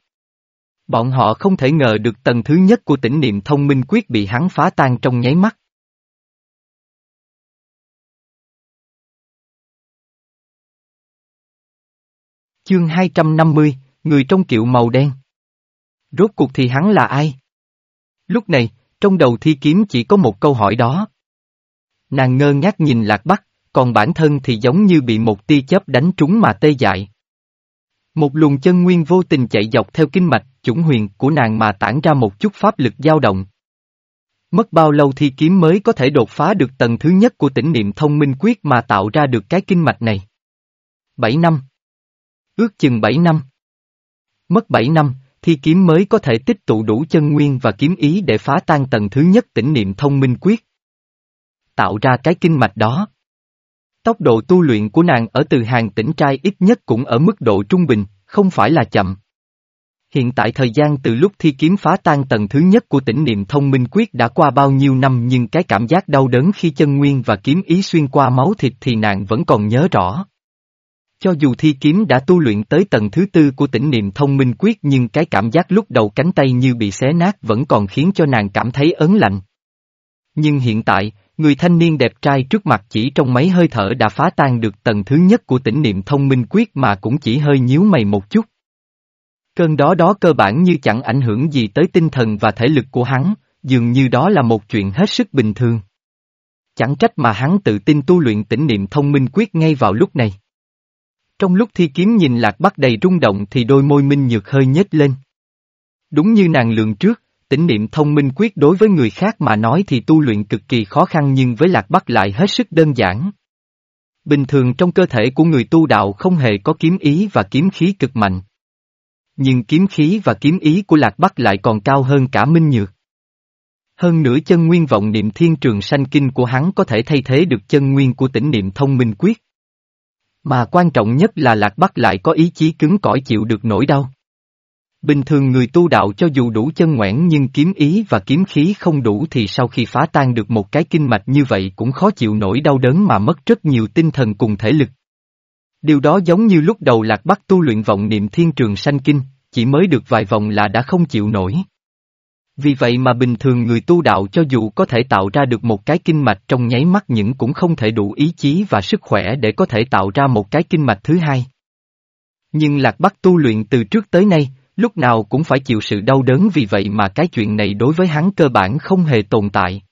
Bọn họ không thể ngờ được tầng thứ nhất của tỉnh niệm thông minh quyết bị hắn phá tan trong nháy mắt. Chương 250, người trong kiệu màu đen. Rốt cuộc thì hắn là ai? Lúc này, trong đầu thi kiếm chỉ có một câu hỏi đó. Nàng ngơ ngác nhìn lạc bắc, còn bản thân thì giống như bị một tia chớp đánh trúng mà tê dại. Một luồng chân nguyên vô tình chạy dọc theo kinh mạch, chủng huyền của nàng mà tản ra một chút pháp lực dao động. Mất bao lâu thi kiếm mới có thể đột phá được tầng thứ nhất của tỉnh niệm thông minh quyết mà tạo ra được cái kinh mạch này? Bảy năm. Ước chừng bảy năm. Mất bảy năm, thi kiếm mới có thể tích tụ đủ chân nguyên và kiếm ý để phá tan tầng thứ nhất tỉnh niệm thông minh quyết. Tạo ra cái kinh mạch đó. Tốc độ tu luyện của nàng ở từ hàng tỉnh trai ít nhất cũng ở mức độ trung bình, không phải là chậm. Hiện tại thời gian từ lúc thi kiếm phá tan tầng thứ nhất của tỉnh niệm thông minh quyết đã qua bao nhiêu năm nhưng cái cảm giác đau đớn khi chân nguyên và kiếm ý xuyên qua máu thịt thì nàng vẫn còn nhớ rõ. Cho dù thi kiếm đã tu luyện tới tầng thứ tư của tỉnh niệm thông minh quyết nhưng cái cảm giác lúc đầu cánh tay như bị xé nát vẫn còn khiến cho nàng cảm thấy ớn lạnh. Nhưng hiện tại, người thanh niên đẹp trai trước mặt chỉ trong mấy hơi thở đã phá tan được tầng thứ nhất của tỉnh niệm thông minh quyết mà cũng chỉ hơi nhíu mày một chút. Cơn đó đó cơ bản như chẳng ảnh hưởng gì tới tinh thần và thể lực của hắn, dường như đó là một chuyện hết sức bình thường. Chẳng trách mà hắn tự tin tu luyện tỉnh niệm thông minh quyết ngay vào lúc này. Trong lúc thi kiếm nhìn lạc bắc đầy rung động thì đôi môi minh nhược hơi nhếch lên. Đúng như nàng lường trước, tỉnh niệm thông minh quyết đối với người khác mà nói thì tu luyện cực kỳ khó khăn nhưng với lạc bắc lại hết sức đơn giản. Bình thường trong cơ thể của người tu đạo không hề có kiếm ý và kiếm khí cực mạnh. Nhưng kiếm khí và kiếm ý của lạc bắc lại còn cao hơn cả minh nhược. Hơn nữa chân nguyên vọng niệm thiên trường sanh kinh của hắn có thể thay thế được chân nguyên của tỉnh niệm thông minh quyết. Mà quan trọng nhất là Lạc Bắc lại có ý chí cứng cỏi chịu được nỗi đau. Bình thường người tu đạo cho dù đủ chân ngoãn nhưng kiếm ý và kiếm khí không đủ thì sau khi phá tan được một cái kinh mạch như vậy cũng khó chịu nổi đau đớn mà mất rất nhiều tinh thần cùng thể lực. Điều đó giống như lúc đầu Lạc Bắc tu luyện vọng niệm thiên trường sanh kinh, chỉ mới được vài vòng là đã không chịu nổi. Vì vậy mà bình thường người tu đạo cho dù có thể tạo ra được một cái kinh mạch trong nháy mắt những cũng không thể đủ ý chí và sức khỏe để có thể tạo ra một cái kinh mạch thứ hai. Nhưng Lạc Bắc tu luyện từ trước tới nay, lúc nào cũng phải chịu sự đau đớn vì vậy mà cái chuyện này đối với hắn cơ bản không hề tồn tại.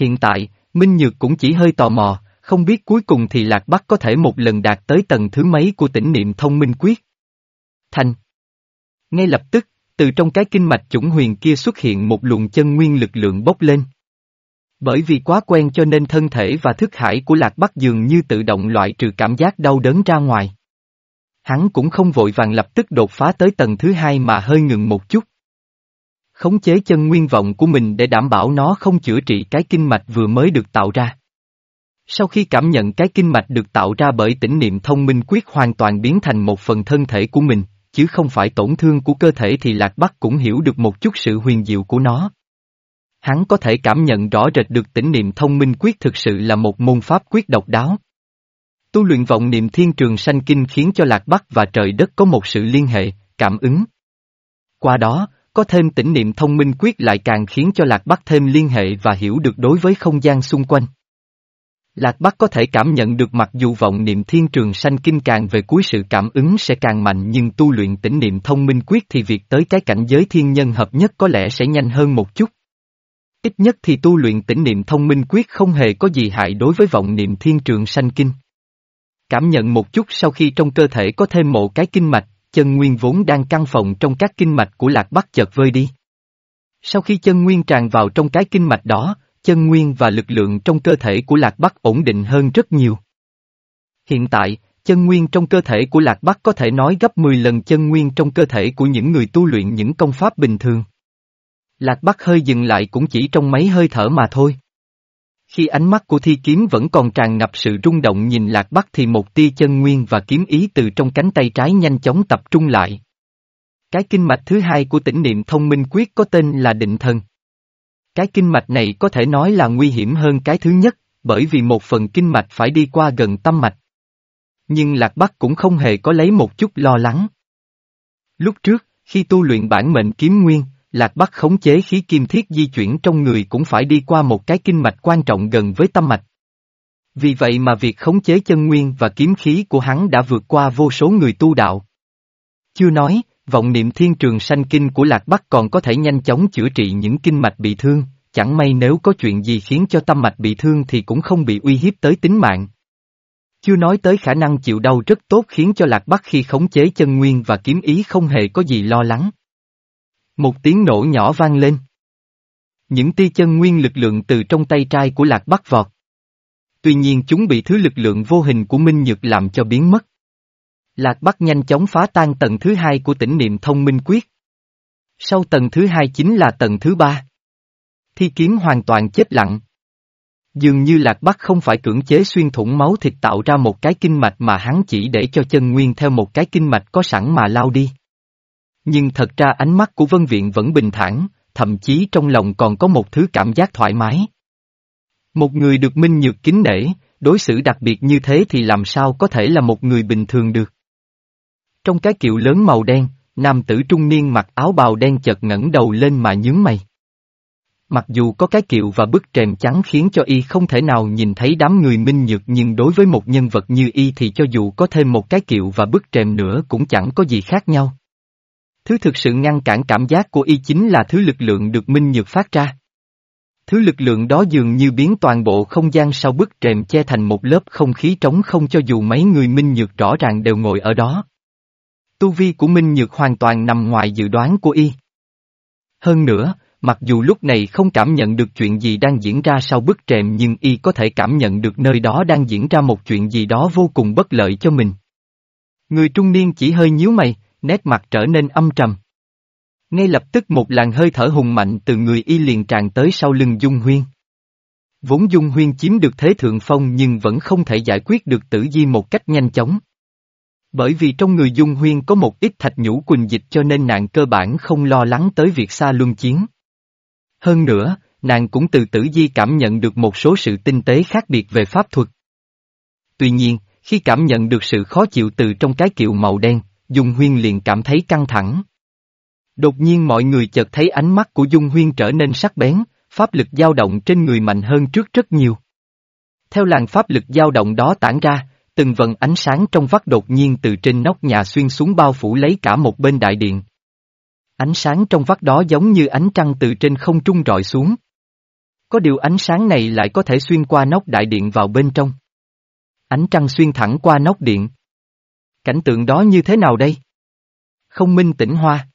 Hiện tại, Minh Nhược cũng chỉ hơi tò mò, không biết cuối cùng thì Lạc Bắc có thể một lần đạt tới tầng thứ mấy của tỉnh niệm thông minh quyết. Thành. Ngay lập tức, từ trong cái kinh mạch chủng huyền kia xuất hiện một luồng chân nguyên lực lượng bốc lên. Bởi vì quá quen cho nên thân thể và thức hải của Lạc Bắc dường như tự động loại trừ cảm giác đau đớn ra ngoài. Hắn cũng không vội vàng lập tức đột phá tới tầng thứ hai mà hơi ngừng một chút. Khống chế chân nguyên vọng của mình để đảm bảo nó không chữa trị cái kinh mạch vừa mới được tạo ra. Sau khi cảm nhận cái kinh mạch được tạo ra bởi tỉnh niệm thông minh quyết hoàn toàn biến thành một phần thân thể của mình, chứ không phải tổn thương của cơ thể thì Lạc Bắc cũng hiểu được một chút sự huyền diệu của nó. Hắn có thể cảm nhận rõ rệt được tỉnh niệm thông minh quyết thực sự là một môn pháp quyết độc đáo. Tu luyện vọng niệm thiên trường sanh kinh khiến cho Lạc Bắc và trời đất có một sự liên hệ, cảm ứng. Qua đó, có thêm tỉnh niệm thông minh quyết lại càng khiến cho Lạc Bắc thêm liên hệ và hiểu được đối với không gian xung quanh. Lạc Bắc có thể cảm nhận được mặc dù vọng niệm thiên trường sanh kinh càng về cuối sự cảm ứng sẽ càng mạnh nhưng tu luyện tỉnh niệm thông minh quyết thì việc tới cái cảnh giới thiên nhân hợp nhất có lẽ sẽ nhanh hơn một chút. Ít nhất thì tu luyện tỉnh niệm thông minh quyết không hề có gì hại đối với vọng niệm thiên trường sanh kinh. Cảm nhận một chút sau khi trong cơ thể có thêm một cái kinh mạch, chân nguyên vốn đang căng phòng trong các kinh mạch của Lạc Bắc chợt vơi đi. Sau khi chân nguyên tràn vào trong cái kinh mạch đó, chân nguyên và lực lượng trong cơ thể của Lạc Bắc ổn định hơn rất nhiều. Hiện tại, chân nguyên trong cơ thể của Lạc Bắc có thể nói gấp 10 lần chân nguyên trong cơ thể của những người tu luyện những công pháp bình thường. Lạc Bắc hơi dừng lại cũng chỉ trong mấy hơi thở mà thôi. Khi ánh mắt của thi kiếm vẫn còn tràn ngập sự rung động nhìn Lạc Bắc thì một tia chân nguyên và kiếm ý từ trong cánh tay trái nhanh chóng tập trung lại. Cái kinh mạch thứ hai của tỉnh niệm thông minh quyết có tên là định thần. Cái kinh mạch này có thể nói là nguy hiểm hơn cái thứ nhất, bởi vì một phần kinh mạch phải đi qua gần tâm mạch. Nhưng Lạc Bắc cũng không hề có lấy một chút lo lắng. Lúc trước, khi tu luyện bản mệnh kiếm nguyên, Lạc Bắc khống chế khí kim thiết di chuyển trong người cũng phải đi qua một cái kinh mạch quan trọng gần với tâm mạch. Vì vậy mà việc khống chế chân nguyên và kiếm khí của hắn đã vượt qua vô số người tu đạo. Chưa nói, vọng niệm thiên trường sanh kinh của Lạc Bắc còn có thể nhanh chóng chữa trị những kinh mạch bị thương, chẳng may nếu có chuyện gì khiến cho tâm mạch bị thương thì cũng không bị uy hiếp tới tính mạng. Chưa nói tới khả năng chịu đau rất tốt khiến cho Lạc Bắc khi khống chế chân nguyên và kiếm ý không hề có gì lo lắng. Một tiếng nổ nhỏ vang lên. Những tia chân nguyên lực lượng từ trong tay trai của Lạc Bắc vọt. Tuy nhiên chúng bị thứ lực lượng vô hình của Minh Nhược làm cho biến mất. Lạc Bắc nhanh chóng phá tan tầng thứ hai của tỉnh niệm thông minh quyết. Sau tầng thứ hai chính là tầng thứ ba. Thi kiếm hoàn toàn chết lặng. Dường như Lạc Bắc không phải cưỡng chế xuyên thủng máu thịt tạo ra một cái kinh mạch mà hắn chỉ để cho chân nguyên theo một cái kinh mạch có sẵn mà lao đi. Nhưng thật ra ánh mắt của Vân Viện vẫn bình thản, thậm chí trong lòng còn có một thứ cảm giác thoải mái. Một người được minh nhược kính nể, đối xử đặc biệt như thế thì làm sao có thể là một người bình thường được. Trong cái kiệu lớn màu đen, nam tử trung niên mặc áo bào đen chợt ngẩng đầu lên mà nhướng mày. Mặc dù có cái kiệu và bức rèm trắng khiến cho y không thể nào nhìn thấy đám người minh nhược nhưng đối với một nhân vật như y thì cho dù có thêm một cái kiệu và bức rèm nữa cũng chẳng có gì khác nhau. Thứ thực sự ngăn cản cảm giác của y chính là thứ lực lượng được minh nhược phát ra. Thứ lực lượng đó dường như biến toàn bộ không gian sau bức rèm che thành một lớp không khí trống không cho dù mấy người minh nhược rõ ràng đều ngồi ở đó. Tu vi của minh nhược hoàn toàn nằm ngoài dự đoán của y. Hơn nữa, mặc dù lúc này không cảm nhận được chuyện gì đang diễn ra sau bức rèm nhưng y có thể cảm nhận được nơi đó đang diễn ra một chuyện gì đó vô cùng bất lợi cho mình. Người trung niên chỉ hơi nhíu mày, nét mặt trở nên âm trầm. Ngay lập tức một làn hơi thở hùng mạnh từ người y liền tràn tới sau lưng Dung Huyên. Vốn Dung Huyên chiếm được thế thượng phong nhưng vẫn không thể giải quyết được tử di một cách nhanh chóng. Bởi vì trong người Dung Huyên có một ít thạch nhũ quỳnh dịch cho nên nàng cơ bản không lo lắng tới việc xa luân chiến. Hơn nữa, nàng cũng từ tử di cảm nhận được một số sự tinh tế khác biệt về pháp thuật. Tuy nhiên, khi cảm nhận được sự khó chịu từ trong cái kiệu màu đen, Dung Huyên liền cảm thấy căng thẳng. Đột nhiên mọi người chợt thấy ánh mắt của Dung Huyên trở nên sắc bén, pháp lực dao động trên người mạnh hơn trước rất nhiều. Theo làn pháp lực dao động đó tản ra, từng vần ánh sáng trong vắt đột nhiên từ trên nóc nhà xuyên xuống bao phủ lấy cả một bên đại điện. Ánh sáng trong vắt đó giống như ánh trăng từ trên không trung rọi xuống. Có điều ánh sáng này lại có thể xuyên qua nóc đại điện vào bên trong. Ánh trăng xuyên thẳng qua nóc điện. Cảnh tượng đó như thế nào đây? Không minh tỉnh hoa.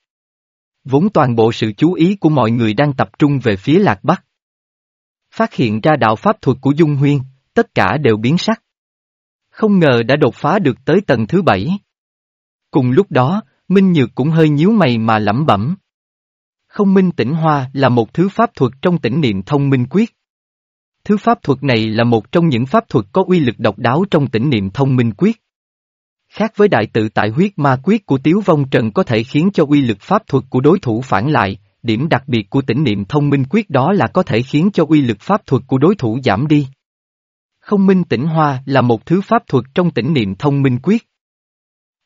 Vốn toàn bộ sự chú ý của mọi người đang tập trung về phía lạc bắc. Phát hiện ra đạo pháp thuật của Dung Huyên, tất cả đều biến sắc. Không ngờ đã đột phá được tới tầng thứ bảy. Cùng lúc đó, Minh Nhược cũng hơi nhíu mày mà lẩm bẩm. Không minh tỉnh hoa là một thứ pháp thuật trong tỉnh niệm thông minh quyết. Thứ pháp thuật này là một trong những pháp thuật có uy lực độc đáo trong tỉnh niệm thông minh quyết. Khác với đại tự tại huyết ma quyết của Tiếu Vong Trần có thể khiến cho uy lực pháp thuật của đối thủ phản lại, điểm đặc biệt của tỉnh niệm thông minh quyết đó là có thể khiến cho uy lực pháp thuật của đối thủ giảm đi. Không minh tỉnh hoa là một thứ pháp thuật trong tỉnh niệm thông minh quyết.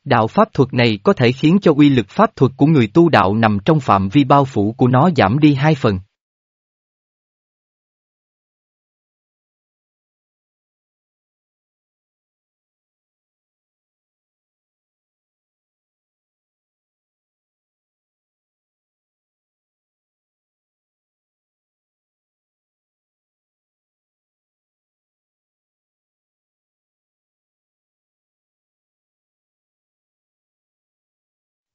Đạo pháp thuật này có thể khiến cho uy lực pháp thuật của người tu đạo nằm trong phạm vi bao phủ của nó giảm đi hai phần.